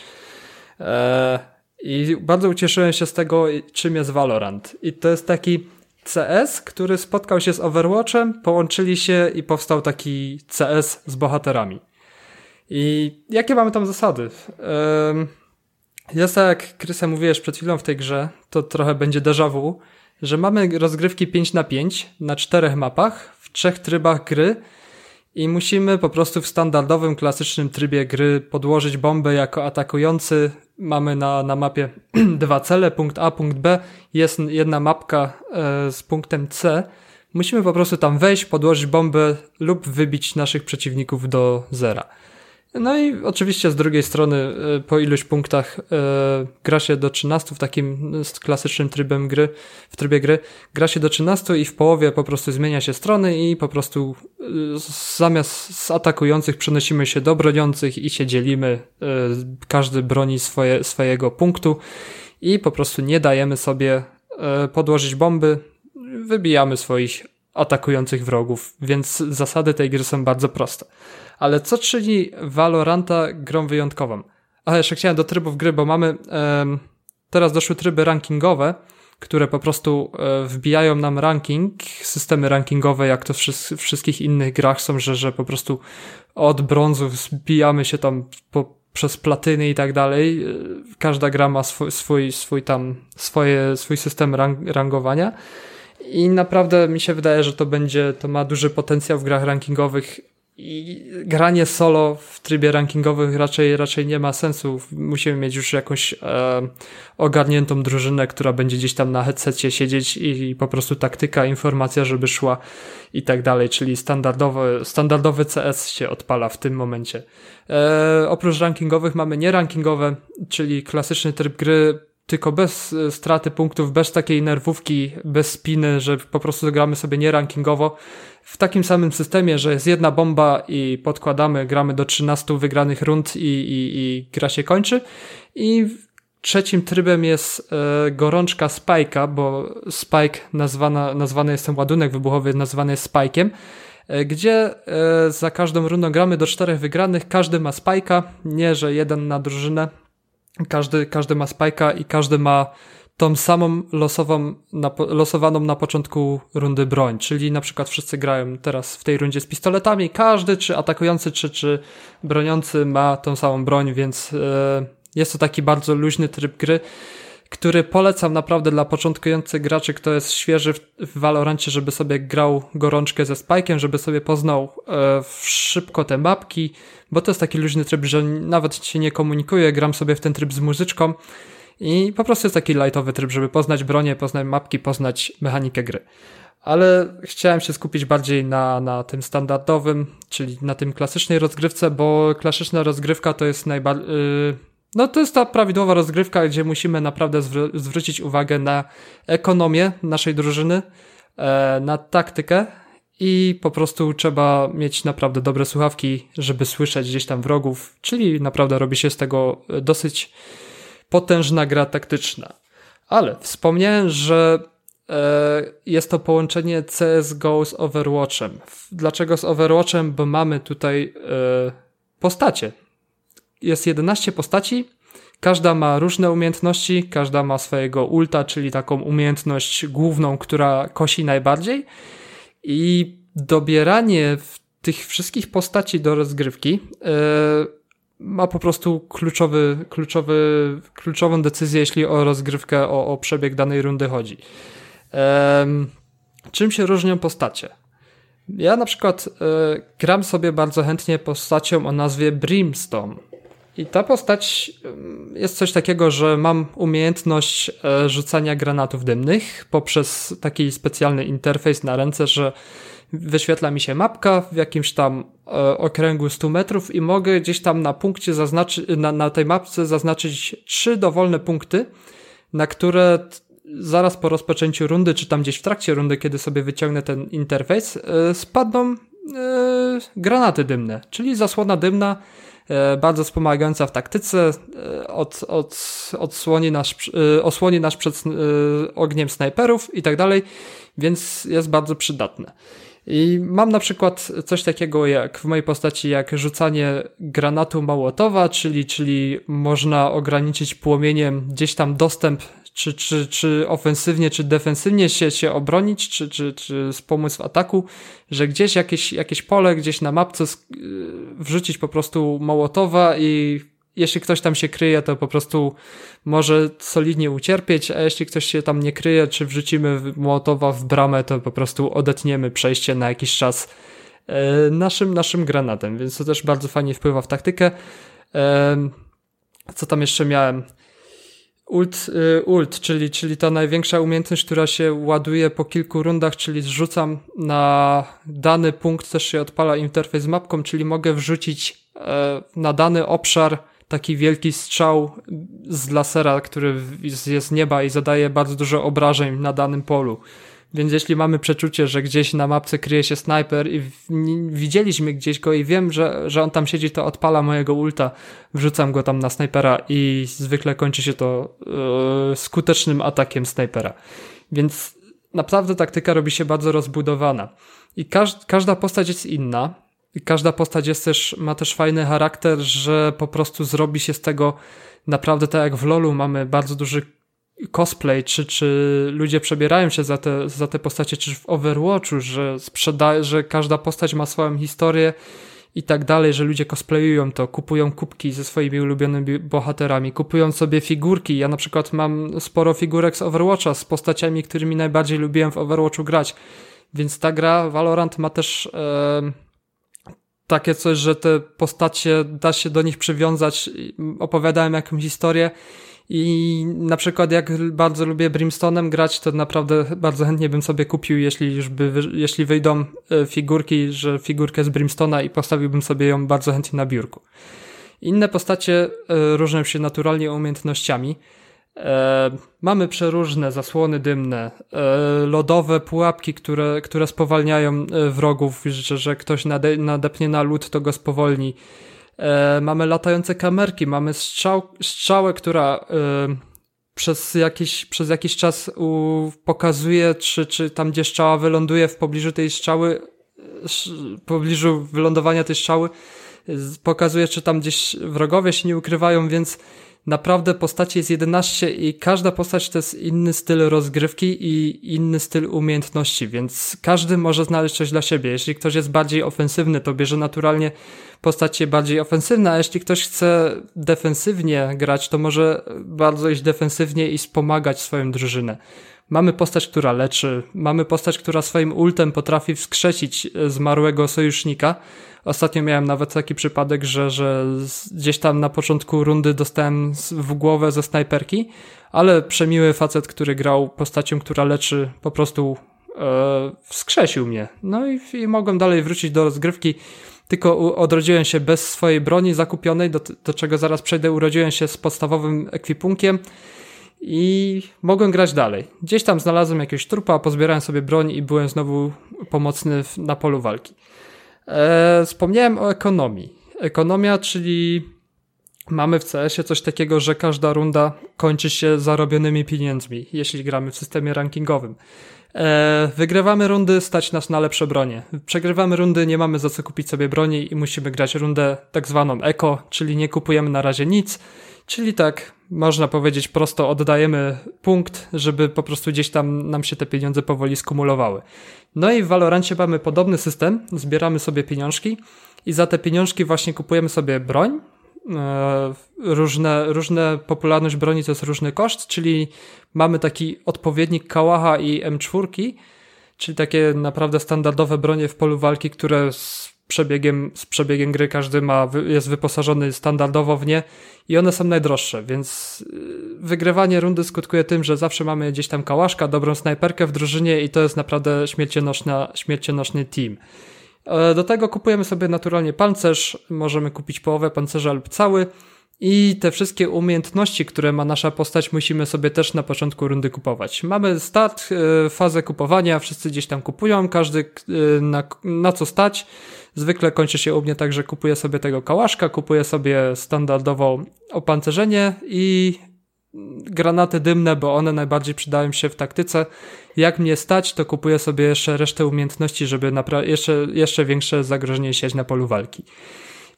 E, I bardzo ucieszyłem się z tego, czym jest Valorant. I to jest taki CS, który spotkał się z Overwatchem, połączyli się i powstał taki CS z bohaterami. I jakie mamy tam zasady? Jest tak, Krysa mówiłeś przed chwilą w tej grze, to trochę będzie déjà vu, że mamy rozgrywki 5 na 5 na czterech mapach, w trzech trybach gry i musimy po prostu w standardowym, klasycznym trybie gry podłożyć bombę jako atakujący. Mamy na, na mapie [clears throat] dwa cele, punkt A, punkt B. Jest jedna mapka e, z punktem C. Musimy po prostu tam wejść, podłożyć bombę lub wybić naszych przeciwników do zera. No i oczywiście z drugiej strony e, po iluś punktach e, gra się do 13 w takim klasycznym trybem gry, w trybie gry, gra się do 13 i w połowie po prostu zmienia się strony i po prostu zamiast z atakujących przenosimy się do broniących i się dzielimy, każdy broni swoje, swojego punktu i po prostu nie dajemy sobie podłożyć bomby, wybijamy swoich atakujących wrogów, więc zasady tej gry są bardzo proste. Ale co czyni Valoranta grą wyjątkową? A jeszcze chciałem do trybów gry, bo mamy um, teraz doszły tryby rankingowe, które po prostu e, wbijają nam ranking, systemy rankingowe, jak to w wszystkich innych grach są, że, że po prostu od brązu zbijamy się tam po, przez platyny i tak dalej. E, każda gra ma swój, swój, swój tam, swoje, swój system rang, rangowania. I naprawdę mi się wydaje, że to będzie, to ma duży potencjał w grach rankingowych i granie solo w trybie rankingowym raczej, raczej nie ma sensu. Musimy mieć już jakąś e, ogarniętą drużynę, która będzie gdzieś tam na headsetie siedzieć i, i po prostu taktyka, informacja, żeby szła i tak dalej, czyli standardowy, standardowy CS się odpala w tym momencie. E, oprócz rankingowych mamy nierankingowe, czyli klasyczny tryb gry tylko bez e, straty punktów, bez takiej nerwówki, bez spiny, że po prostu gramy sobie nie rankingowo. W takim samym systemie, że jest jedna bomba i podkładamy, gramy do 13 wygranych rund i, i, i gra się kończy. I trzecim trybem jest e, gorączka Spike'a, bo Spike nazwana, nazwany jest ten ładunek wybuchowy, nazwany jest Spike'iem e, gdzie e, za każdą rundą gramy do czterech wygranych, każdy ma spajka, nie że jeden na drużynę, każdy, każdy ma spajka i każdy ma tą samą losową, na, losowaną na początku rundy broń, czyli na przykład wszyscy grają teraz w tej rundzie z pistoletami, każdy, czy atakujący, czy, czy broniący ma tą samą broń, więc yy, jest to taki bardzo luźny tryb gry, który polecam naprawdę dla początkujących graczy, kto jest świeży w, w Valorancie, żeby sobie grał gorączkę ze Spike'em, żeby sobie poznał e, szybko te mapki, bo to jest taki luźny tryb, że nawet się nie komunikuje, gram sobie w ten tryb z muzyczką i po prostu jest taki lightowy tryb, żeby poznać bronię, poznać mapki, poznać mechanikę gry. Ale chciałem się skupić bardziej na, na tym standardowym, czyli na tym klasycznej rozgrywce, bo klasyczna rozgrywka to jest najbardziej... Yy, no to jest ta prawidłowa rozgrywka, gdzie musimy naprawdę zwr zwrócić uwagę na ekonomię naszej drużyny, e, na taktykę i po prostu trzeba mieć naprawdę dobre słuchawki, żeby słyszeć gdzieś tam wrogów, czyli naprawdę robi się z tego dosyć potężna gra taktyczna. Ale wspomniałem, że e, jest to połączenie CSGO z Overwatchem. Dlaczego z Overwatchem? Bo mamy tutaj e, postacie, jest 11 postaci, każda ma różne umiejętności, każda ma swojego ulta, czyli taką umiejętność główną, która kosi najbardziej. I dobieranie tych wszystkich postaci do rozgrywki yy, ma po prostu kluczowy, kluczowy, kluczową decyzję, jeśli o rozgrywkę, o, o przebieg danej rundy chodzi. Czym się różnią postacie? Ja na przykład yy, gram sobie bardzo chętnie postacią o nazwie Brimstone. I ta postać jest coś takiego, że mam umiejętność e, rzucania granatów dymnych poprzez taki specjalny interfejs na ręce, że wyświetla mi się mapka w jakimś tam e, okręgu 100 metrów i mogę gdzieś tam na punkcie zaznaczyć, na, na tej mapce zaznaczyć trzy dowolne punkty, na które zaraz po rozpoczęciu rundy, czy tam gdzieś w trakcie rundy, kiedy sobie wyciągnę ten interfejs, e, spadną granaty dymne, czyli zasłona dymna, bardzo wspomagająca w taktyce, e, od, od, odsłoni nas, e, osłoni nas przed ogniem snajperów i tak dalej, więc jest bardzo przydatne. I mam na przykład coś takiego jak w mojej postaci, jak rzucanie granatu Małotowa, czyli, czyli można ograniczyć płomieniem gdzieś tam dostęp czy, czy, czy ofensywnie, czy defensywnie się, się obronić, czy, czy, czy wspomóc w ataku, że gdzieś jakieś, jakieś pole, gdzieś na mapce wrzucić po prostu Mołotowa i jeśli ktoś tam się kryje, to po prostu może solidnie ucierpieć, a jeśli ktoś się tam nie kryje, czy wrzucimy Mołotowa w bramę, to po prostu odetniemy przejście na jakiś czas e, naszym, naszym granatem, więc to też bardzo fajnie wpływa w taktykę. Co tam jeszcze miałem? Ult, y, ult czyli, czyli ta największa umiejętność, która się ładuje po kilku rundach, czyli zrzucam na dany punkt, też się odpala interfejs z mapką, czyli mogę wrzucić e, na dany obszar taki wielki strzał z lasera, który jest z nieba i zadaje bardzo dużo obrażeń na danym polu. Więc jeśli mamy przeczucie, że gdzieś na mapce kryje się snajper i widzieliśmy gdzieś go i wiem, że, że on tam siedzi, to odpala mojego ulta, wrzucam go tam na snajpera i zwykle kończy się to yy, skutecznym atakiem snajpera. Więc naprawdę taktyka robi się bardzo rozbudowana. I każ każda postać jest inna. I każda postać jest też, ma też fajny charakter, że po prostu zrobi się z tego naprawdę tak jak w LoLu mamy bardzo duży cosplay, czy, czy ludzie przebierają się za te, za te postacie, czy w Overwatchu, że sprzeda że każda postać ma swoją historię i tak dalej, że ludzie cosplayują to, kupują kubki ze swoimi ulubionymi bohaterami, kupują sobie figurki. Ja na przykład mam sporo figurek z Overwatcha z postaciami, którymi najbardziej lubiłem w Overwatchu grać. Więc ta gra Valorant ma też e, takie coś, że te postacie da się do nich przywiązać, opowiadałem jakąś historię i na przykład jak bardzo lubię Brimstonem grać, to naprawdę bardzo chętnie bym sobie kupił, jeśli już by, jeśli wyjdą e, figurki, że figurkę z Brimstona i postawiłbym sobie ją bardzo chętnie na biurku. Inne postacie e, różnią się naturalnie umiejętnościami. E, mamy przeróżne zasłony dymne, lodowe pułapki, które, które spowalniają wrogów, że, że ktoś nade, nadepnie na lód, to go spowolni. E, mamy latające kamerki, mamy strzał, strzałę, która e, przez jakiś, przez jakiś czas pokazuje, czy, czy tam, gdzie strzała wyląduje w pobliżu tej strzały, w pobliżu wylądowania tej strzały, pokazuje, czy tam gdzieś wrogowie się nie ukrywają, więc naprawdę postaci jest 11 i każda postać to jest inny styl rozgrywki i inny styl umiejętności, więc każdy może znaleźć coś dla siebie. Jeśli ktoś jest bardziej ofensywny, to bierze naturalnie postacie bardziej ofensywne, a jeśli ktoś chce defensywnie grać, to może bardzo iść defensywnie i wspomagać swoją drużynę. Mamy postać, która leczy, mamy postać, która swoim ultem potrafi wskrzesić zmarłego sojusznika, Ostatnio miałem nawet taki przypadek, że, że gdzieś tam na początku rundy dostałem w głowę ze snajperki, ale przemiły facet, który grał postacią, która leczy, po prostu e, wskrzesił mnie. No i, i mogłem dalej wrócić do rozgrywki tylko odrodziłem się bez swojej broni zakupionej, do, do czego zaraz przejdę, urodziłem się z podstawowym ekwipunkiem i mogłem grać dalej. Gdzieś tam znalazłem jakiegoś trupa, pozbierałem sobie broń i byłem znowu pomocny na polu walki. E, wspomniałem o ekonomii. Ekonomia, czyli mamy w CS-ie coś takiego, że każda runda kończy się zarobionymi pieniędzmi, jeśli gramy w systemie rankingowym. E, wygrywamy rundy, stać nas na lepsze bronie. Przegrywamy rundy, nie mamy za co kupić sobie broni i musimy grać rundę tak zwaną eko, czyli nie kupujemy na razie nic, czyli tak można powiedzieć prosto oddajemy punkt, żeby po prostu gdzieś tam nam się te pieniądze powoli skumulowały. No i w Valorancie mamy podobny system, zbieramy sobie pieniążki i za te pieniążki właśnie kupujemy sobie broń, e, różne, różne popularność broni to jest różny koszt, czyli mamy taki odpowiednik Kałacha i M4, czyli takie naprawdę standardowe bronie w polu walki, które przebiegiem, z przebiegiem gry każdy ma, jest wyposażony standardowo w nie i one są najdroższe, więc y, wygrywanie rundy skutkuje tym, że zawsze mamy gdzieś tam kałaszka, dobrą snajperkę w drużynie i to jest naprawdę śmiercionośna, śmiercionośny team. E, do tego kupujemy sobie naturalnie pancerz, możemy kupić połowę pancerza lub cały i te wszystkie umiejętności, które ma nasza postać, musimy sobie też na początku rundy kupować. Mamy start, y, fazę kupowania, wszyscy gdzieś tam kupują, każdy y, na, na co stać. Zwykle kończy się u mnie tak, że kupuję sobie tego kałaszka, kupuję sobie standardowo opancerzenie i granaty dymne, bo one najbardziej przydają się w taktyce. Jak mnie stać, to kupuję sobie jeszcze resztę umiejętności, żeby jeszcze, jeszcze większe zagrożenie sieć na polu walki.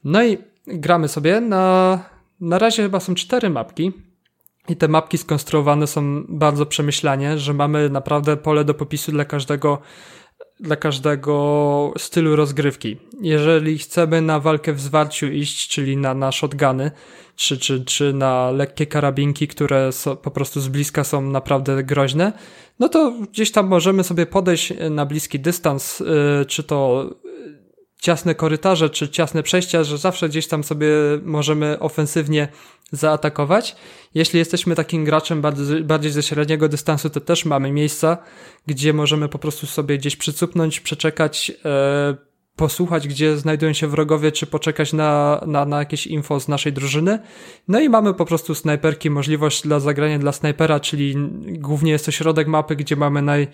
No i gramy sobie na, na razie chyba są cztery mapki. I te mapki skonstruowane są bardzo przemyślanie, że mamy naprawdę pole do popisu dla każdego dla każdego stylu rozgrywki. Jeżeli chcemy na walkę w zwarciu iść, czyli na, na shotguny, czy, czy, czy na lekkie karabinki, które so, po prostu z bliska są naprawdę groźne, no to gdzieś tam możemy sobie podejść na bliski dystans, yy, czy to ciasne korytarze, czy ciasne przejścia, że zawsze gdzieś tam sobie możemy ofensywnie zaatakować. Jeśli jesteśmy takim graczem bardziej, bardziej ze średniego dystansu, to też mamy miejsca, gdzie możemy po prostu sobie gdzieś przycupnąć, przeczekać, e, posłuchać, gdzie znajdują się wrogowie, czy poczekać na, na, na jakieś info z naszej drużyny. No i mamy po prostu snajperki, możliwość dla zagrania dla snajpera, czyli głównie jest to środek mapy, gdzie mamy naj,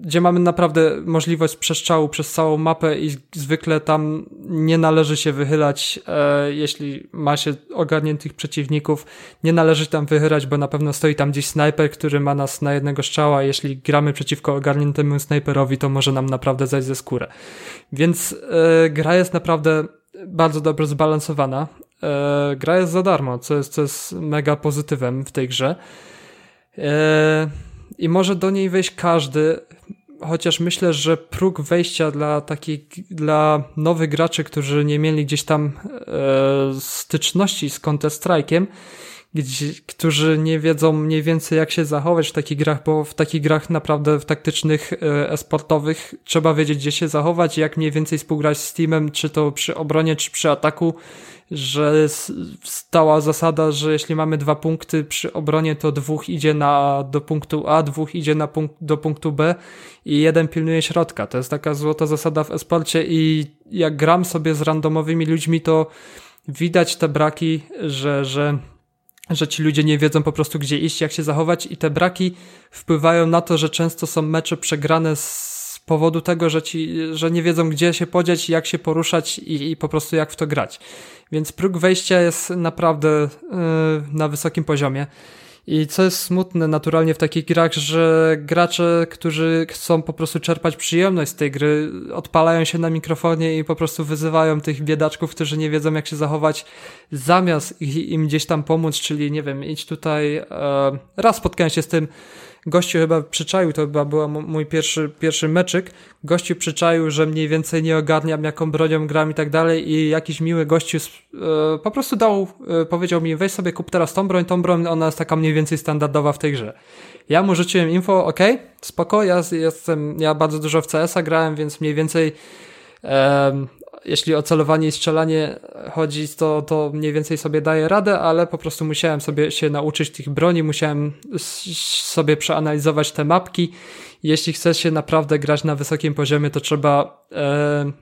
gdzie mamy naprawdę możliwość przestrzału przez całą mapę i zwykle tam nie należy się wychylać, e, jeśli ma się ogarniętych przeciwników, nie należy tam wychylać, bo na pewno stoi tam gdzieś snajper, który ma nas na jednego strzała, jeśli gramy przeciwko ogarniętemu snajperowi, to może nam naprawdę zajść ze skórę. Więc e, gra jest naprawdę bardzo dobrze zbalansowana. E, gra jest za darmo, co jest, co jest mega pozytywem w tej grze. E, i może do niej wejść każdy, chociaż myślę, że próg wejścia dla takich, dla nowych graczy, którzy nie mieli gdzieś tam e, styczności z Counter-Strike'iem, którzy nie wiedzą mniej więcej jak się zachować w takich grach, bo w takich grach naprawdę w taktycznych, e, esportowych trzeba wiedzieć gdzie się zachować, jak mniej więcej współgrać z teamem, czy to przy obronie, czy przy ataku, że stała zasada, że jeśli mamy dwa punkty przy obronie, to dwóch idzie na, do punktu A, dwóch idzie na punkt, do punktu B i jeden pilnuje środka. To jest taka złota zasada w esporcie i jak gram sobie z randomowymi ludźmi, to widać te braki, że, że że ci ludzie nie wiedzą po prostu gdzie iść, jak się zachować i te braki wpływają na to, że często są mecze przegrane z powodu tego, że ci, że nie wiedzą gdzie się podziać, jak się poruszać i, i po prostu jak w to grać. Więc próg wejścia jest naprawdę yy, na wysokim poziomie. I co jest smutne naturalnie w takich grach, że gracze, którzy chcą po prostu czerpać przyjemność z tej gry, odpalają się na mikrofonie i po prostu wyzywają tych biedaczków, którzy nie wiedzą jak się zachować, zamiast im gdzieś tam pomóc, czyli nie wiem, idź tutaj. E, raz spotkałem się z tym, gościu chyba przyczaił, to chyba był mój pierwszy, pierwszy meczyk, gościu przyczaił, że mniej więcej nie ogarniam jaką bronią gram i tak dalej i jakiś miły gościu e, po prostu dał, e, powiedział mi weź sobie kup teraz tą broń, tą broń, ona jest taka mniej więcej standardowa w tej grze. Ja mu rzuciłem info, ok, spoko, ja jestem, ja bardzo dużo w CS-a grałem, więc mniej więcej jeśli o celowanie i strzelanie chodzi, to, to mniej więcej sobie daję radę, ale po prostu musiałem sobie się nauczyć tych broni, musiałem sobie przeanalizować te mapki. Jeśli chcesz się naprawdę grać na wysokim poziomie, to trzeba e,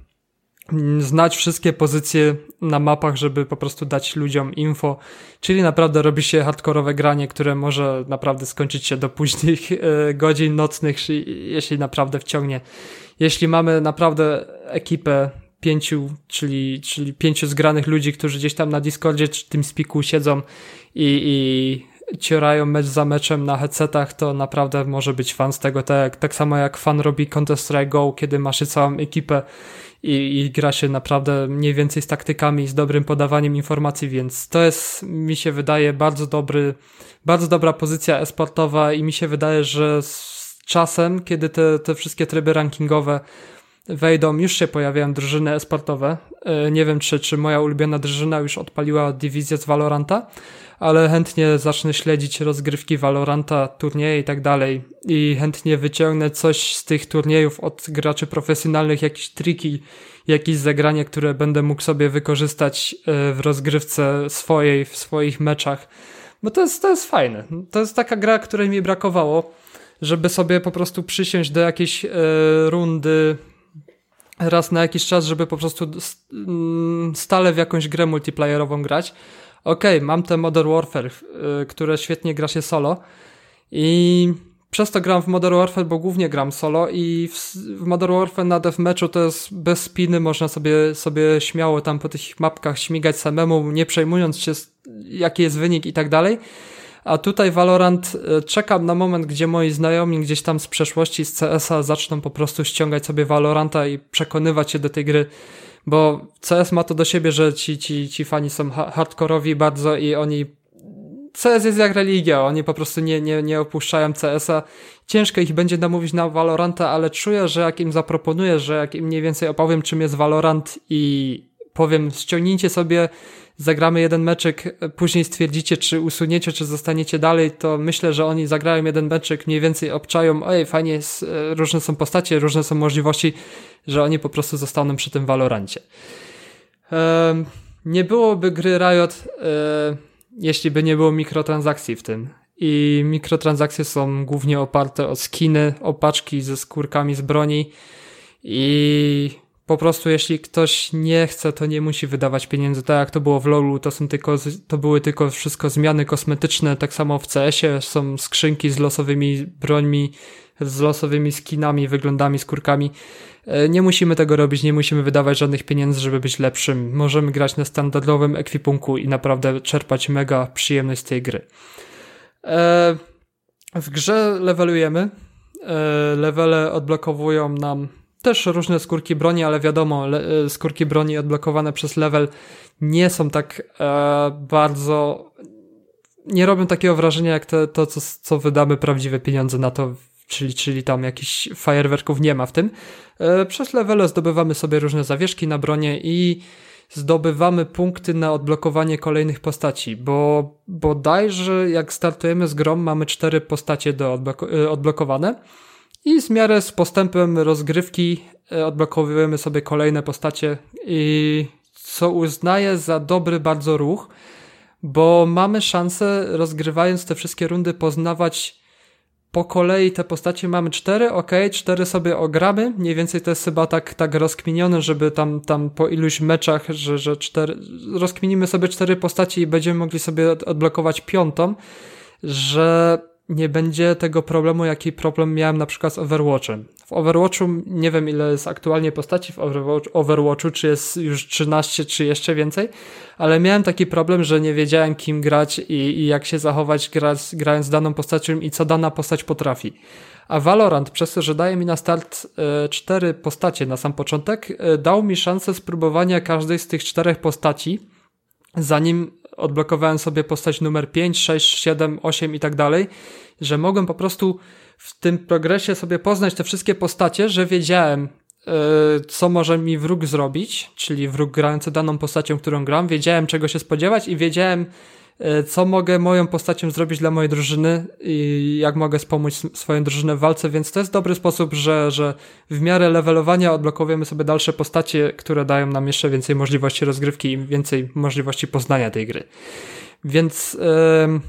znać wszystkie pozycje na mapach, żeby po prostu dać ludziom info, czyli naprawdę robi się hardkorowe granie, które może naprawdę skończyć się do późnych e, godzin nocnych, jeśli naprawdę wciągnie. Jeśli mamy naprawdę ekipę pięciu, czyli, czyli pięciu zgranych ludzi, którzy gdzieś tam na Discordzie czy tym spiku siedzą i, i ciorają mecz za meczem na headsetach, to naprawdę może być fan z tego, tak, tak samo jak fan robi Counter-Strike Go, kiedy masz całą ekipę i, i gra się naprawdę mniej więcej z taktykami, z dobrym podawaniem informacji, więc to jest, mi się wydaje, bardzo dobry, bardzo dobra pozycja esportowa i mi się wydaje, że z czasem, kiedy te, te wszystkie tryby rankingowe wejdą, już się pojawiają drużyny esportowe. E, nie wiem, czy, czy moja ulubiona drużyna już odpaliła dywizję z Valoranta, ale chętnie zacznę śledzić rozgrywki Valoranta, turnieje i tak dalej i chętnie wyciągnę coś z tych turniejów od graczy profesjonalnych, jakieś triki, jakieś zagranie, które będę mógł sobie wykorzystać e, w rozgrywce swojej, w swoich meczach. Bo to jest, to jest fajne. To jest taka gra, której mi brakowało, żeby sobie po prostu przysiąść do jakiejś e, rundy raz na jakiś czas, żeby po prostu mm, stale w jakąś grę multiplayerową grać. Okej, okay, mam te Modern Warfare, y, które świetnie gra się solo i przez to gram w Modern Warfare, bo głównie gram solo i w, w Modern Warfare na deathmatchu to jest bez spiny, można sobie, sobie śmiało tam po tych mapkach śmigać samemu, nie przejmując się jaki jest wynik i tak dalej. A tutaj Valorant e, czekam na moment, gdzie moi znajomi gdzieś tam z przeszłości z CS-a zaczną po prostu ściągać sobie Valoranta i przekonywać się do tej gry. Bo CS ma to do siebie, że ci, ci, ci fani są hardkorowi bardzo i oni CS jest jak religia, oni po prostu nie, nie, nie opuszczają CS-a. Ciężko ich będzie namówić na Valoranta, ale czuję, że jak im zaproponuję, że jak im mniej więcej opowiem, czym jest Valorant i powiem, ściągnijcie sobie zagramy jeden meczek, później stwierdzicie, czy usuniecie, czy zostaniecie dalej, to myślę, że oni zagrają jeden meczek, mniej więcej obczają, oj, fajnie jest, e, różne są postacie, różne są możliwości, że oni po prostu zostaną przy tym Valorancie. nie byłoby gry Riot, e, jeśli by nie było mikrotransakcji w tym. I mikrotransakcje są głównie oparte o skiny, opaczki ze skórkami z broni i po prostu jeśli ktoś nie chce, to nie musi wydawać pieniędzy. Tak jak to było w LoLu, to są tylko, to były tylko wszystko zmiany kosmetyczne. Tak samo w CS-ie są skrzynki z losowymi brońmi, z losowymi skinami, wyglądami, skórkami. E, nie musimy tego robić, nie musimy wydawać żadnych pieniędzy, żeby być lepszym. Możemy grać na standardowym ekwipunku i naprawdę czerpać mega przyjemność z tej gry. E, w grze levelujemy. E, levele odblokowują nam też różne skórki broni, ale wiadomo, e, skórki broni odblokowane przez level nie są tak e, bardzo. Nie robią takiego wrażenia jak te, to, co, co wydamy prawdziwe pieniądze na to, czyli, czyli tam jakichś fajerwerków nie ma w tym. E, przez levele zdobywamy sobie różne zawieszki na bronie i zdobywamy punkty na odblokowanie kolejnych postaci, bo bodajże jak startujemy z grą mamy cztery postacie do e, odblokowane i z miarę z postępem rozgrywki e, odblokowujemy sobie kolejne postacie i co uznaję za dobry bardzo ruch, bo mamy szansę rozgrywając te wszystkie rundy poznawać po kolei te postacie. Mamy cztery, ok, cztery sobie ogramy, mniej więcej to jest chyba tak, tak rozkminione, żeby tam, tam po iluś meczach, że, że cztery, rozkminimy sobie cztery postacie i będziemy mogli sobie odblokować piątą, że nie będzie tego problemu, jaki problem miałem na przykład z Overwatchem. W Overwatchu nie wiem ile jest aktualnie postaci w Overwatchu, czy jest już 13, czy jeszcze więcej, ale miałem taki problem, że nie wiedziałem kim grać i, i jak się zachować grać, grając daną postacią i co dana postać potrafi. A Valorant, przez to, że daje mi na start e, cztery postacie na sam początek, e, dał mi szansę spróbowania każdej z tych czterech postaci, zanim odblokowałem sobie postać numer 5, 6, 7, 8 i tak dalej, że mogłem po prostu w tym progresie sobie poznać te wszystkie postacie, że wiedziałem, yy, co może mi wróg zrobić, czyli wróg grający daną postacią, którą gram, wiedziałem czego się spodziewać i wiedziałem, co mogę moją postacią zrobić dla mojej drużyny i jak mogę wspomóc swoją drużynę w walce, więc to jest dobry sposób, że, że w miarę levelowania odblokowujemy sobie dalsze postacie, które dają nam jeszcze więcej możliwości rozgrywki i więcej możliwości poznania tej gry. Więc... Yy,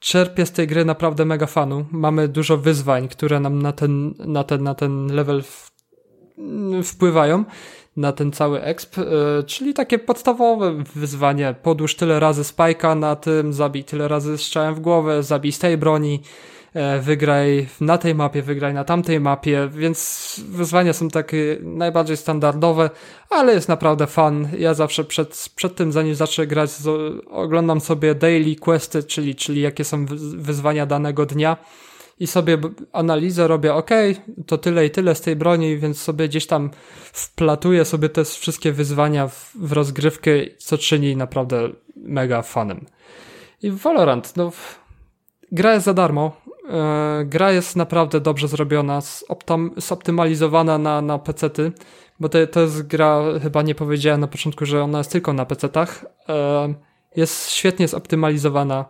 czerpię z tej gry naprawdę mega fanu. Mamy dużo wyzwań, które nam na ten, na ten, na ten level w, wpływają, na ten cały exp, yy, czyli takie podstawowe wyzwanie. Podłóż tyle razy spajka na tym, zabij tyle razy strzałem w głowę, zabij z tej broni, E, wygraj na tej mapie, wygraj na tamtej mapie, więc wyzwania są takie najbardziej standardowe, ale jest naprawdę fan. Ja zawsze przed, przed tym, zanim zacznę grać, oglądam sobie daily questy, czyli, czyli jakie są wyzwania danego dnia i sobie analizę robię, ok, to tyle i tyle z tej broni, więc sobie gdzieś tam wplatuję sobie te wszystkie wyzwania w, w rozgrywkę, co czyni naprawdę mega fanem. I Valorant, no, gra jest za darmo, E, gra jest naprawdę dobrze zrobiona, zoptymalizowana na, na PC-ty, bo to, to jest gra, chyba nie powiedziałem na początku, że ona jest tylko na PC-tach. E, jest świetnie zoptymalizowana,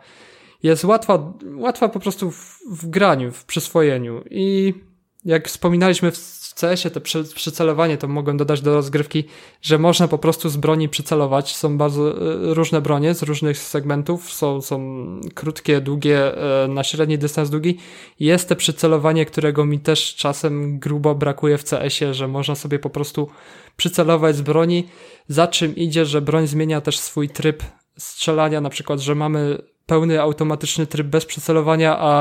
jest łatwa, łatwa po prostu w, w graniu, w przyswojeniu i jak wspominaliśmy w CS-ie, te przycelowanie to mogłem dodać do rozgrywki, że można po prostu z broni przycelować. Są bardzo e, różne bronie z różnych segmentów. Są, są krótkie, długie, e, na średni dystans długi. Jest te przycelowanie, którego mi też czasem grubo brakuje w CS-ie, że można sobie po prostu przycelować z broni. Za czym idzie, że broń zmienia też swój tryb strzelania, na przykład, że mamy pełny automatyczny tryb bez przycelowania, a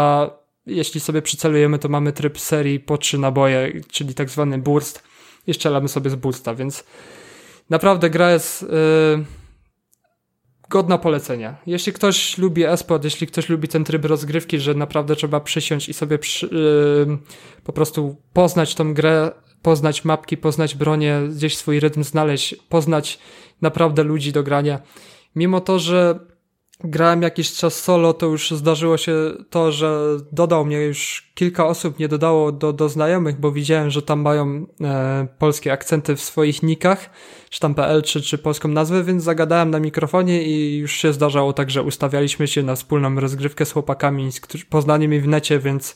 jeśli sobie przycelujemy, to mamy tryb serii po trzy naboje, czyli tak zwany burst i strzelamy sobie z bursta, więc naprawdę gra jest yy, godna polecenia. Jeśli ktoś lubi esport, jeśli ktoś lubi ten tryb rozgrywki, że naprawdę trzeba przysiąść i sobie przy, yy, po prostu poznać tą grę, poznać mapki, poznać bronię, gdzieś swój rytm znaleźć, poznać naprawdę ludzi do grania. Mimo to, że grałem jakiś czas solo, to już zdarzyło się to, że dodał mnie już kilka osób, nie dodało do, do znajomych, bo widziałem, że tam mają e, polskie akcenty w swoich nikach, czy tam PL, czy, czy polską nazwę, więc zagadałem na mikrofonie i już się zdarzało tak, że ustawialiśmy się na wspólną rozgrywkę z chłopakami, z poznanymi w necie, więc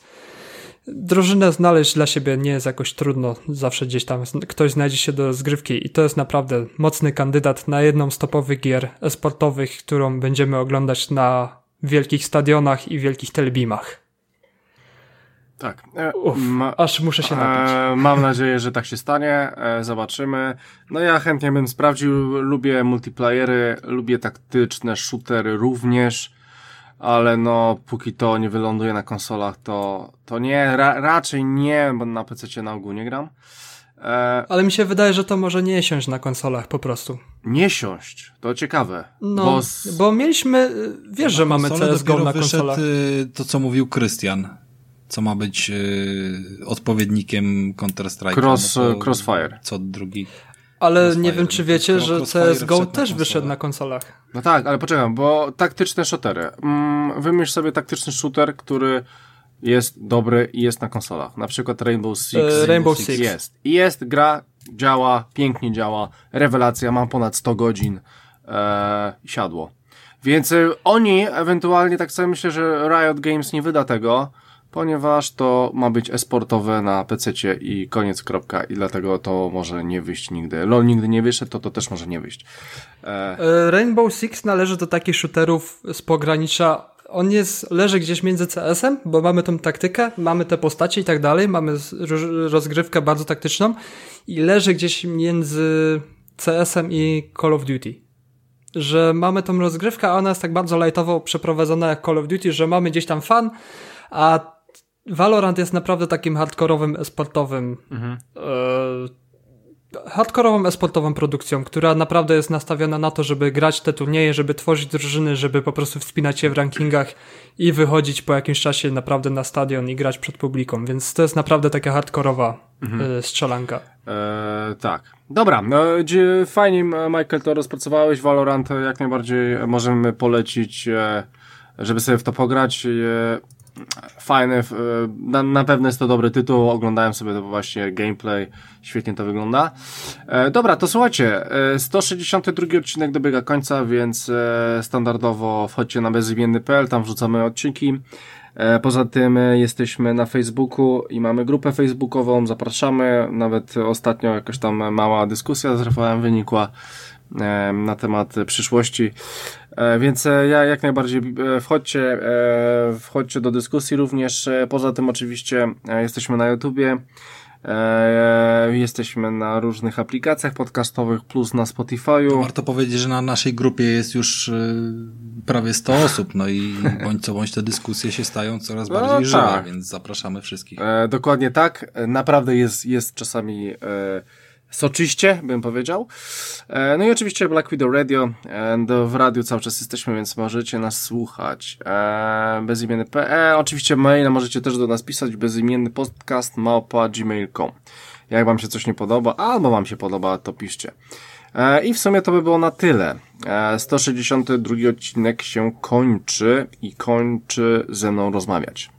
drużynę znaleźć dla siebie nie jest jakoś trudno. Zawsze gdzieś tam ktoś znajdzie się do rozgrywki i to jest naprawdę mocny kandydat na jedną z topowych gier esportowych, którą będziemy oglądać na wielkich stadionach i wielkich telebimach. Tak. E, Uf, ma, aż muszę się napić. E, mam nadzieję, że tak się stanie. E, zobaczymy. No ja chętnie bym sprawdził. Lubię multiplayery, lubię taktyczne shootery również ale no, póki to nie wyląduje na konsolach, to, to nie, ra, raczej nie, bo na PC na ogół nie gram. E... Ale mi się wydaje, że to może nie siąść na konsolach po prostu. Nie siąść, to ciekawe. No, bo, z... bo mieliśmy, wiesz, że mamy CSGO na konsolach. Y, to, co mówił Krystian, co ma być y, odpowiednikiem Counter-Strike'a. Cross, no Crossfire. Co drugi. Ale nie wiem, czy wiecie, że CSGO też wyszedł na konsolach. No tak, ale poczekam, bo taktyczne shootery. Mm, wymyśl sobie taktyczny shooter, który jest dobry i jest na konsolach. Na przykład Rainbow Six. E, Rainbow Six. Jest. I jest, gra, działa, pięknie działa. Rewelacja, mam ponad 100 godzin. E, siadło. Więc e, oni ewentualnie, tak sobie myślę, że Riot Games nie wyda tego, ponieważ to ma być esportowe na PC i koniec, kropka. I dlatego to może nie wyjść nigdy. LOL nigdy nie wyszedł, to to też może nie wyjść. E... e Rainbow Six należy do takich shooterów z pogranicza on jest, leży gdzieś między CS-em, bo mamy tą taktykę, mamy te postacie i tak dalej, mamy rozgrywkę bardzo taktyczną i leży gdzieś między CS-em i Call of Duty. Że mamy tą rozgrywkę, a ona jest tak bardzo lightowo przeprowadzona jak Call of Duty, że mamy gdzieś tam fan, a Valorant jest naprawdę takim hardkorowym, esportowym mhm. e hardkorową esportową produkcją, która naprawdę jest nastawiona na to, żeby grać te turnieje, żeby tworzyć drużyny, żeby po prostu wspinać się w rankingach i wychodzić po jakimś czasie naprawdę na stadion i grać przed publiką, więc to jest naprawdę taka hardkorowa mhm. strzelanka. Eee, tak. Dobra, no, fajnie Michael to rozpracowałeś, Valorant jak najbardziej możemy polecić, e, żeby sobie w to pograć. E, fajny, na, na pewno jest to dobry tytuł, oglądałem sobie to właśnie gameplay, świetnie to wygląda. E, dobra, to słuchajcie, e, 162 odcinek dobiega końca, więc e, standardowo wchodźcie na bezimienny.pl, tam wrzucamy odcinki. E, poza tym e, jesteśmy na Facebooku i mamy grupę facebookową, zapraszamy, nawet ostatnio jakaś tam mała dyskusja z Rafałem wynikła e, na temat przyszłości. E, więc e, ja jak najbardziej e, wchodźcie, wchodźcie do dyskusji również. Poza tym oczywiście jesteśmy na YouTubie. Jesteśmy na różnych aplikacjach podcastowych plus na Spotify'u. Warto powiedzieć, że na naszej grupie jest już prawie 100 osób, no i bądź co bądź te dyskusje się stają coraz no bardziej no, żywe, tak. więc zapraszamy wszystkich. dokładnie tak. Naprawdę jest, jest czasami soczyście, bym powiedział. E, no i oczywiście Black Widow Radio. E, w radiu cały czas jesteśmy, więc możecie nas słuchać. E, bezimienny.pe. Oczywiście maila możecie też do nas pisać. Bezimienny podcast małpa gmail.com. Jak wam się coś nie podoba, albo wam się podoba, to piszcie. I w sumie to by było na tyle. 162 odcinek się kończy i kończy ze mną rozmawiać.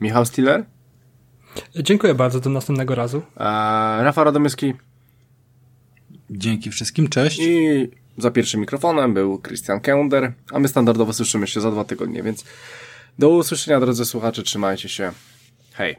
Michał Stiller? Dziękuję bardzo, do następnego razu. Eee, Rafał Radomyski. Dzięki wszystkim, cześć. I za pierwszym mikrofonem był Christian Kender, a my standardowo słyszymy się za dwa tygodnie, więc do usłyszenia drodzy słuchacze, trzymajcie się. Hej.